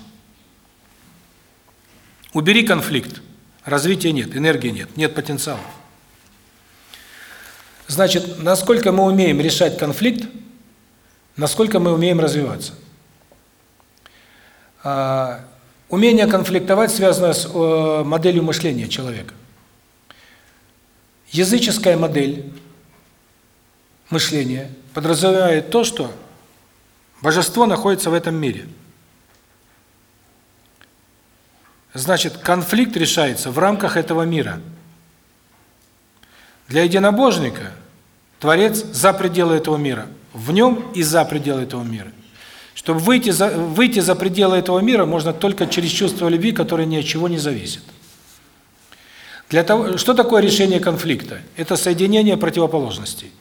Убери конфликт, развития нет, энергии нет, нет потенциала. Значит, насколько мы умеем решать конфликт – насколько мы умеем развиваться. А, умение конфликтовать связано с э, моделью мышления человека. Языческая модель мышления подразумевает то, что божество находится в этом мире. Значит, конфликт решается в рамках этого мира. Для единобожника Творец за пределы этого мира – в нем и за пределы этого мира. Чтобы выйти за выйти за пределы этого мира можно только через чувство любви, которое ни от чего не зависит. Для того, что такое решение конфликта? Это соединение противоположностей.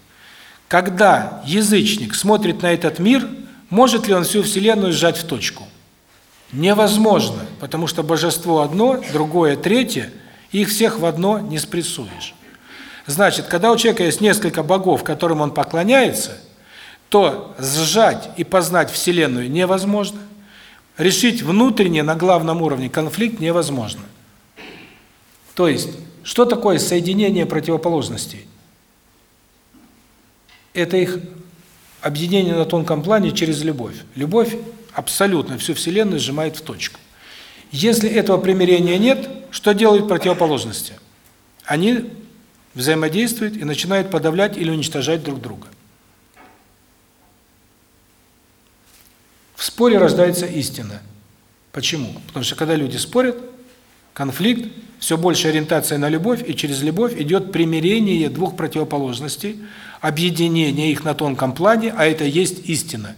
Когда язычник смотрит на этот мир, может ли он всю вселенную сжать в точку? Невозможно, потому что божество одно, другое третье, их всех в одно не спрессуешь. Значит, когда у человека есть несколько богов, которым он поклоняется, то сжать и познать Вселенную невозможно. решить внутренне на главном уровне конфликт невозможно. То есть, что такое соединение противоположностей? Это их объединение на тонком плане через любовь. Любовь абсолютно всю Вселенную сжимает в точку. Если этого примирения нет, что делают противоположности? Они взаимодействуют и начинают подавлять или уничтожать друг друга. В споре рождается истина. Почему? Потому что когда люди спорят, конфликт, все больше ориентация на любовь, и через любовь идет примирение двух противоположностей, объединение их на тонком плане, а это есть истина.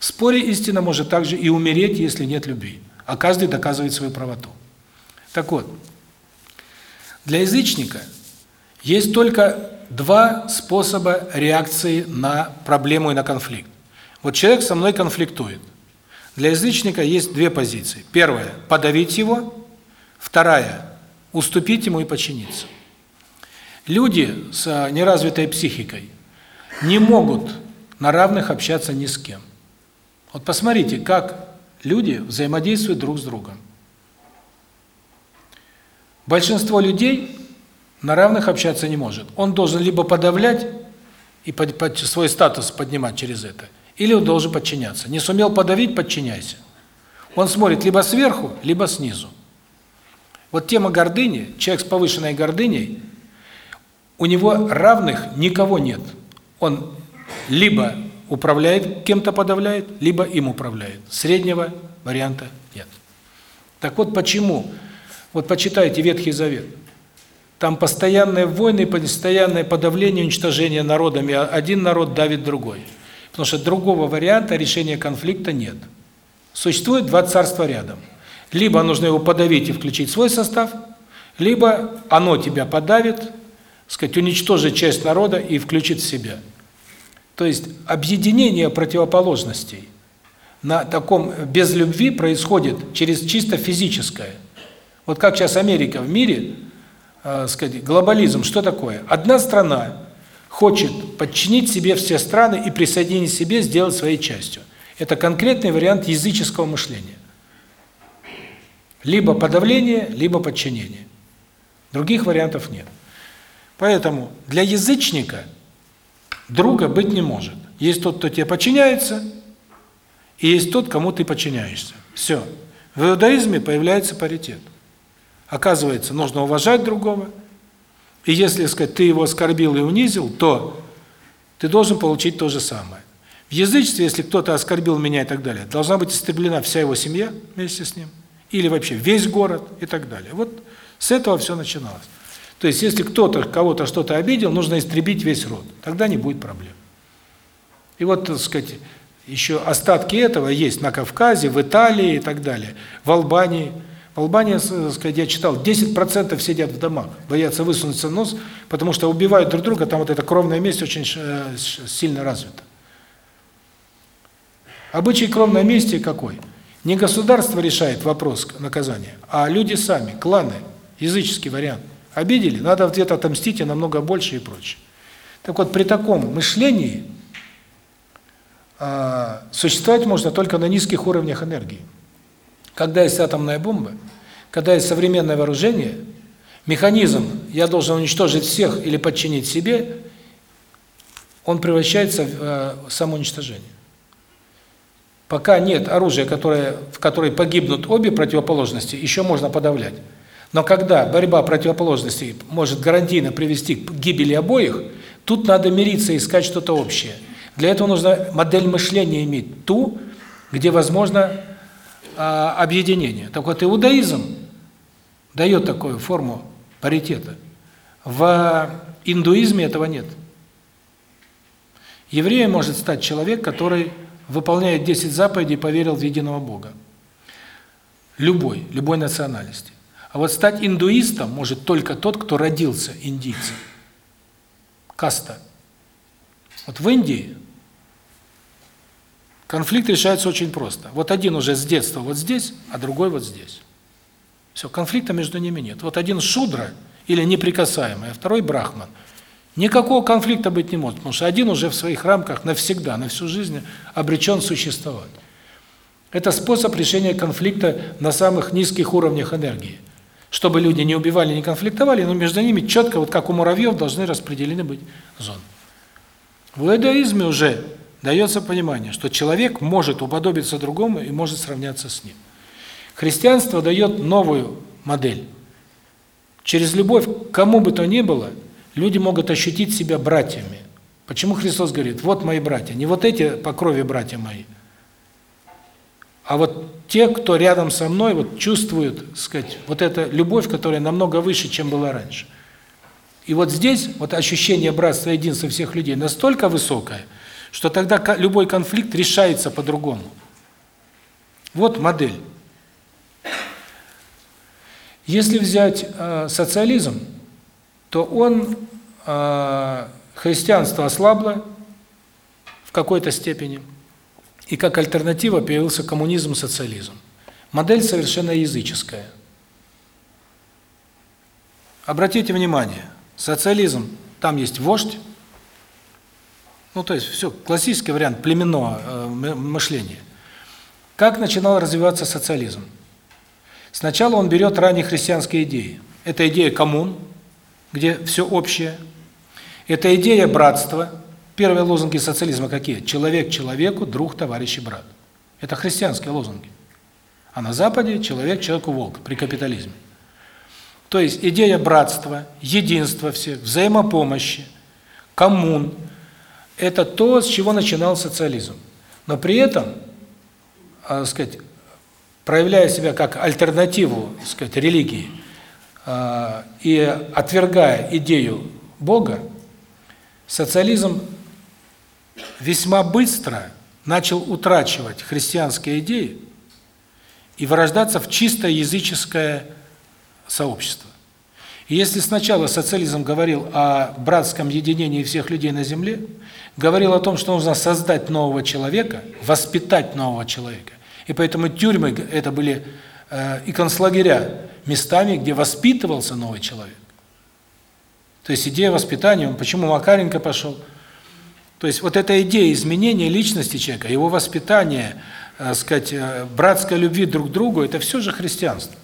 В споре истина может также и умереть, если нет любви, а каждый доказывает свою правоту. Так вот, для язычника есть только два способа реакции на проблему и на конфликт. Вот человек со мной конфликтует. Для язычника есть две позиции. Первая – подавить его. Вторая – уступить ему и подчиниться. Люди с неразвитой психикой не могут на равных общаться ни с кем. Вот посмотрите, как люди взаимодействуют друг с другом. Большинство людей на равных общаться не может. Он должен либо подавлять и под, под свой статус поднимать через это, или он должен подчиняться. Не сумел подавить – подчиняйся. Он смотрит либо сверху, либо снизу. Вот тема гордыни, человек с повышенной гордыней, у него равных никого нет. Он либо управляет, кем-то подавляет, либо им управляет. Среднего варианта нет. Так вот почему? Вот почитайте Ветхий Завет. Там постоянные войны, постоянное подавление, уничтожение народами. Один народ давит другой. Потому что другого варианта решения конфликта нет. Существует два царства рядом. Либо нужно его подавить и включить свой состав, либо оно тебя подавит, сказать, уничтожит часть народа и включит в себя. То есть объединение противоположностей на таком без любви происходит через чисто физическое. Вот как сейчас Америка в мире, э, сказать, глобализм, что такое? Одна страна хочет подчинить себе все страны и присоединить себе, сделать своей частью. Это конкретный вариант языческого мышления. Либо подавление, либо подчинение. Других вариантов нет. Поэтому для язычника друга быть не может. Есть тот, кто тебе подчиняется, и есть тот, кому ты подчиняешься. Все. В иудаизме появляется паритет. Оказывается, нужно уважать другого, и если, сказать, ты его оскорбил и унизил, то ты должен получить то же самое. В язычестве, если кто-то оскорбил меня и так далее, должна быть истреблена вся его семья вместе с ним, или вообще весь город и так далее. Вот с этого все начиналось. То есть, если кто-то кого-то что-то обидел, нужно истребить весь род. Тогда не будет проблем. И вот, так сказать, еще остатки этого есть на Кавказе, в Италии и так далее, в Албании. В Албании, так сказать, я читал, 10% сидят в домах, боятся высунуться нос, потому что убивают друг друга, там вот эта кровная месть очень э, сильно развита. Обычай кровной мести какой? Не государство решает вопрос наказания, а люди сами, кланы, языческий вариант. Обидели, надо где-то отомстить и намного больше и прочее. Так вот, при таком мышлении э, существовать можно только на низких уровнях энергии. Когда есть атомная бомба, когда есть современное вооружение, механизм «я должен уничтожить всех или подчинить себе», он превращается в э, самоуничтожение. Пока нет оружия, которое, в которой погибнут обе противоположности, еще можно подавлять. Но когда борьба противоположностей может гарантийно привести к гибели обоих, тут надо мириться, искать что-то общее. Для этого нужно модель мышления иметь ту, где возможно а, объединение. Так вот, иудаизм дает такую форму паритета. В индуизме этого нет. Евреем может стать человек, который выполняет 10 заповедей и поверил в единого Бога. Любой, любой национальности. А вот стать индуистом может только тот, кто родился индийцем. Каста. Вот в Индии конфликт решается очень просто. Вот один уже с детства вот здесь, а другой вот здесь. Все, конфликта между ними нет. Вот один шудра или неприкасаемый, а второй брахман. Никакого конфликта быть не может, потому что один уже в своих рамках навсегда, на всю жизнь обречен существовать. Это способ решения конфликта на самых низких уровнях энергии. Чтобы люди не убивали, не конфликтовали, но между ними четко, вот как у муравьев, должны распределены быть зоны. В иудаизме уже дается понимание, что человек может уподобиться другому и может сравняться с ним. Христианство дает новую модель. Через любовь кому бы то ни было, люди могут ощутить себя братьями. Почему Христос говорит, вот мои братья, не вот эти по крови братья мои, а вот те, кто рядом со мной, вот чувствуют, сказать, вот эта любовь, которая намного выше, чем была раньше. И вот здесь вот ощущение братства и единства всех людей настолько высокое, что тогда любой конфликт решается по-другому. Вот модель. Если взять э, социализм, то он э, христианство ослабло в какой-то степени, и как альтернатива появился коммунизм, социализм. Модель совершенно языческая. Обратите внимание, социализм, там есть вождь, ну то есть все, классический вариант племенного э, мышления. Как начинал развиваться социализм? Сначала он берет ранние христианские идеи. Это идея коммун, где все общее. Это идея братства. Первые лозунги социализма какие? Человек человеку, друг, товарищ и брат. Это христианские лозунги. А на Западе человек человеку волк при капитализме. То есть идея братства, единства всех, взаимопомощи, коммун – это то, с чего начинал социализм. Но при этом, так сказать, проявляя себя как альтернативу, сказать, религии, э, и отвергая идею Бога, социализм весьма быстро начал утрачивать христианские идеи и вырождаться в чисто языческое сообщество. И если сначала социализм говорил о братском единении всех людей на земле, говорил о том, что нужно создать нового человека, воспитать нового человека, и поэтому тюрьмы это были э, и концлагеря местами, где воспитывался новый человек. То есть идея воспитания, почему Макаренко пошел. То есть вот эта идея изменения личности человека, его воспитания, э, сказать, э, братской любви друг к другу, это все же христианство.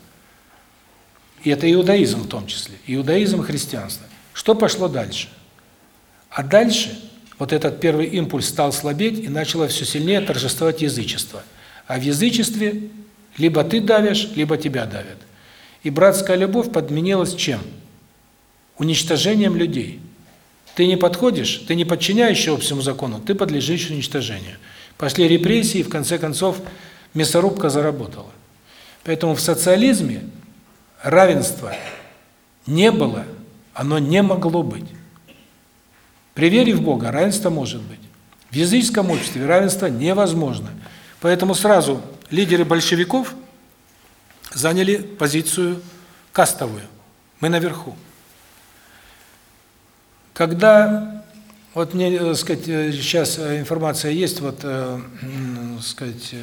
И это иудаизм в том числе. Иудаизм и христианство. Что пошло дальше? А дальше вот этот первый импульс стал слабеть и начало все сильнее торжествовать язычество – а в язычестве либо ты давишь, либо тебя давят. И братская любовь подменилась чем? Уничтожением людей. Ты не подходишь, ты не подчиняешься общему закону, ты подлежишь уничтожению. Пошли репрессии, в конце концов мясорубка заработала. Поэтому в социализме равенства не было, оно не могло быть. При вере в Бога равенство может быть. В языческом обществе равенство невозможно. Поэтому сразу лидеры большевиков заняли позицию кастовую. Мы наверху. Когда вот мне, так э, сказать, сейчас э, информация есть, вот, э, сказать,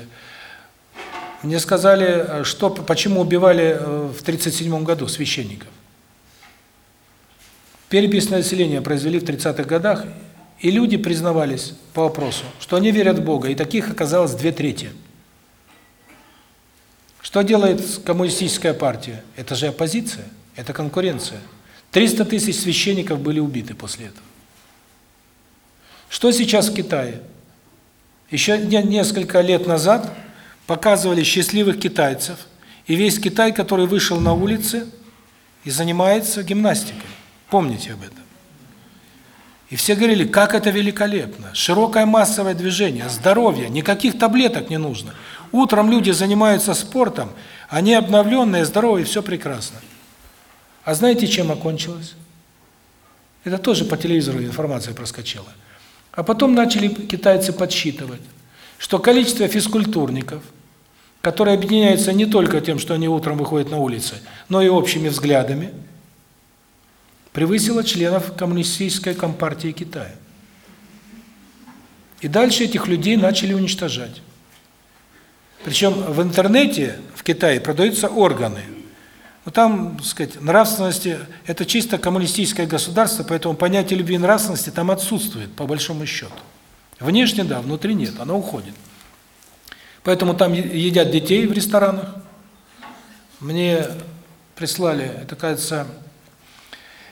мне сказали, что почему убивали в 37 году священников. Перепись населения произвели в 30-х годах, и люди признавались по вопросу, что они верят в Бога, и таких оказалось две трети. Что делает коммунистическая партия? Это же оппозиция, это конкуренция. 300 тысяч священников были убиты после этого. Что сейчас в Китае? Еще несколько лет назад показывали счастливых китайцев, и весь Китай, который вышел на улицы и занимается гимнастикой. Помните об этом. И все говорили, как это великолепно, широкое массовое движение, здоровье, никаких таблеток не нужно. Утром люди занимаются спортом, они обновленные, здоровые, все прекрасно. А знаете, чем окончилось? Это тоже по телевизору информация проскочила. А потом начали китайцы подсчитывать, что количество физкультурников, которые объединяются не только тем, что они утром выходят на улицы, но и общими взглядами – превысила членов коммунистической компартии Китая. И дальше этих людей начали уничтожать. Причем в интернете в Китае продаются органы. Но там, так сказать, нравственности это чисто коммунистическое государство, поэтому понятие любви и нравственности там отсутствует по большому счету. Внешне да, внутри нет, оно уходит. Поэтому там едят детей в ресторанах. Мне прислали, это, кажется,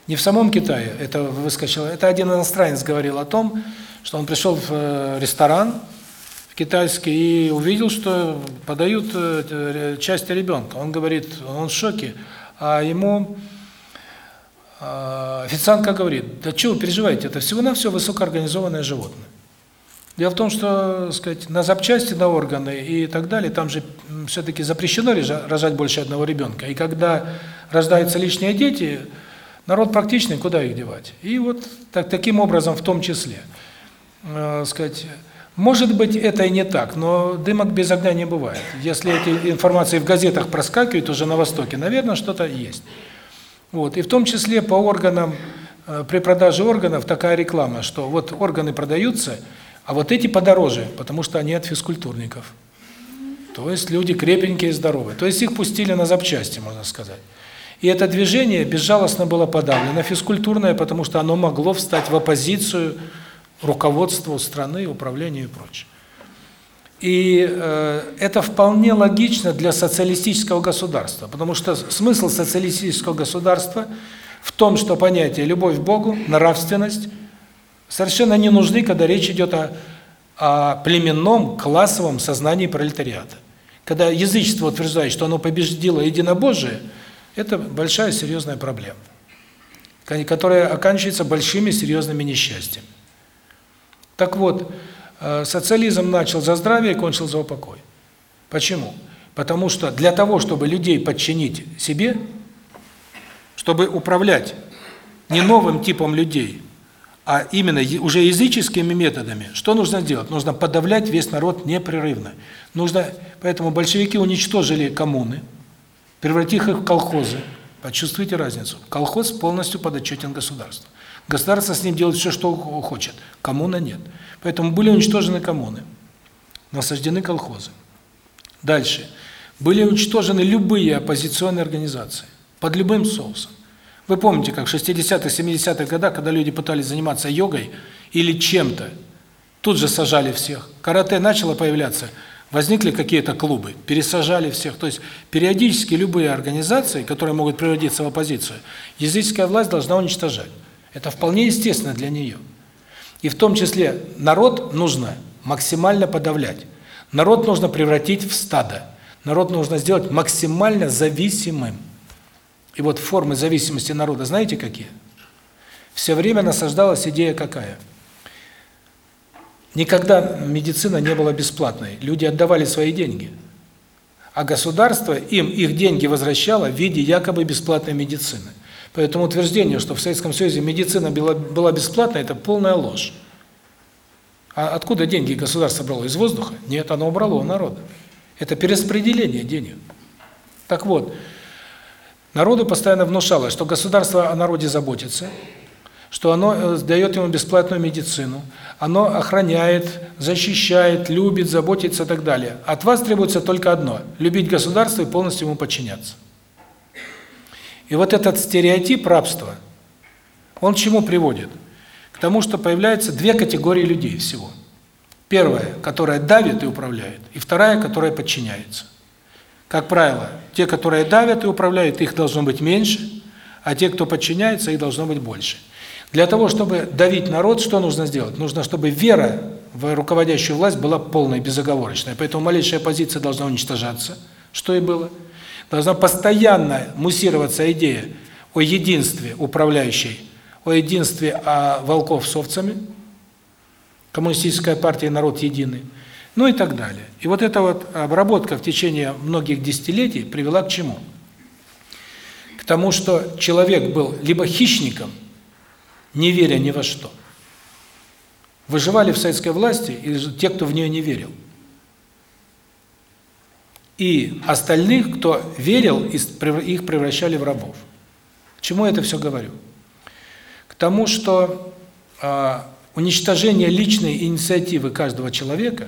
не в самом Китае, это выскочило, это один иностранец говорил о том, что он пришел в э, ресторан китайский и увидел, что подают э, части ребенка. Он говорит, он в шоке, а ему э, официантка говорит, да что вы переживаете, это всего-навсего высокоорганизованное животное. Дело в том, что, сказать, на запчасти, на органы и так далее, там же все-таки запрещено рожа- рожать больше одного ребенка. И когда рождаются лишние дети, народ практичный, куда их девать? И вот так, таким образом в том числе. Э, сказать, может быть, это и не так, но дымок без огня не бывает. Если эти информации в газетах проскакивают уже на Востоке, наверное, что-то есть. Вот, и в том числе по органам, э, при продаже органов такая реклама, что вот органы продаются, а вот эти подороже, потому что они от физкультурников. То есть люди крепенькие и здоровые. То есть их пустили на запчасти, можно сказать. И это движение безжалостно было подавлено, физкультурное, потому что оно могло встать в оппозицию руководству страны, управлению и прочее. И э, это вполне логично для социалистического государства, потому что смысл социалистического государства в том, что понятие любовь к Богу, нравственность совершенно не нужны, когда речь идет о, о племенном, классовом сознании пролетариата. Когда язычество утверждает, что оно победило единобожие, это большая серьезная проблема, которая оканчивается большими серьезными несчастьями. Так вот, э, социализм начал за здравие и кончил за упокой. Почему? Потому что для того, чтобы людей подчинить себе, чтобы управлять не новым типом людей, а именно уже языческими методами, что нужно делать? Нужно подавлять весь народ непрерывно. Нужно, поэтому большевики уничтожили коммуны, превратив их в колхозы. Почувствуйте разницу. Колхоз полностью подотчетен государству. Государство с ним делает все, что хочет. Коммуна нет. Поэтому были уничтожены коммуны. Насаждены колхозы. Дальше. Были уничтожены любые оппозиционные организации. Под любым соусом. Вы помните, как в 60-х, 70-х годах, когда люди пытались заниматься йогой или чем-то, тут же сажали всех. Карате начало появляться, возникли какие-то клубы, пересажали всех. То есть периодически любые организации, которые могут превратиться в оппозицию, языческая власть должна уничтожать. Это вполне естественно для нее. И в том числе народ нужно максимально подавлять. Народ нужно превратить в стадо. Народ нужно сделать максимально зависимым. И вот формы зависимости народа знаете какие? Все время насаждалась идея какая? Никогда медицина не была бесплатной. Люди отдавали свои деньги. А государство им их деньги возвращало в виде якобы бесплатной медицины. Поэтому утверждение, что в Советском Союзе медицина была, была бесплатной, это полная ложь. А откуда деньги государство брало? Из воздуха? Нет, оно брало у народа. Это перераспределение денег. Так вот, народу постоянно внушалось, что государство о народе заботится, что оно э, дает ему бесплатную медицину, оно охраняет, защищает, любит, заботится и так далее. От вас требуется только одно – любить государство и полностью ему подчиняться. И вот этот стереотип рабства, он к чему приводит? К тому, что появляются две категории людей всего. Первая, которая давит и управляет, и вторая, которая подчиняется. Как правило, те, которые давят и управляют, их должно быть меньше, а те, кто подчиняется, их должно быть больше. Для того, чтобы давить народ, что нужно сделать? Нужно, чтобы вера в руководящую власть была полной, безоговорочной. Поэтому малейшая позиция должна уничтожаться, что и было. Должна постоянно муссироваться идея о единстве управляющей, о единстве а волков с овцами, коммунистическая партия и народ единый, ну и так далее. И вот эта вот обработка в течение многих десятилетий привела к чему? К тому, что человек был либо хищником, не веря ни во что. Выживали в советской власти и те, кто в нее не верил. И остальных, кто верил, их превращали в рабов. К чему я это все говорю? К тому, что э, уничтожение личной инициативы каждого человека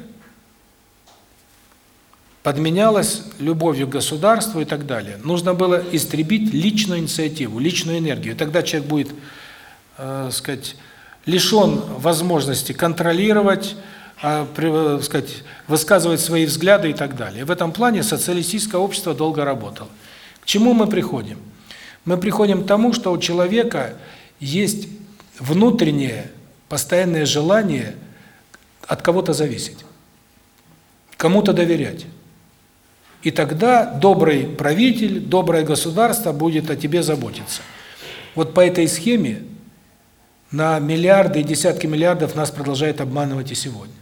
подменялось любовью к государству и так далее. Нужно было истребить личную инициативу, личную энергию. Тогда человек будет, э, сказать, лишен возможности контролировать, сказать, высказывать свои взгляды и так далее. В этом плане социалистическое общество долго работало. К чему мы приходим? Мы приходим к тому, что у человека есть внутреннее постоянное желание от кого-то зависеть, кому-то доверять. И тогда добрый правитель, доброе государство будет о тебе заботиться. Вот по этой схеме на миллиарды и десятки миллиардов нас продолжает обманывать и сегодня.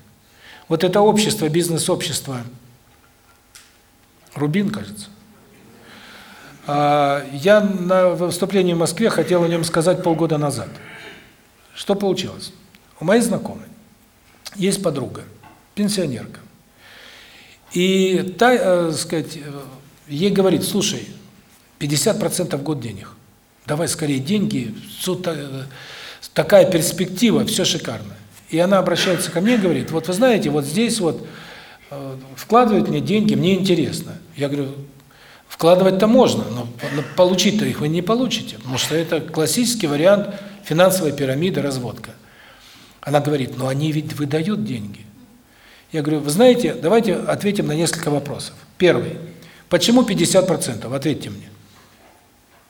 Вот это общество, бизнес-общество, Рубин, кажется. А, Я на выступлении в Москве хотел о нем сказать полгода назад. Что получилось? У моей знакомой есть подруга, пенсионерка. И та, э, сказать, э, ей говорит, слушай, 50% в год денег. Давай скорее деньги, э, такая перспектива, все шикарно. И она обращается ко мне и говорит, вот вы знаете, вот здесь вот э, вкладывают мне деньги, мне интересно. Я говорю, вкладывать-то можно, но получить-то их вы не получите, потому что это классический вариант финансовой пирамиды, разводка. Она говорит, но они ведь выдают деньги. Я говорю, вы знаете, давайте ответим на несколько вопросов. Первый. Почему 50%? Ответьте мне.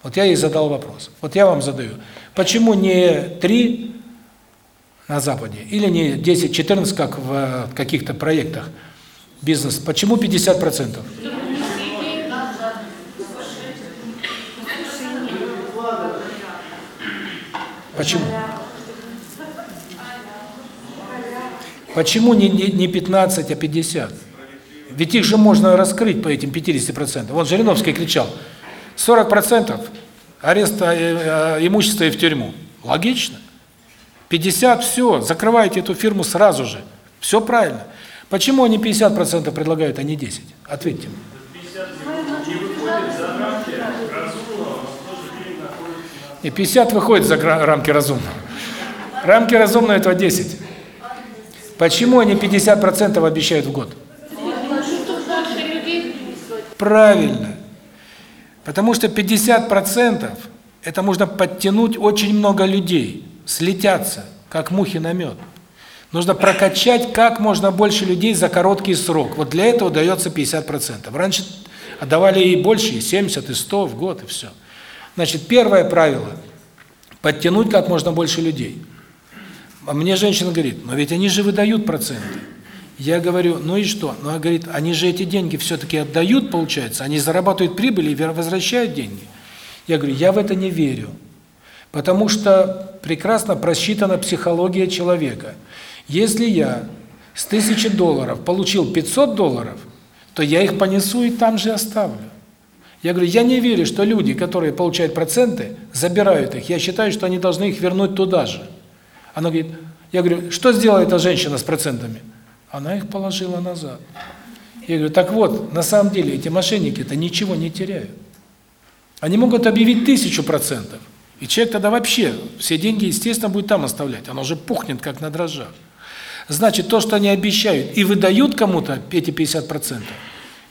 Вот я ей задал вопрос. Вот я вам задаю. Почему не 3 на Западе или не 10-14, как в каких-то проектах бизнес? Почему 50%? Почему? Почему не, не, не 15, а 50? Ведь их же можно раскрыть по этим 50%. Вот Жириновский кричал, 40% ареста э, э, имущества и в тюрьму. Логично. 50 все, закрывайте эту фирму сразу же. Все правильно. Почему они 50% предлагают, а не 10? Ответьте мне. И 50 выходит за рамки разумного. Рамки разумного этого 10. Почему они 50% обещают в год? Правильно. Потому что 50% это можно подтянуть очень много людей, слетятся, как мухи на мед. Нужно прокачать как можно больше людей за короткий срок. Вот для этого дается 50%. Раньше отдавали и больше, и 70, и 100 в год, и все. Значит, первое правило – подтянуть как можно больше людей. А мне женщина говорит, но ведь они же выдают проценты. Я говорю, ну и что? Ну, она говорит, они же эти деньги все-таки отдают, получается, они зарабатывают прибыль и возвращают деньги. Я говорю, я в это не верю, потому что прекрасно просчитана психология человека. Если я с тысячи долларов получил 500 долларов, то я их понесу и там же оставлю. Я говорю, я не верю, что люди, которые получают проценты, забирают их. Я считаю, что они должны их вернуть туда же. Она говорит, я говорю, что сделала эта женщина с процентами? Она их положила назад. Я говорю, так вот, на самом деле эти мошенники-то ничего не теряют. Они могут объявить тысячу процентов, и человек тогда вообще все деньги, естественно, будет там оставлять. Оно уже пухнет, как на дрожжах. Значит, то, что они обещают и выдают кому-то эти 50%,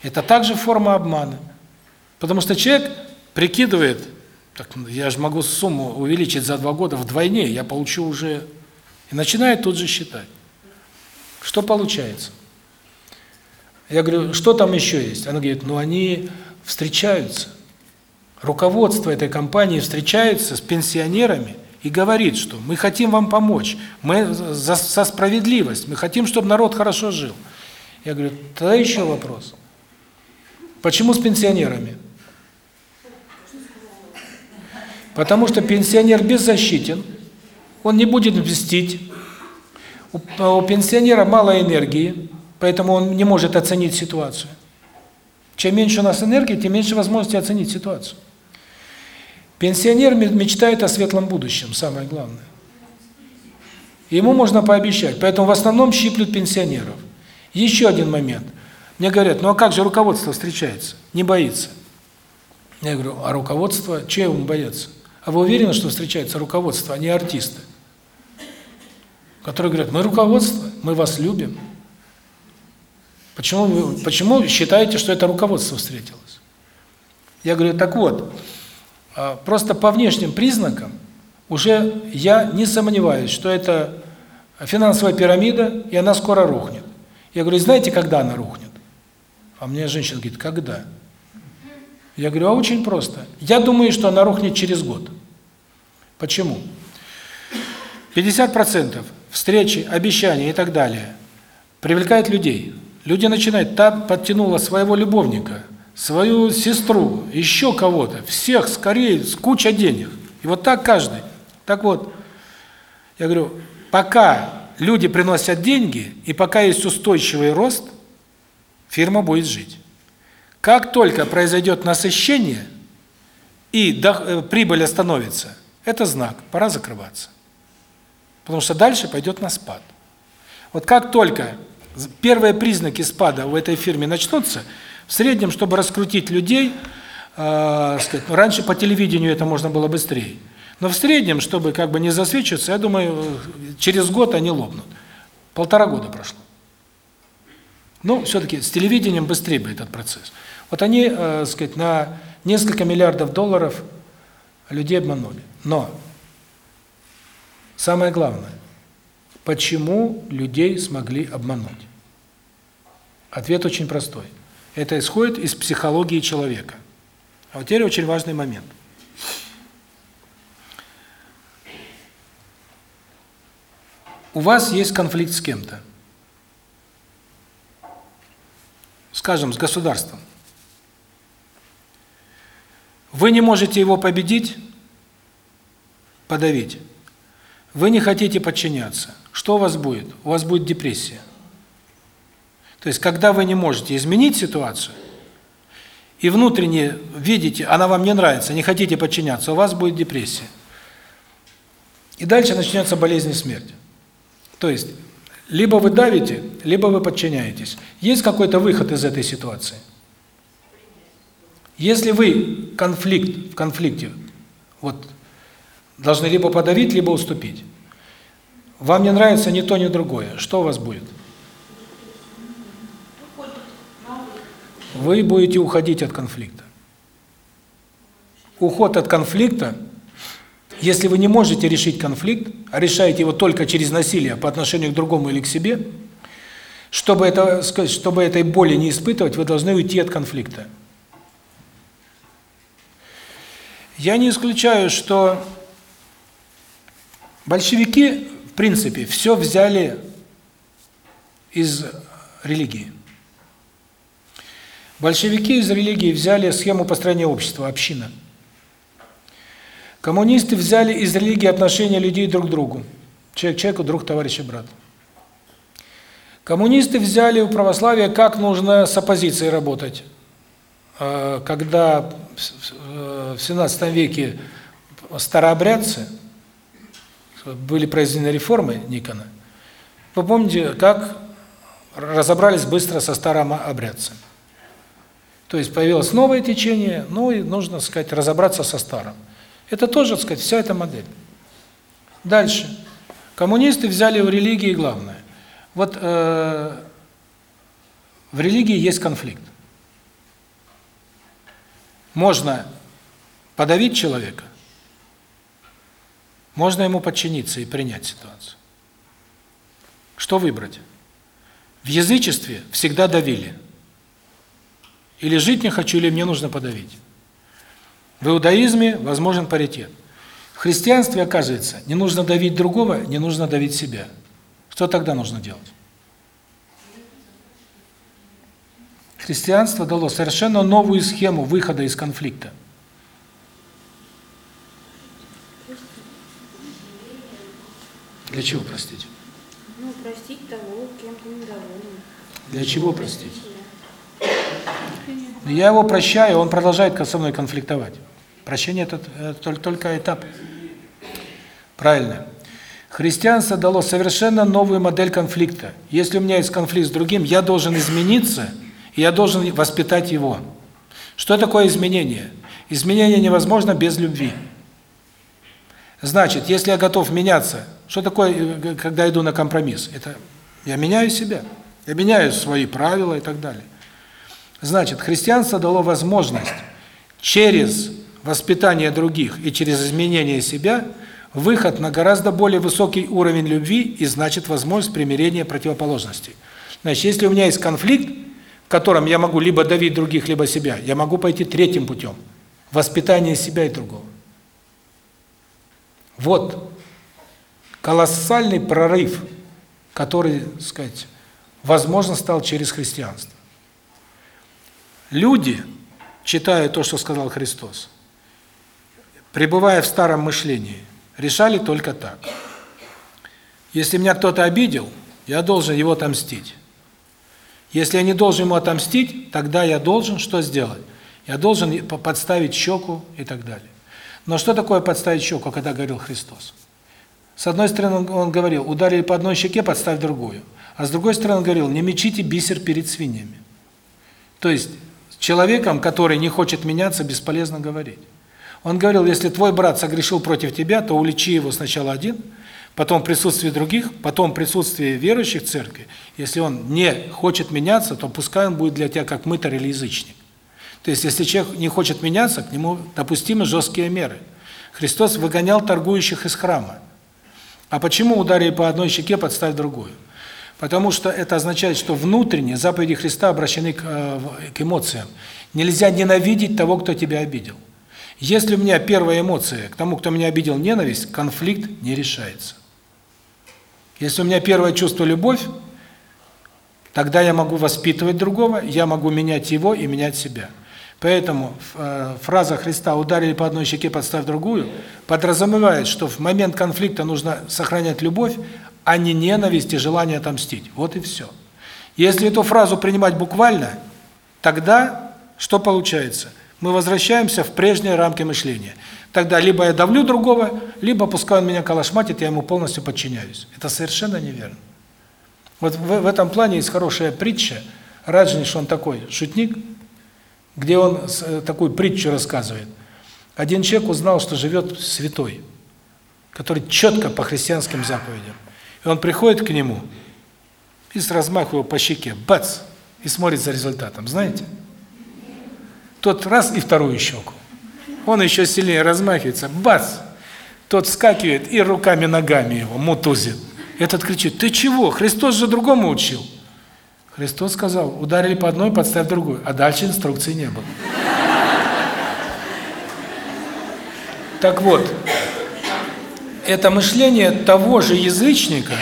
это также форма обмана. Потому что человек прикидывает, так я же могу сумму увеличить за два года вдвойне, я получу уже... И начинает тут же считать. Что получается? Я говорю, что там еще есть? Она говорит, ну они встречаются. Руководство этой компании встречается с пенсионерами и говорит, что мы хотим вам помочь, мы за, за справедливость, мы хотим, чтобы народ хорошо жил. Я говорю, тогда еще вопрос. Почему с пенсионерами? Потому что пенсионер беззащитен, он не будет мстить. У, у пенсионера мало энергии, поэтому он не может оценить ситуацию. Чем меньше у нас энергии, тем меньше возможности оценить ситуацию. Пенсионер мечтает о светлом будущем, самое главное. Ему можно пообещать, поэтому в основном щиплют пенсионеров. Еще один момент. Мне говорят, ну а как же руководство встречается? Не боится. Я говорю, а руководство, чего ему бояться? А вы уверены, что встречается руководство, а не артисты? Которые говорят, мы руководство, мы вас любим. Почему вы почему считаете, что это руководство встретилось? Я говорю, так вот, просто по внешним признакам уже я не сомневаюсь, что это финансовая пирамида, и она скоро рухнет. Я говорю, знаете, когда она рухнет? А мне женщина говорит, когда? Я говорю, а очень просто. Я думаю, что она рухнет через год. Почему? 50% встречи, обещания и так далее привлекает людей. Люди начинают, та подтянула своего любовника, свою сестру, еще кого-то, всех скорее, с куча денег. И вот так каждый. Так вот, я говорю, пока люди приносят деньги, и пока есть устойчивый рост, фирма будет жить. Как только произойдет насыщение и до, прибыль остановится, это знак, пора закрываться. Потому что дальше пойдет на спад. Вот как только первые признаки спада в этой фирме начнутся, в среднем, чтобы раскрутить людей, э, сказать, раньше по телевидению это можно было быстрее. Но в среднем, чтобы как бы не засвечиваться, я думаю, через год они лопнут. Полтора года прошло. Ну, все-таки с телевидением быстрее бы этот процесс. Вот они, э, сказать, на несколько миллиардов долларов людей обманули. Но самое главное, почему людей смогли обмануть? Ответ очень простой. Это исходит из психологии человека. А вот теперь очень важный момент. У вас есть конфликт с кем-то. Скажем, с государством. Вы не можете его победить, подавить. Вы не хотите подчиняться. Что у вас будет? У вас будет депрессия. То есть, когда вы не можете изменить ситуацию, и внутренне видите, она вам не нравится, не хотите подчиняться, у вас будет депрессия. И дальше начнется болезнь и смерть. То есть, либо вы давите, либо вы подчиняетесь. Есть какой-то выход из этой ситуации? Если вы конфликт в конфликте, вот, должны либо подавить, либо уступить. Вам не нравится ни то, ни другое. Что у вас будет? Вы будете уходить от конфликта. Уход от конфликта, если вы не можете решить конфликт, а решаете его только через насилие по отношению к другому или к себе, чтобы это, чтобы этой боли не испытывать, вы должны уйти от конфликта. Я не исключаю, что большевики, в принципе, все взяли из религии. Большевики из религии взяли схему построения общества, община. Коммунисты взяли из религии отношения людей друг к другу. Человек человеку, друг, товарищ и брат. Коммунисты взяли у православия, как нужно с оппозицией работать. А, когда в 17 веке старообрядцы были произведены реформы Никона, вы помните, как разобрались быстро со старообрядцами. То есть появилось новое течение, ну и нужно, сказать, разобраться со старым. Это тоже, так сказать, вся эта модель. Дальше. Коммунисты взяли у религии главное. Вот э, в религии есть конфликт. Можно подавить человека, можно ему подчиниться и принять ситуацию. Что выбрать? В язычестве всегда давили. Или жить не хочу, или мне нужно подавить. В иудаизме возможен паритет. В христианстве, оказывается, не нужно давить другого, не нужно давить себя. Что тогда нужно делать? Христианство дало совершенно новую схему выхода из конфликта. Для чего простить? Ну, простить того, кем ты недоволен. Для чего простить? Я его прощаю, он продолжает со мной конфликтовать. Прощение это, это только этап. Правильно. Христианство дало совершенно новую модель конфликта. Если у меня есть конфликт с другим, я должен измениться, и я должен воспитать его. Что такое изменение? Изменение невозможно без любви. Значит, если я готов меняться, что такое, э, когда иду на компромисс? Это я меняю себя. Я меняю свои правила и так далее. Значит, христианство дало возможность через воспитание других и через изменение себя выход на гораздо более высокий уровень любви и значит возможность примирения противоположностей. Значит, если у меня есть конфликт, в котором я могу либо давить других, либо себя, я могу пойти третьим путем – воспитание себя и другого. Вот колоссальный прорыв, который, так сказать, возможно, стал через христианство. Люди, читая то, что сказал Христос, пребывая в старом мышлении, решали только так. Если меня кто-то обидел, я должен его отомстить. Если я не должен ему отомстить, тогда я должен что сделать? Я должен подставить щеку и так далее. Но что такое подставить щеку, когда говорил Христос? С одной стороны, он говорил, ударили по одной щеке, подставь другую. А с другой стороны, он говорил, не мечите бисер перед свиньями. То есть, человеком, который не хочет меняться, бесполезно говорить. Он говорил, если твой брат согрешил против тебя, то уличи его сначала один, потом в присутствии других, потом в присутствии верующих в церкви. Если он не хочет меняться, то пускай он будет для тебя как мытарь или язычник. То есть, если человек не хочет меняться, к нему допустимы жесткие меры. Христос выгонял торгующих из храма. А почему ударили по одной щеке, подставь другую? Потому что это означает, что внутренне заповеди Христа обращены к, э, к эмоциям. Нельзя ненавидеть того, кто тебя обидел. Если у меня первая эмоция к тому, кто меня обидел, ненависть, конфликт не решается. Если у меня первое чувство любовь, тогда я могу воспитывать другого, я могу менять его и менять себя. Поэтому э, фраза Христа «ударили по одной щеке, подставь другую» подразумевает, что в момент конфликта нужно сохранять любовь, а не ненависть и желание отомстить. Вот и все. Если эту фразу принимать буквально, тогда что получается? Мы возвращаемся в прежние рамки мышления. Тогда либо я давлю другого, либо пускай он меня калашматит, я ему полностью подчиняюсь. Это совершенно неверно. Вот в, в этом плане есть хорошая притча. Раджниш, он такой шутник, где он э, такую притчу рассказывает. Один человек узнал, что живет святой, который четко по христианским заповедям. И он приходит к нему и с размаху его по щеке, бац, и смотрит за результатом. Знаете? Тот раз и вторую щеку. Он еще сильнее размахивается, бац, тот вскакивает и руками-ногами его мутузит. Этот кричит, ты чего? Христос же другому учил. Христос сказал, ударили по одной, подставь другую. А дальше инструкции не было. Так вот, это мышление того же язычника,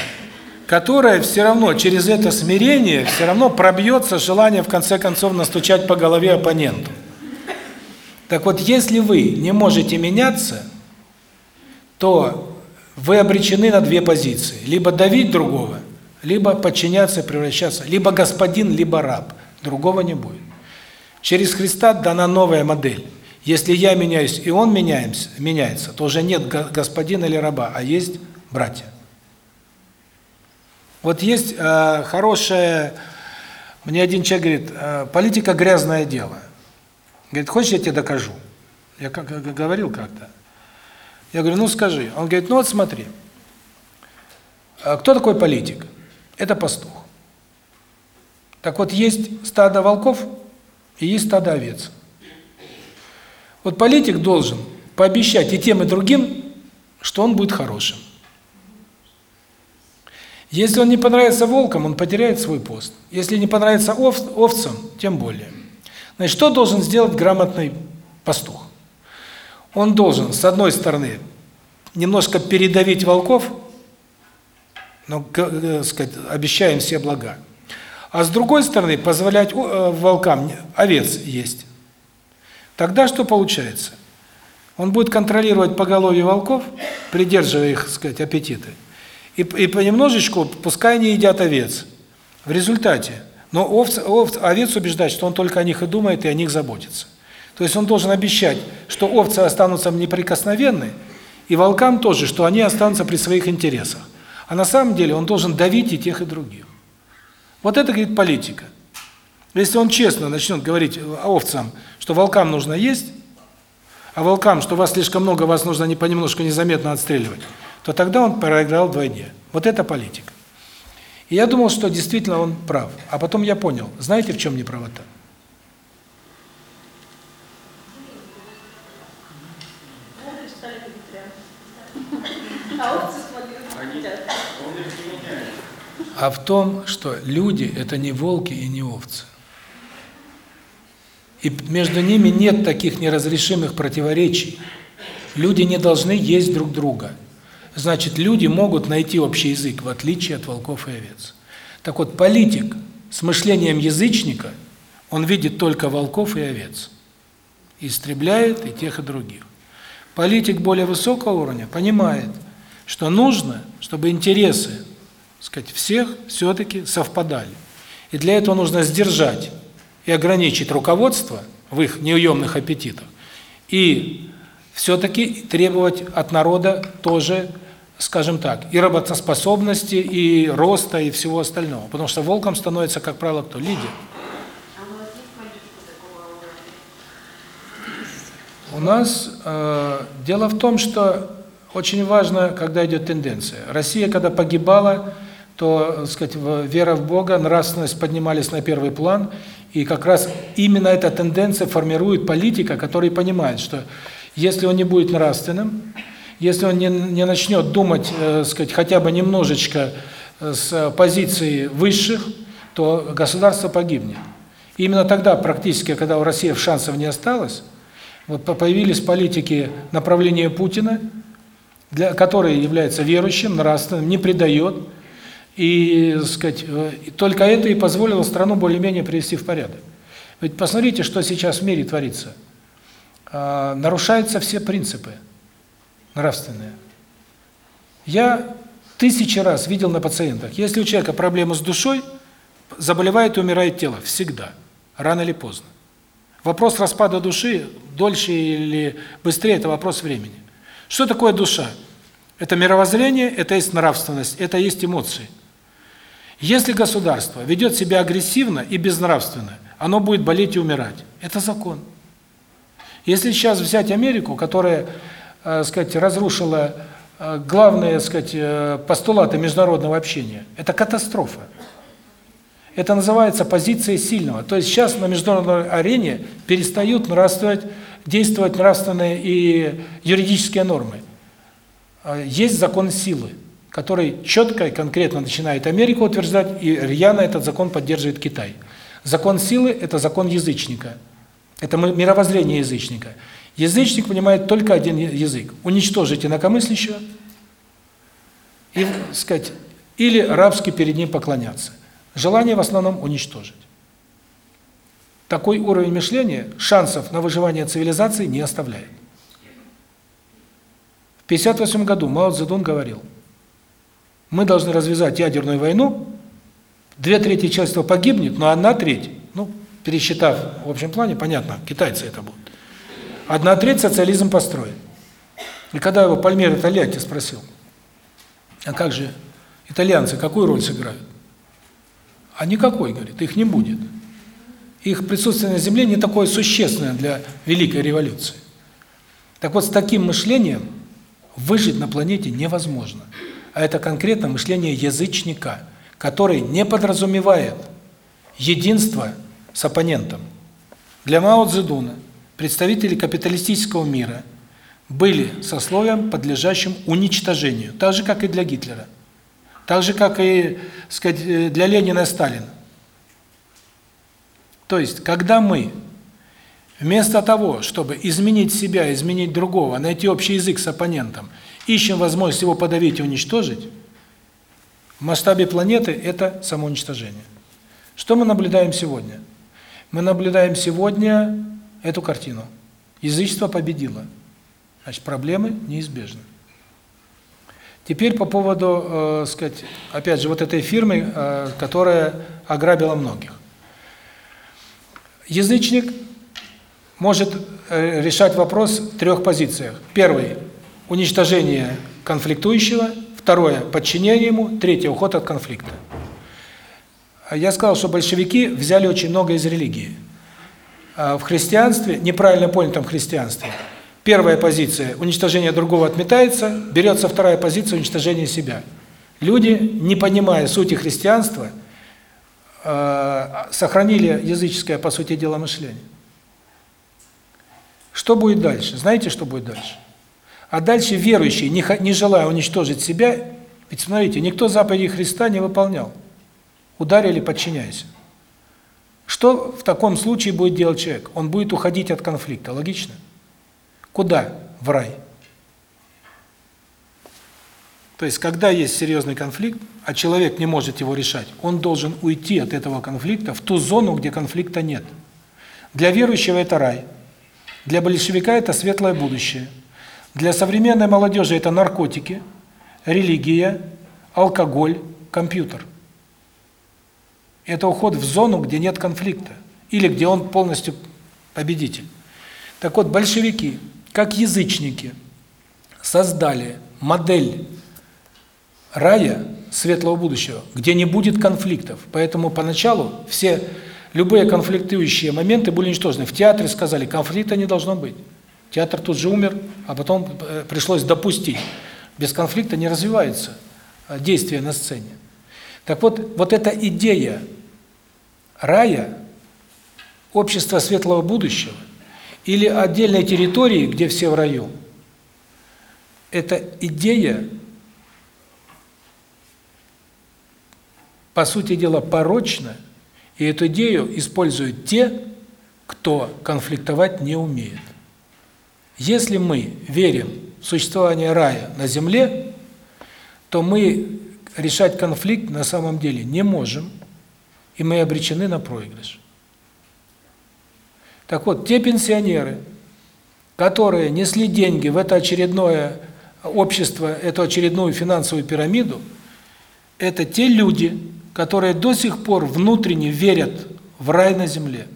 которое все равно через это смирение все равно пробьется желание в конце концов настучать по голове оппоненту. Так вот, если вы не можете меняться, то вы обречены на две позиции. Либо давить другого, либо подчиняться превращаться, либо господин, либо раб. Другого не будет. Через Христа дана новая модель. Если я меняюсь и он меняется, меняется, то уже нет господина или раба, а есть братья. Вот есть э, хорошая, мне один человек говорит, э, политика грязное дело. Говорит, хочешь, я тебе докажу? Я как говорил как-то. Я говорю, ну скажи. Он говорит, ну вот смотри. А кто такой политик? Это пастух. Так вот, есть стадо волков и есть стадо овец. Вот политик должен пообещать и тем, и другим, что он будет хорошим. Если он не понравится волкам, он потеряет свой пост. Если не понравится ов овцам, тем более. Значит, что должен сделать грамотный пастух? Он должен, с одной стороны, немножко передавить волков, но, э, сказать, обещаем все блага. А с другой стороны, позволять э, волкам овец есть. Тогда что получается? Он будет контролировать поголовье волков, придерживая их, сказать, аппетиты. И, и понемножечку, пускай они едят овец. В результате но овц, овц, овец убеждать, что он только о них и думает, и о них заботится. То есть он должен обещать, что овцы останутся неприкосновенны, и волкам тоже, что они останутся при своих интересах. А на самом деле он должен давить и тех, и других. Вот это, говорит, политика. Но если он честно начнет говорить э, овцам, что волкам нужно есть, а волкам, что вас слишком много, вас нужно не понемножку незаметно отстреливать, то тогда он проиграл двойне. Вот это политика. И я думал, что действительно он прав. А потом я понял, знаете, в чем неправота? А в том, что люди – это не волки и не овцы. И между ними нет таких неразрешимых противоречий. Люди не должны есть друг друга. Значит, люди могут найти общий язык, в отличие от волков и овец. Так вот, политик с мышлением язычника, он видит только волков и овец. Истребляет и тех, и других. Политик более высокого уровня понимает, что нужно, чтобы интересы, сказать, всех все-таки совпадали. И для этого нужно сдержать и ограничить руководство в их неуемных аппетитах, и все-таки требовать от народа тоже, скажем так, и работоспособности, и роста, и всего остального. Потому что волком становится, как правило, кто? Лидер. У нас э, дело в том, что очень важно, когда идет тенденция. Россия, когда погибала, то, так сказать, вера в Бога, нравственность поднимались на первый план, и как раз именно эта тенденция формирует политика, который понимает, что если он не будет нравственным, если он не, не начнет думать, э, сказать, хотя бы немножечко э, с позиции высших, то государство погибнет. И именно тогда, практически, когда у России шансов не осталось, вот появились политики направления Путина, для который является верующим, нравственным, не предает, и, сказать, э, только это и позволило страну более-менее привести в порядок. Ведь посмотрите, что сейчас в мире творится. А, нарушаются все принципы нравственные. Я тысячи раз видел на пациентах, если у человека проблемы с душой, заболевает и умирает тело. Всегда. Рано или поздно. Вопрос распада души, дольше или быстрее, это вопрос времени. Что такое душа? Это мировоззрение, это есть нравственность, это есть эмоции. Если государство ведет себя агрессивно и безнравственно, оно будет болеть и умирать. Это закон. Если сейчас взять Америку, которая, э, сказать, разрушила э, главные, сказать, э, постулаты международного общения, это катастрофа. Это называется позиция сильного. То есть сейчас на международной арене перестают нравствовать, действовать нравственные и юридические нормы. А есть закон силы который четко и конкретно начинает Америка утверждать, и рьяно этот закон поддерживает Китай. Закон силы – это закон язычника. Это мировоззрение язычника. Язычник понимает только один язык – уничтожить инакомыслящего, и, сказать, или рабски перед ним поклоняться. Желание в основном уничтожить. Такой уровень мышления шансов на выживание цивилизации не оставляет. В 58 году Мао Цзэдун говорил – мы должны развязать ядерную войну, две трети человечества погибнет, но одна треть, ну, пересчитав в общем плане, понятно, китайцы это будут, одна треть социализм построит. И когда его Пальмиро Тольятти спросил, а как же итальянцы, какую роль сыграют? А никакой, говорит, их не будет. Их присутствие на земле не такое существенное для великой революции. Так вот, с таким мышлением выжить на планете невозможно а это конкретно мышление язычника, который не подразумевает единство с оппонентом. Для Мао Цзэдуна представители капиталистического мира были сословием, подлежащим уничтожению, так же, как и для Гитлера, так же, как и сказать, э, для Ленина и Сталина. То есть, когда мы вместо того, чтобы изменить себя, изменить другого, найти общий язык с оппонентом – ищем возможность его подавить и уничтожить, в масштабе планеты это самоуничтожение. Что мы наблюдаем сегодня? Мы наблюдаем сегодня эту картину. Язычество победило. Значит, проблемы неизбежны. Теперь по поводу, э, сказать, опять же, вот этой фирмы, э, которая ограбила многих. Язычник может э, решать вопрос в трех позициях. Первый уничтожение конфликтующего, второе – подчинение ему, третье – уход от конфликта. Я сказал, что большевики взяли очень много из религии. А в христианстве, неправильно понятом христианстве, первая позиция – уничтожение другого отметается, берется вторая позиция – уничтожение себя. Люди, не понимая сути христианства, а, сохранили языческое, по сути дела, мышление. Что будет дальше? Знаете, что будет дальше? А дальше верующий, не, не желая уничтожить себя, ведь смотрите, никто заповеди Христа не выполнял. Ударили, подчиняйся. Что в таком случае будет делать человек? Он будет уходить от конфликта, логично? Куда? В рай. То есть, когда есть серьезный конфликт, а человек не может его решать, он должен уйти от этого конфликта в ту зону, где конфликта нет. Для верующего это рай. Для большевика это светлое будущее. Для современной молодежи это наркотики, религия, алкоголь, компьютер. Это уход в зону, где нет конфликта, или где он полностью победитель. Так вот, большевики, как язычники, создали модель рая, светлого будущего, где не будет конфликтов. Поэтому поначалу все любые конфликтующие моменты были уничтожены. В театре сказали, конфликта не должно быть. Театр тут же умер, а потом э, пришлось допустить. Без конфликта не развивается э, действие на сцене. Так вот, вот эта идея рая, общества светлого будущего или отдельной территории, где все в раю, это идея по сути дела, порочно, и эту идею используют те, кто конфликтовать не умеет. Если мы верим в существование рая на земле, то мы решать конфликт на самом деле не можем, и мы обречены на проигрыш. Так вот, те пенсионеры, которые несли деньги в это очередное общество, эту очередную финансовую пирамиду, это те люди, которые до сих пор внутренне верят в рай на земле.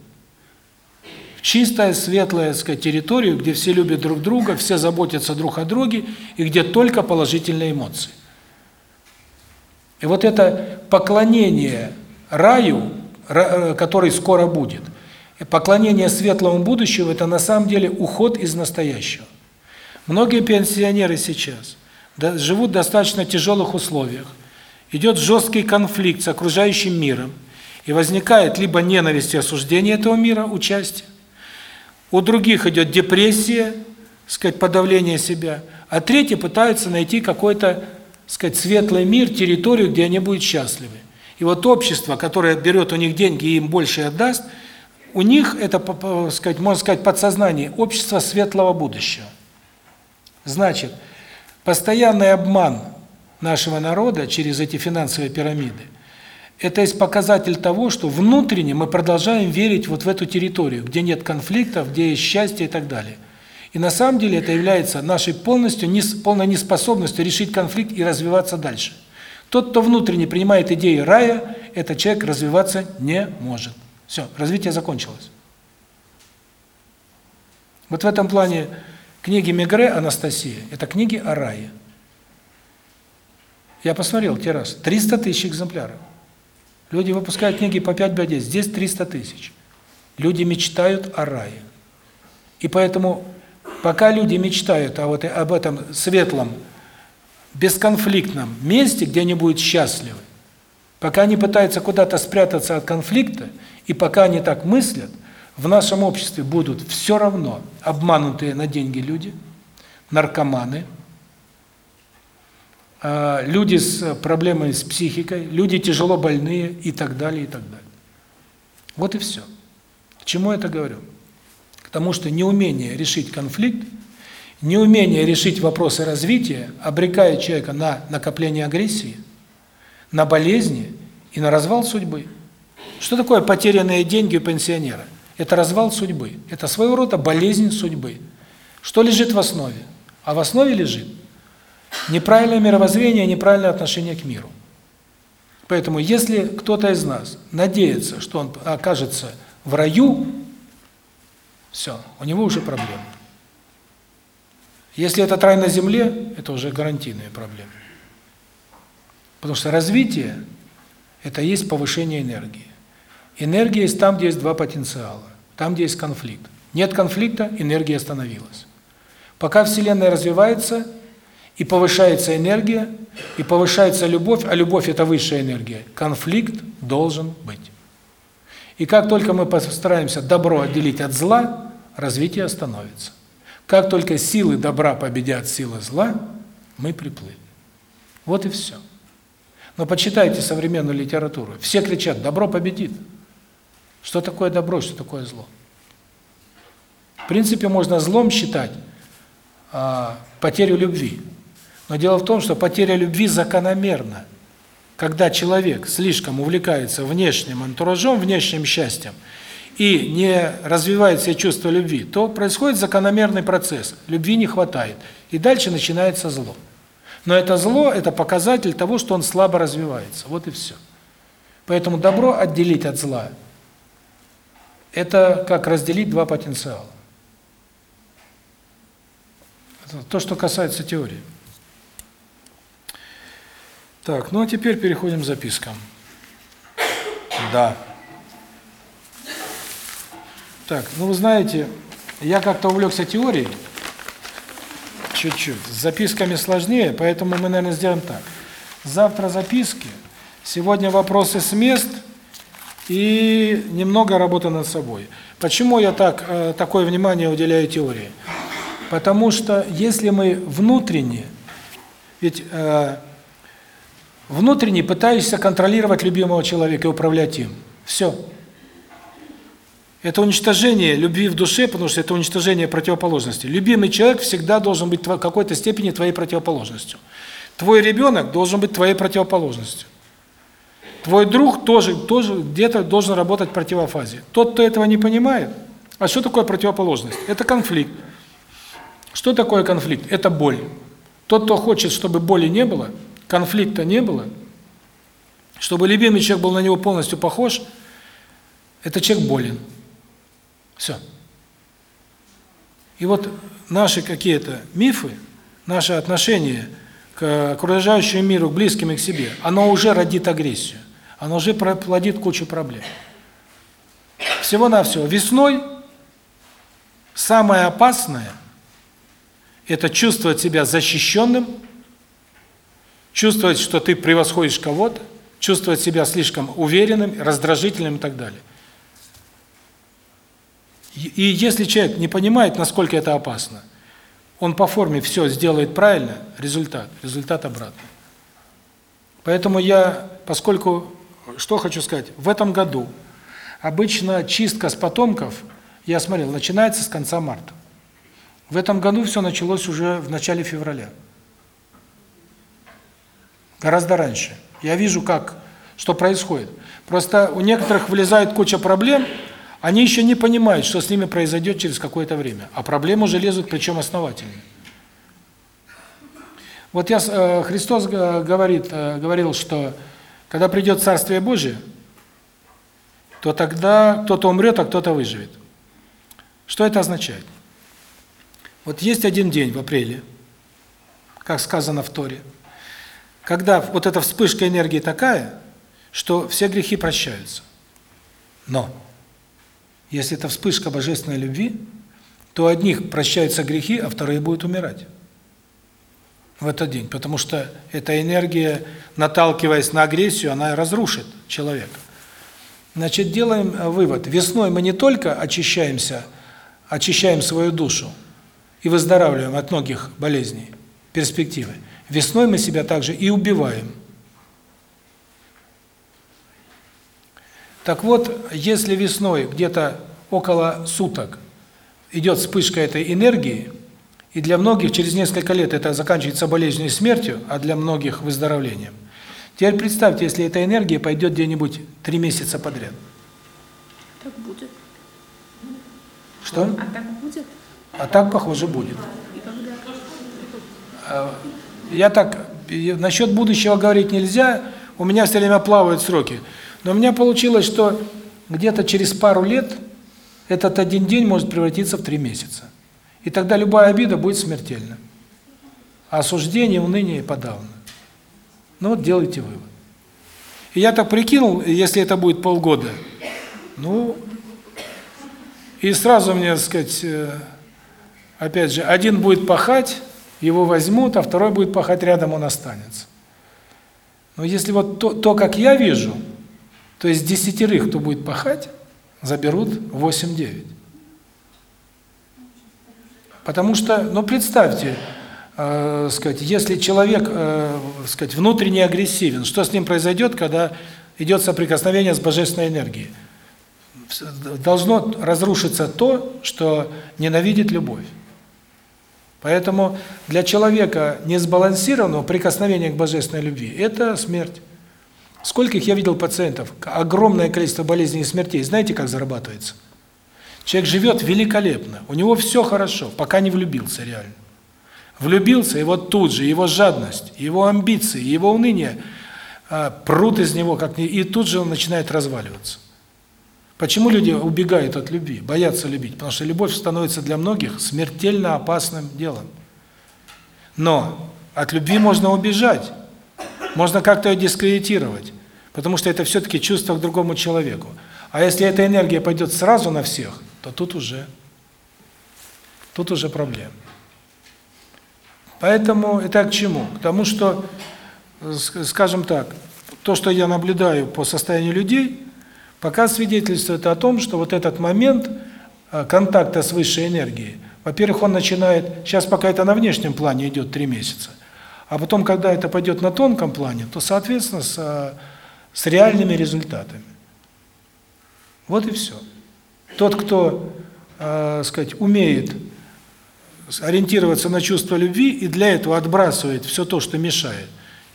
Чистая, светлая, сказать, территорию, где все любят друг друга, все заботятся друг о друге и где только положительные эмоции. И вот это поклонение раю, э, который скоро будет, поклонение светлому будущему это на самом деле уход из настоящего. Многие пенсионеры сейчас живут в достаточно тяжелых условиях идет жесткий конфликт с окружающим миром, и возникает либо ненависть и осуждение этого мира, участие, у других идет депрессия, сказать, подавление себя, а третьи пытаются найти какой-то, сказать, светлый мир, территорию, где они будут счастливы. И вот общество, которое берет у них деньги и им больше отдаст, у них это, сказать, можно сказать, подсознание общество светлого будущего. Значит, постоянный обман нашего народа через эти финансовые пирамиды, это есть показатель того, что внутренне мы продолжаем верить вот в эту территорию, где нет конфликтов, где есть счастье и так далее. И на самом деле это является нашей полностью полной неспособностью решить конфликт и развиваться дальше. Тот, кто внутренне принимает идеи рая, этот человек развиваться не может. Все, развитие закончилось. Вот в этом плане книги Мегре Анастасия это книги о рае. Я посмотрел те раз. 300 тысяч экземпляров. Люди выпускают книги по 5 10, здесь 300 тысяч. Люди мечтают о рае. И поэтому, пока люди мечтают о вот об этом светлом, бесконфликтном месте, где они будут счастливы, пока они пытаются куда-то спрятаться от конфликта, и пока они так мыслят, в нашем обществе будут все равно обманутые на деньги люди, наркоманы, люди с проблемами с психикой, люди тяжело больные и так далее, и так далее. Вот и все. К чему это говорю? К тому, что неумение решить конфликт, неумение решить вопросы развития обрекает человека на накопление агрессии, на болезни и на развал судьбы. Что такое потерянные деньги у пенсионера? Это развал судьбы. Это своего рода болезнь судьбы. Что лежит в основе? А в основе лежит Неправильное мировоззрение, неправильное отношение к миру. Поэтому, если кто-то из нас надеется, что он окажется в раю, все, у него уже проблемы. Если это рай на земле, это уже гарантийные проблемы. Потому что развитие – это есть повышение энергии. Энергия есть там, где есть два потенциала, там, где есть конфликт. Нет конфликта – энергия остановилась. Пока Вселенная развивается – и повышается энергия, и повышается любовь, а любовь – это высшая энергия. Конфликт должен быть. И как только мы постараемся добро отделить от зла, развитие остановится. Как только силы добра победят силы зла, мы приплыли. Вот и все. Но почитайте современную литературу. Все кричат «добро победит». Что такое добро, что такое зло? В принципе, можно злом считать а, потерю любви. Но дело в том, что потеря любви закономерна. Когда человек слишком увлекается внешним антуражом, внешним счастьем, и не развивает себе чувство любви, то происходит закономерный процесс. Любви не хватает. И дальше начинается зло. Но это зло – это показатель того, что он слабо развивается. Вот и все. Поэтому добро отделить от зла – это как разделить два потенциала. Это то, что касается теории. Так, ну а теперь переходим к запискам. Да. Так, ну вы знаете, я как-то увлекся теорией, чуть-чуть. С записками сложнее, поэтому мы, наверное, сделаем так. Завтра записки, сегодня вопросы с мест и немного работы над собой. Почему я так э, такое внимание уделяю теории? Потому что если мы внутренне, ведь э, внутренне пытаешься контролировать любимого человека и управлять им. Все. Это уничтожение любви в душе, потому что это уничтожение противоположности. Любимый человек всегда должен быть в какой-то степени твоей противоположностью. Твой ребенок должен быть твоей противоположностью. Твой друг тоже тоже где-то должен работать в противофазе. Тот, кто этого не понимает, а что такое противоположность? Это конфликт. Что такое конфликт? Это боль. Тот, кто хочет, чтобы боли не было, конфликта не было, чтобы любимый человек был на него полностью похож, это человек болен. Все. И вот наши какие-то мифы, наше отношение к окружающему миру, к близким и к себе, оно уже родит агрессию. Оно уже плодит кучу проблем. Всего-навсего. Весной самое опасное – это чувствовать себя защищенным, чувствовать, что ты превосходишь кого-то, чувствовать себя слишком уверенным, раздражительным и так далее. И если человек не понимает, насколько это опасно, он по форме все сделает правильно, результат, результат обратный. Поэтому я, поскольку, что хочу сказать, в этом году обычно чистка с потомков, я смотрел, начинается с конца марта. В этом году все началось уже в начале февраля. Гораздо раньше. Я вижу, как, что происходит. Просто у некоторых вылезает куча проблем, они еще не понимают, что с ними произойдет через какое-то время, а проблемы уже лезут, причем основательные. Вот я э, Христос говорит, э, говорил, что когда придет Царствие Божие, то тогда кто-то умрет, а кто-то выживет. Что это означает? Вот есть один день в апреле, как сказано в Торе, когда вот эта вспышка энергии такая, что все грехи прощаются. Но если это вспышка божественной любви, то одних прощаются грехи, а вторые будут умирать в этот день, потому что эта энергия, наталкиваясь на агрессию, она разрушит человека. Значит, делаем э, вывод. Весной мы не только очищаемся, очищаем свою душу и выздоравливаем от многих болезней, перспективы. Весной мы себя также и убиваем. Так вот, если весной где-то около суток идет вспышка этой энергии, и для многих через несколько лет это заканчивается болезнью и смертью, а для многих выздоровлением. Теперь представьте, если эта энергия пойдет где-нибудь три месяца подряд. Так будет. Что? А так будет? А так, похоже, будет. И когда? А, я так, насчет будущего говорить нельзя, у меня все время плавают сроки. Но у меня получилось, что где-то через пару лет этот один день может превратиться в три месяца. И тогда любая обида будет смертельна. А осуждение, уныние подавно. Ну вот делайте вывод. И я так прикинул, если это будет полгода, ну, и сразу мне, так сказать, э, опять же, один будет пахать, его возьмут, а второй будет пахать рядом, он останется. Но если вот то, то как я вижу, то есть десятерых, кто будет пахать, заберут 8-9. Потому что, ну представьте, э, сказать, если человек, э, сказать, внутренне агрессивен, что с ним произойдет, когда идет соприкосновение с божественной энергией? Должно разрушиться то, что ненавидит любовь. Поэтому для человека несбалансированного прикосновение к божественной любви – это смерть. Скольких я видел пациентов, огромное количество болезней и смертей. Знаете, как зарабатывается? Человек живет великолепно, у него все хорошо, пока не влюбился реально. Влюбился, и вот тут же его жадность, его амбиции, его уныние а, прут из него, как и тут же он начинает разваливаться. Почему люди убегают от любви, боятся любить? Потому что любовь становится для многих смертельно опасным делом. Но от любви можно убежать, можно как-то ее дискредитировать, потому что это все-таки чувство к другому человеку. А если эта энергия пойдет сразу на всех, то тут уже, тут уже проблема. Поэтому это к чему? К тому, что, скажем так, то, что я наблюдаю по состоянию людей, пока свидетельствует о том, что вот этот момент э, контакта с высшей энергией, во-первых, он начинает, сейчас пока это на внешнем плане идет три месяца, а потом, когда это пойдет на тонком плане, то, соответственно, с, э, с реальными результатами. Вот и все. Тот, кто, э, сказать, умеет ориентироваться на чувство любви и для этого отбрасывает все то, что мешает,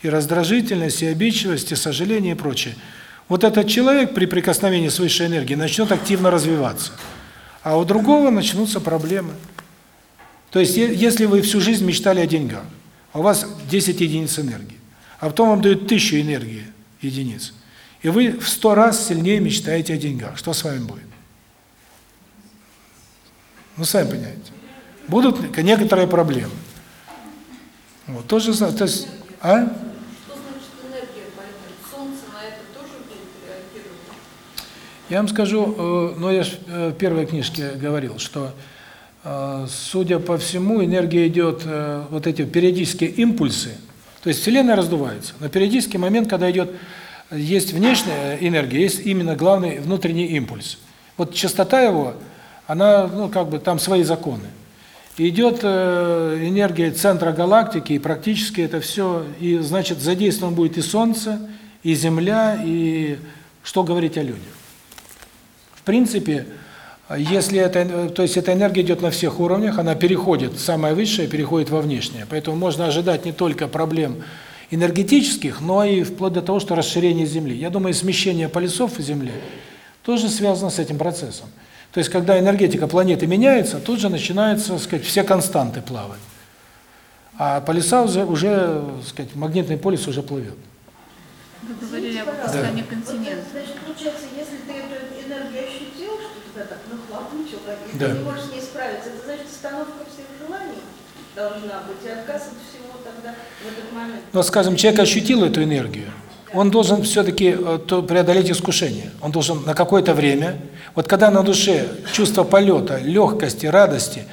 и раздражительность, и обидчивость, и сожаление и прочее, вот этот человек при прикосновении с высшей энергией начнет активно развиваться. А у другого начнутся проблемы. То есть, если вы всю жизнь мечтали о деньгах, а у вас 10 единиц энергии, а потом вам дают 1000 энергии единиц, и вы в 100 раз сильнее мечтаете о деньгах, что с вами будет? Ну, сами понимаете. Будут некоторые проблемы. Вот, то же самое, то есть, а? Я вам скажу, э, ну я э, в первой книжке говорил, что, э, судя по всему, энергия идет, вот эти периодические импульсы, то есть Вселенная раздувается, но периодический момент, когда идет, есть внешняя энергия, есть именно главный внутренний импульс. Вот частота его, она, ну как бы там свои законы. идет энергия центра галактики, и практически это все, и значит задействован будет и Солнце, и Земля, и что говорить о людях. Принципе, если это, то есть эта энергия идет на всех уровнях, она переходит, самое высшее переходит во внешнее. Поэтому можно ожидать не только проблем энергетических, но и вплоть до того, что расширение Земли. Я думаю, смещение полюсов Земли тоже связано с этим процессом. То есть, когда энергетика планеты меняется, тут же начинаются, сказать, все константы плавать. А полюса уже, уже сказать, магнитный полюс уже плывет. Вы говорили об опускании да. континента. Значит, получается, если ты эту энергию ощутил, что тебя так нахлобучил, и да. ты не можешь с ней справиться, это значит остановка всех желаний должна быть, и отказ от всего тогда в этот момент. Но, скажем, человек ощутил эту энергию, он должен все-таки э, преодолеть искушение. Он должен на какое-то время, вот когда на душе чувство полета, легкости, радости,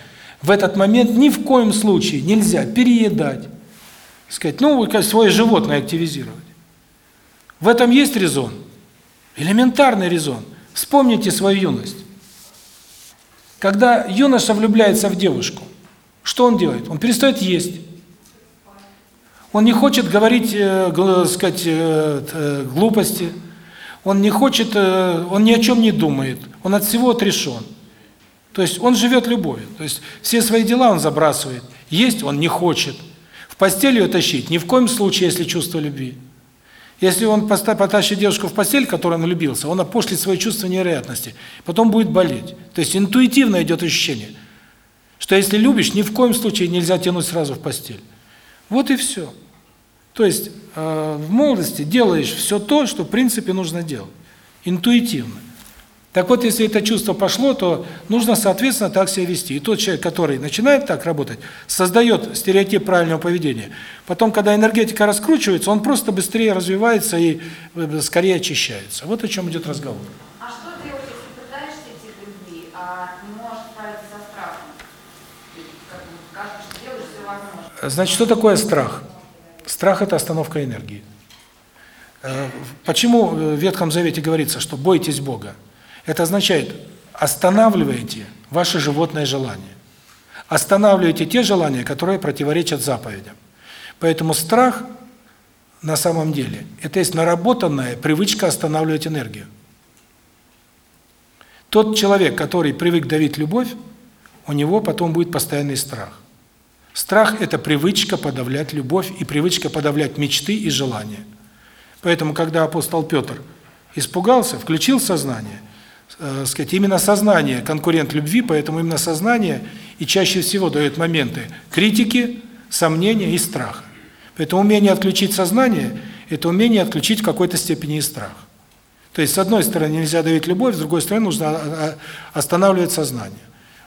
в этот момент ни в коем случае нельзя переедать, сказать, ну, свое животное активизировать. В этом есть резон. Элементарный резон. Вспомните свою юность. Когда юноша влюбляется в девушку, что он делает? Он перестает есть. Он не хочет говорить, э, сказать, э, э, глупости. Он не хочет, э, он ни о чем не думает. Он от всего отрешен. То есть он живет любовью. То есть все свои дела он забрасывает. Есть он не хочет. В постель ее тащить ни в коем случае, если чувство любви. Если он потащит девушку в постель, которой он влюбился, он опошлит свои чувства невероятности, потом будет болеть. То есть интуитивно идет ощущение, что если любишь, ни в коем случае нельзя тянуть сразу в постель. Вот и все. То есть э, в молодости делаешь все то, что в принципе нужно делать. Интуитивно. Так вот, если это чувство пошло, то нужно, соответственно, так себя вести. И тот человек, который начинает так работать, создает стереотип правильного поведения. Потом, когда энергетика раскручивается, он просто быстрее развивается и э, скорее очищается. Вот о чем идет разговор. А что делать, если пытаешься идти к любви, а не можешь справиться со страхом? Как кажется, делаешь все возможное. Значит, что такое страх? Страх – это остановка энергии. Э, почему в Ветхом Завете говорится, что бойтесь Бога? Это означает, останавливаете ваше животное желание. останавливаете те желания, которые противоречат заповедям. Поэтому страх на самом деле это есть наработанная привычка останавливать энергию. Тот человек, который привык давить любовь, у него потом будет постоянный страх. Страх это привычка подавлять любовь и привычка подавлять мечты и желания. Поэтому когда апостол Петр испугался, включил сознание, э, сказать, именно сознание конкурент любви, поэтому именно сознание и чаще всего дает моменты критики, сомнения и страха. Поэтому умение отключить сознание это умение отключить в какой-то степени и страх. То есть с одной стороны нельзя давить любовь, с другой стороны нужно а, а, останавливать сознание.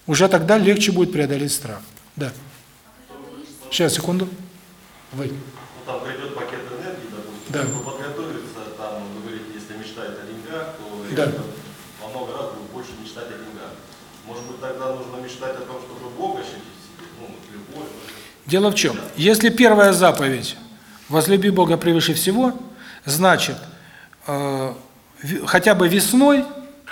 Уже тогда легче будет преодолеть страх. Да. Сейчас, секунду. Вы. Ну, там придет пакет энергии, допустим, Да. подготовиться, там, вы говорите, если мечтать о деньгах, то Да. ребята во много раз будут больше мечтать о деньгах. Может быть, тогда нужно мечтать о том, чтобы Бога ощутить себе, ну, любовь. Дело в чем? Если первая заповедь «возлюби Бога превыше всего», значит, э, хотя бы весной,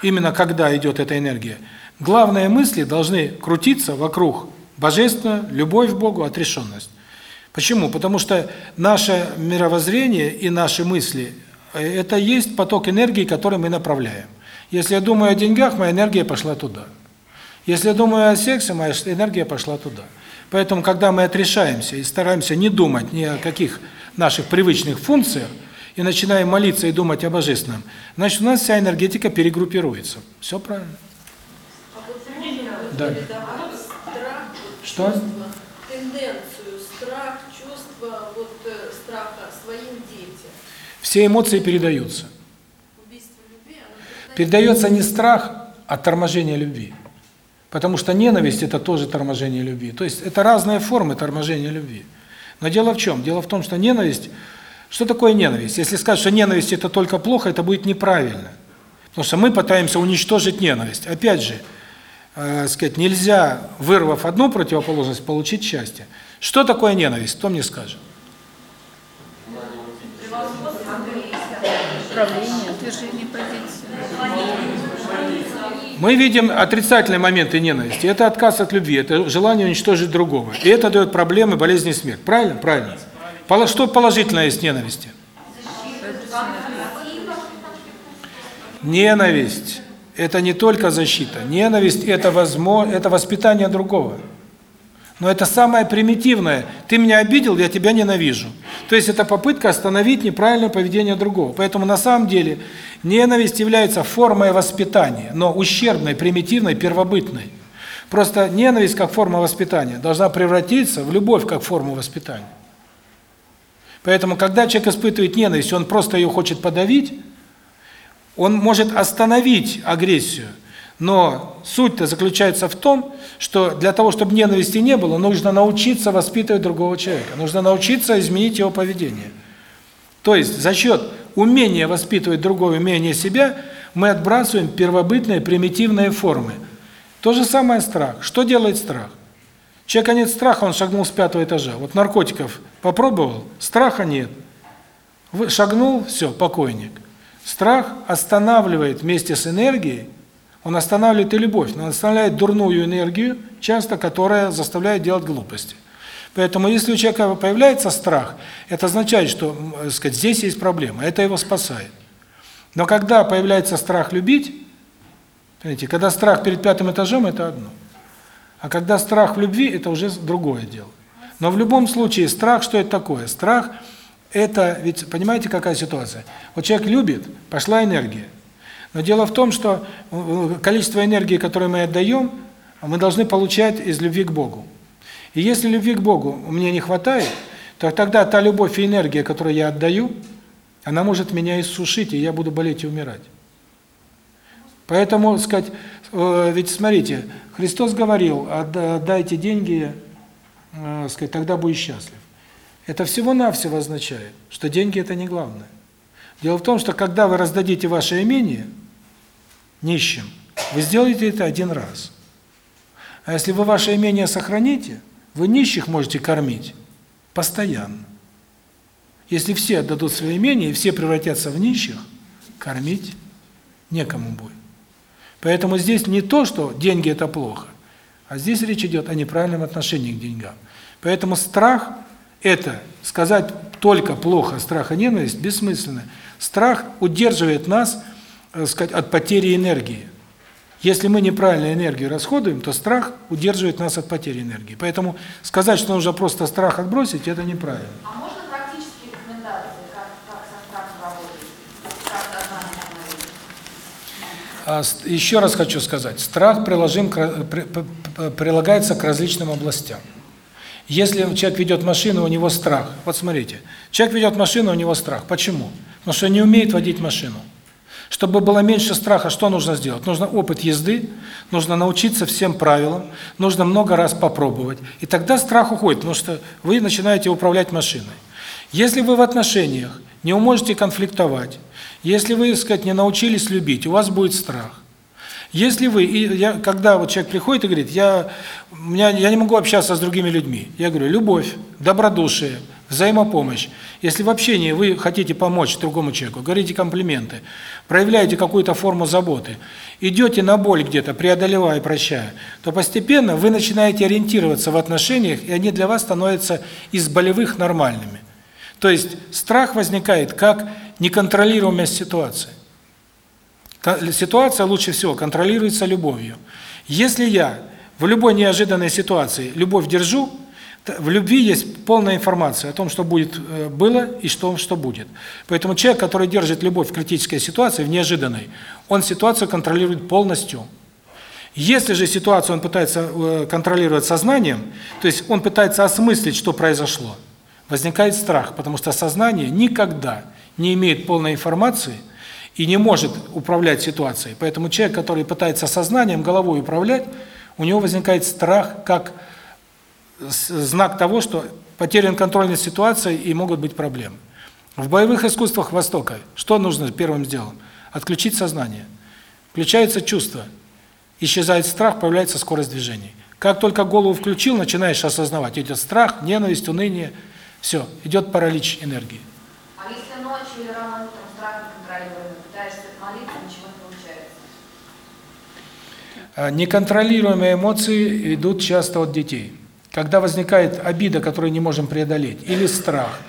именно когда идет эта энергия, главные мысли должны крутиться вокруг божественного, любовь к Богу, отрешенность. Почему? Потому что наше мировоззрение и наши мысли – это есть поток энергии, который мы направляем. Если я думаю о деньгах, моя энергия пошла туда. Если я думаю о сексе, моя энергия пошла туда. Поэтому, когда мы отрешаемся и стараемся не думать ни о каких наших привычных функциях, и начинаем молиться и думать о Божественном, значит, у нас вся энергетика перегруппируется. Все правильно. А вот Да. страх, Что? чувство, тенденцию, страх, чувство вот э, страха своим детям? Все эмоции передаются. Убийство любви, Передается не страх, а торможение любви. Потому что ненависть – это тоже торможение любви. То есть это разные формы торможения любви. Но дело в чем? Дело в том, что ненависть… Что такое ненависть? Если сказать, что ненависть – это только плохо, это будет неправильно. Потому что мы пытаемся уничтожить ненависть. Опять же, э, сказать, нельзя, вырвав одну противоположность, получить счастье. Что такое ненависть? Кто мне скажет? Управление, утверждение позиции. Мы видим отрицательные моменты ненависти. Это отказ от любви, это желание уничтожить другого. И это дает проблемы, болезни и смерть. Правильно? Правильно. Поло- Что положительное есть ненависти? Ненависть – это не только защита. Ненависть – это возможно, это воспитание другого. Но это самое примитивное. Ты меня обидел, я тебя ненавижу. То есть это попытка остановить неправильное поведение другого. Поэтому на самом деле ненависть является формой воспитания, но ущербной, примитивной, первобытной. Просто ненависть как форма воспитания должна превратиться в любовь как форму воспитания. Поэтому когда человек испытывает ненависть, он просто ее хочет подавить, он может остановить агрессию, но суть-то заключается в том, что для того, чтобы ненависти не было, нужно научиться воспитывать другого человека, нужно научиться изменить его поведение. То есть за счет умения воспитывать другого, умения себя, мы отбрасываем первобытные, примитивные формы. То же самое страх. Что делает страх? Человека нет страха, он шагнул с пятого этажа. Вот наркотиков попробовал, страха нет. Шагнул, все, покойник. Страх останавливает вместе с энергией, он останавливает и любовь, но он останавливает дурную энергию, часто которая заставляет делать глупости. Поэтому если у человека появляется страх, это означает, что, э, сказать, здесь есть проблема, это его спасает. Но когда появляется страх любить, понимаете, когда страх перед пятым этажом это одно. А когда страх в любви это уже другое дело. Но в любом случае страх что это такое? Страх это ведь понимаете, какая ситуация? Вот человек любит, пошла энергия. Но дело в том, что э, количество энергии, которое мы отдаем, мы должны получать из любви к Богу. И если любви к Богу мне не хватает, то тогда та любовь и энергия, которую я отдаю, она может меня иссушить, и я буду болеть и умирать. Поэтому, сказать, э, ведь смотрите, Христос говорил: «Отда- "Отдайте деньги, э, сказать, тогда будешь счастлив". Это всего-навсего означает, что деньги это не главное. Дело в том, что когда вы раздадите ваше имение нищим, вы сделаете это один раз. А если вы ваше имение сохраните, вы нищих можете кормить постоянно. Если все отдадут свои имения и все превратятся в нищих, кормить некому будет. Поэтому здесь не то, что деньги это плохо, А здесь речь идет о неправильном отношении к деньгам. Поэтому страх – это сказать только плохо, страх и ненависть бессмысленно. Страх удерживает нас, сказать, от потери энергии. Если мы неправильно энергию расходуем, то страх удерживает нас от потери энергии. Поэтому сказать, что нужно просто страх отбросить, это неправильно. А можно практические рекомендации, как, как со страхом работать? А, еще раз хочу сказать, страх приложим прилагается к различным областям. Если человек ведет машину, у него страх. Вот смотрите, человек ведет машину, у него страх. Почему? Потому что не умеет водить машину. Чтобы было меньше страха, что нужно сделать? Нужно опыт езды, нужно научиться всем правилам, нужно много раз попробовать. И тогда страх уходит, потому что вы начинаете управлять машиной. Если вы в отношениях не можете конфликтовать, если вы, так сказать, не научились любить, у вас будет страх. Если вы, и я, когда вот человек приходит и говорит, я, у меня, я не могу общаться с другими людьми, я говорю, любовь, добродушие, взаимопомощь. Если в общении вы хотите помочь другому человеку, говорите комплименты, проявляете какую-то форму заботы, идете на боль где-то, преодолевая и прощая, то постепенно вы начинаете ориентироваться в отношениях, и они для вас становятся из болевых нормальными. То есть страх возникает как неконтролируемая ситуация. Ситуация лучше всего контролируется любовью. Если я в любой неожиданной ситуации любовь держу, в любви есть полная информация о том, что будет э, было и что что будет. Поэтому человек, который держит любовь в критической ситуации, в неожиданной, он ситуацию контролирует полностью. Если же ситуацию он пытается э, контролировать сознанием, то есть он пытается осмыслить, что произошло, возникает страх, потому что сознание никогда не имеет полной информации и не может управлять ситуацией. Поэтому человек, который пытается сознанием, головой управлять, у него возникает страх как знак того, что потерян контроль над ситуацией и могут быть проблемы. В боевых искусствах Востока что нужно первым делом? Отключить сознание. Включается чувство. Исчезает страх, появляется скорость движений. Как только голову включил, начинаешь осознавать. Идет страх, ненависть, уныние. Все, идет паралич энергии. А если ночью или рано утром страх неконтролируемый, пытаешься молиться, ничего не получается? А Неконтролируемые эмоции идут часто от детей. Когда возникает обида, которую не можем преодолеть, или страх,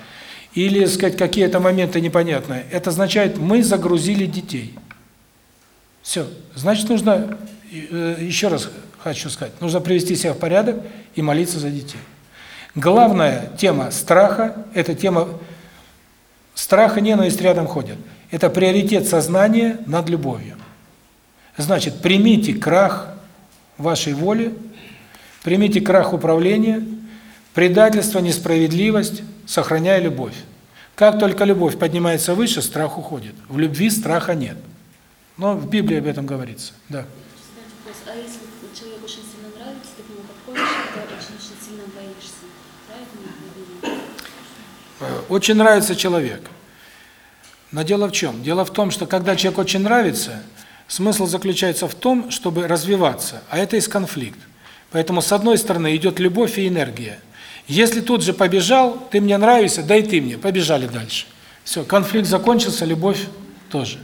или, сказать, какие-то моменты непонятные, это означает, мы загрузили детей. Все. Значит, нужно, э, еще раз хочу сказать, нужно привести себя в порядок и молиться за детей. Главная тема страха – это тема страха, ненависть рядом ходят. Это приоритет сознания над любовью. Значит, примите крах вашей воли, примите крах управления, предательство, несправедливость, сохраняя любовь. Как только любовь поднимается выше, страх уходит. В любви страха нет. Но в Библии об этом говорится. Да. А если вот человек очень сильно нравится, ты к нему подходишь, когда очень-очень сильно боишься, правильно? я понимаю? Очень нравится человек. Но дело в чем? Дело в том, что когда человек очень нравится, смысл заключается в том, чтобы развиваться, а это есть конфликт. Поэтому с одной стороны идет любовь и энергия. Если тут же побежал, ты мне нравишься, да и ты мне, побежали дальше. Все, конфликт закончился, любовь тоже.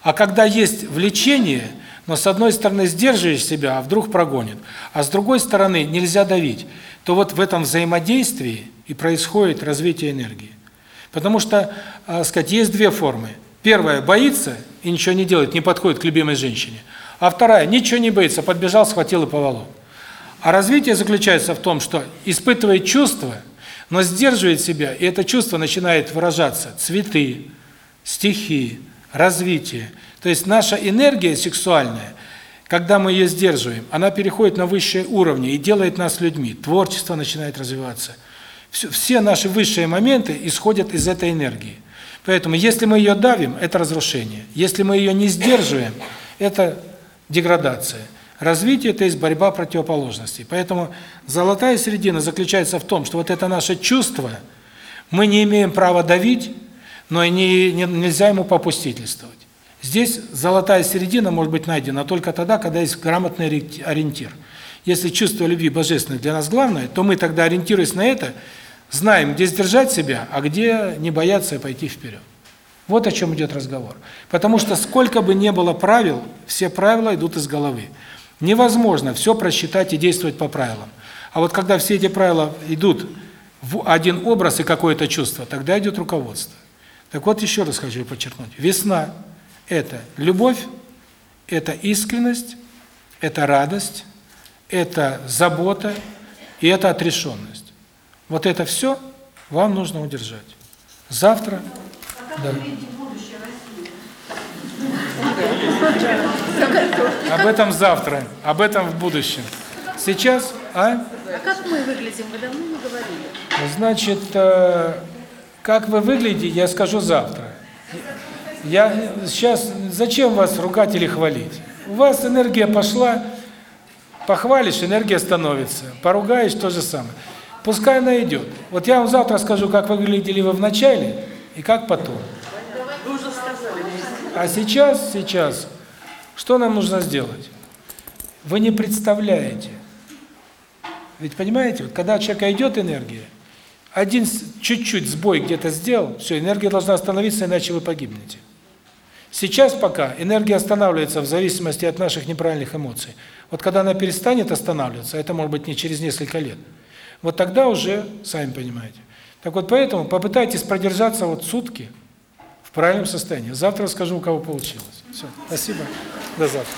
А когда есть влечение, но с одной стороны сдерживаешь себя, а вдруг прогонит, а с другой стороны нельзя давить, то вот в этом взаимодействии и происходит развитие энергии. Потому что, э, сказать, есть две формы. Первая боится и ничего не делает, не подходит к любимой женщине. А вторая ничего не боится, подбежал, схватил и поволок. А развитие заключается в том, что испытывает чувства, но сдерживает себя, и это чувство начинает выражаться. Цветы, стихи, развитие. То есть наша энергия сексуальная, когда мы ее сдерживаем, она переходит на высшие уровни и делает нас людьми. Творчество начинает развиваться. Все, все наши высшие моменты исходят из этой энергии. Поэтому если мы ее давим, это разрушение. Если мы ее не сдерживаем, это деградация. Развитие – это есть борьба противоположностей. Поэтому золотая середина заключается в том, что вот это наше чувство, мы не имеем права давить, но и не, не- нельзя ему попустительствовать. Здесь золотая середина может быть найдена только тогда, когда есть грамотный ориенти- ориентир. Если чувство любви божественной для нас главное, то мы тогда, ориентируясь на это, знаем, где сдержать себя, а где не бояться пойти вперед. Вот о чем идет разговор. Потому что сколько бы ни было правил, все правила идут из головы. Невозможно все просчитать и действовать по правилам. А вот когда все эти правила идут в один образ и какое-то чувство, тогда идет руководство. Так вот, еще раз хочу подчеркнуть. Весна – это любовь, это искренность, это радость, это забота и это отрешенность. Вот это все вам нужно удержать. Завтра... Да. Об этом завтра, об этом в будущем. Сейчас, а? А как мы выглядим? Вы давно не говорили. Значит, э, как вы выглядите, я скажу завтра. Я сейчас, зачем вас ругать или хвалить? У вас энергия пошла, похвалишь, энергия становится, поругаешь, то же самое. Пускай она идет. Вот я вам завтра скажу, как выглядели вы в начале и как потом. А сейчас, сейчас, что нам нужно сделать? Вы не представляете. Ведь понимаете, вот когда у человека идет энергия, один чуть-чуть сбой где-то сделал, все, энергия должна остановиться, иначе вы погибнете. Сейчас пока энергия останавливается в зависимости от наших неправильных эмоций. Вот когда она перестанет останавливаться, а это может быть не через несколько лет, вот тогда уже, сами понимаете. Так вот поэтому попытайтесь продержаться вот сутки правильном состоянии. Завтра расскажу, у кого получилось. Все, спасибо, до завтра.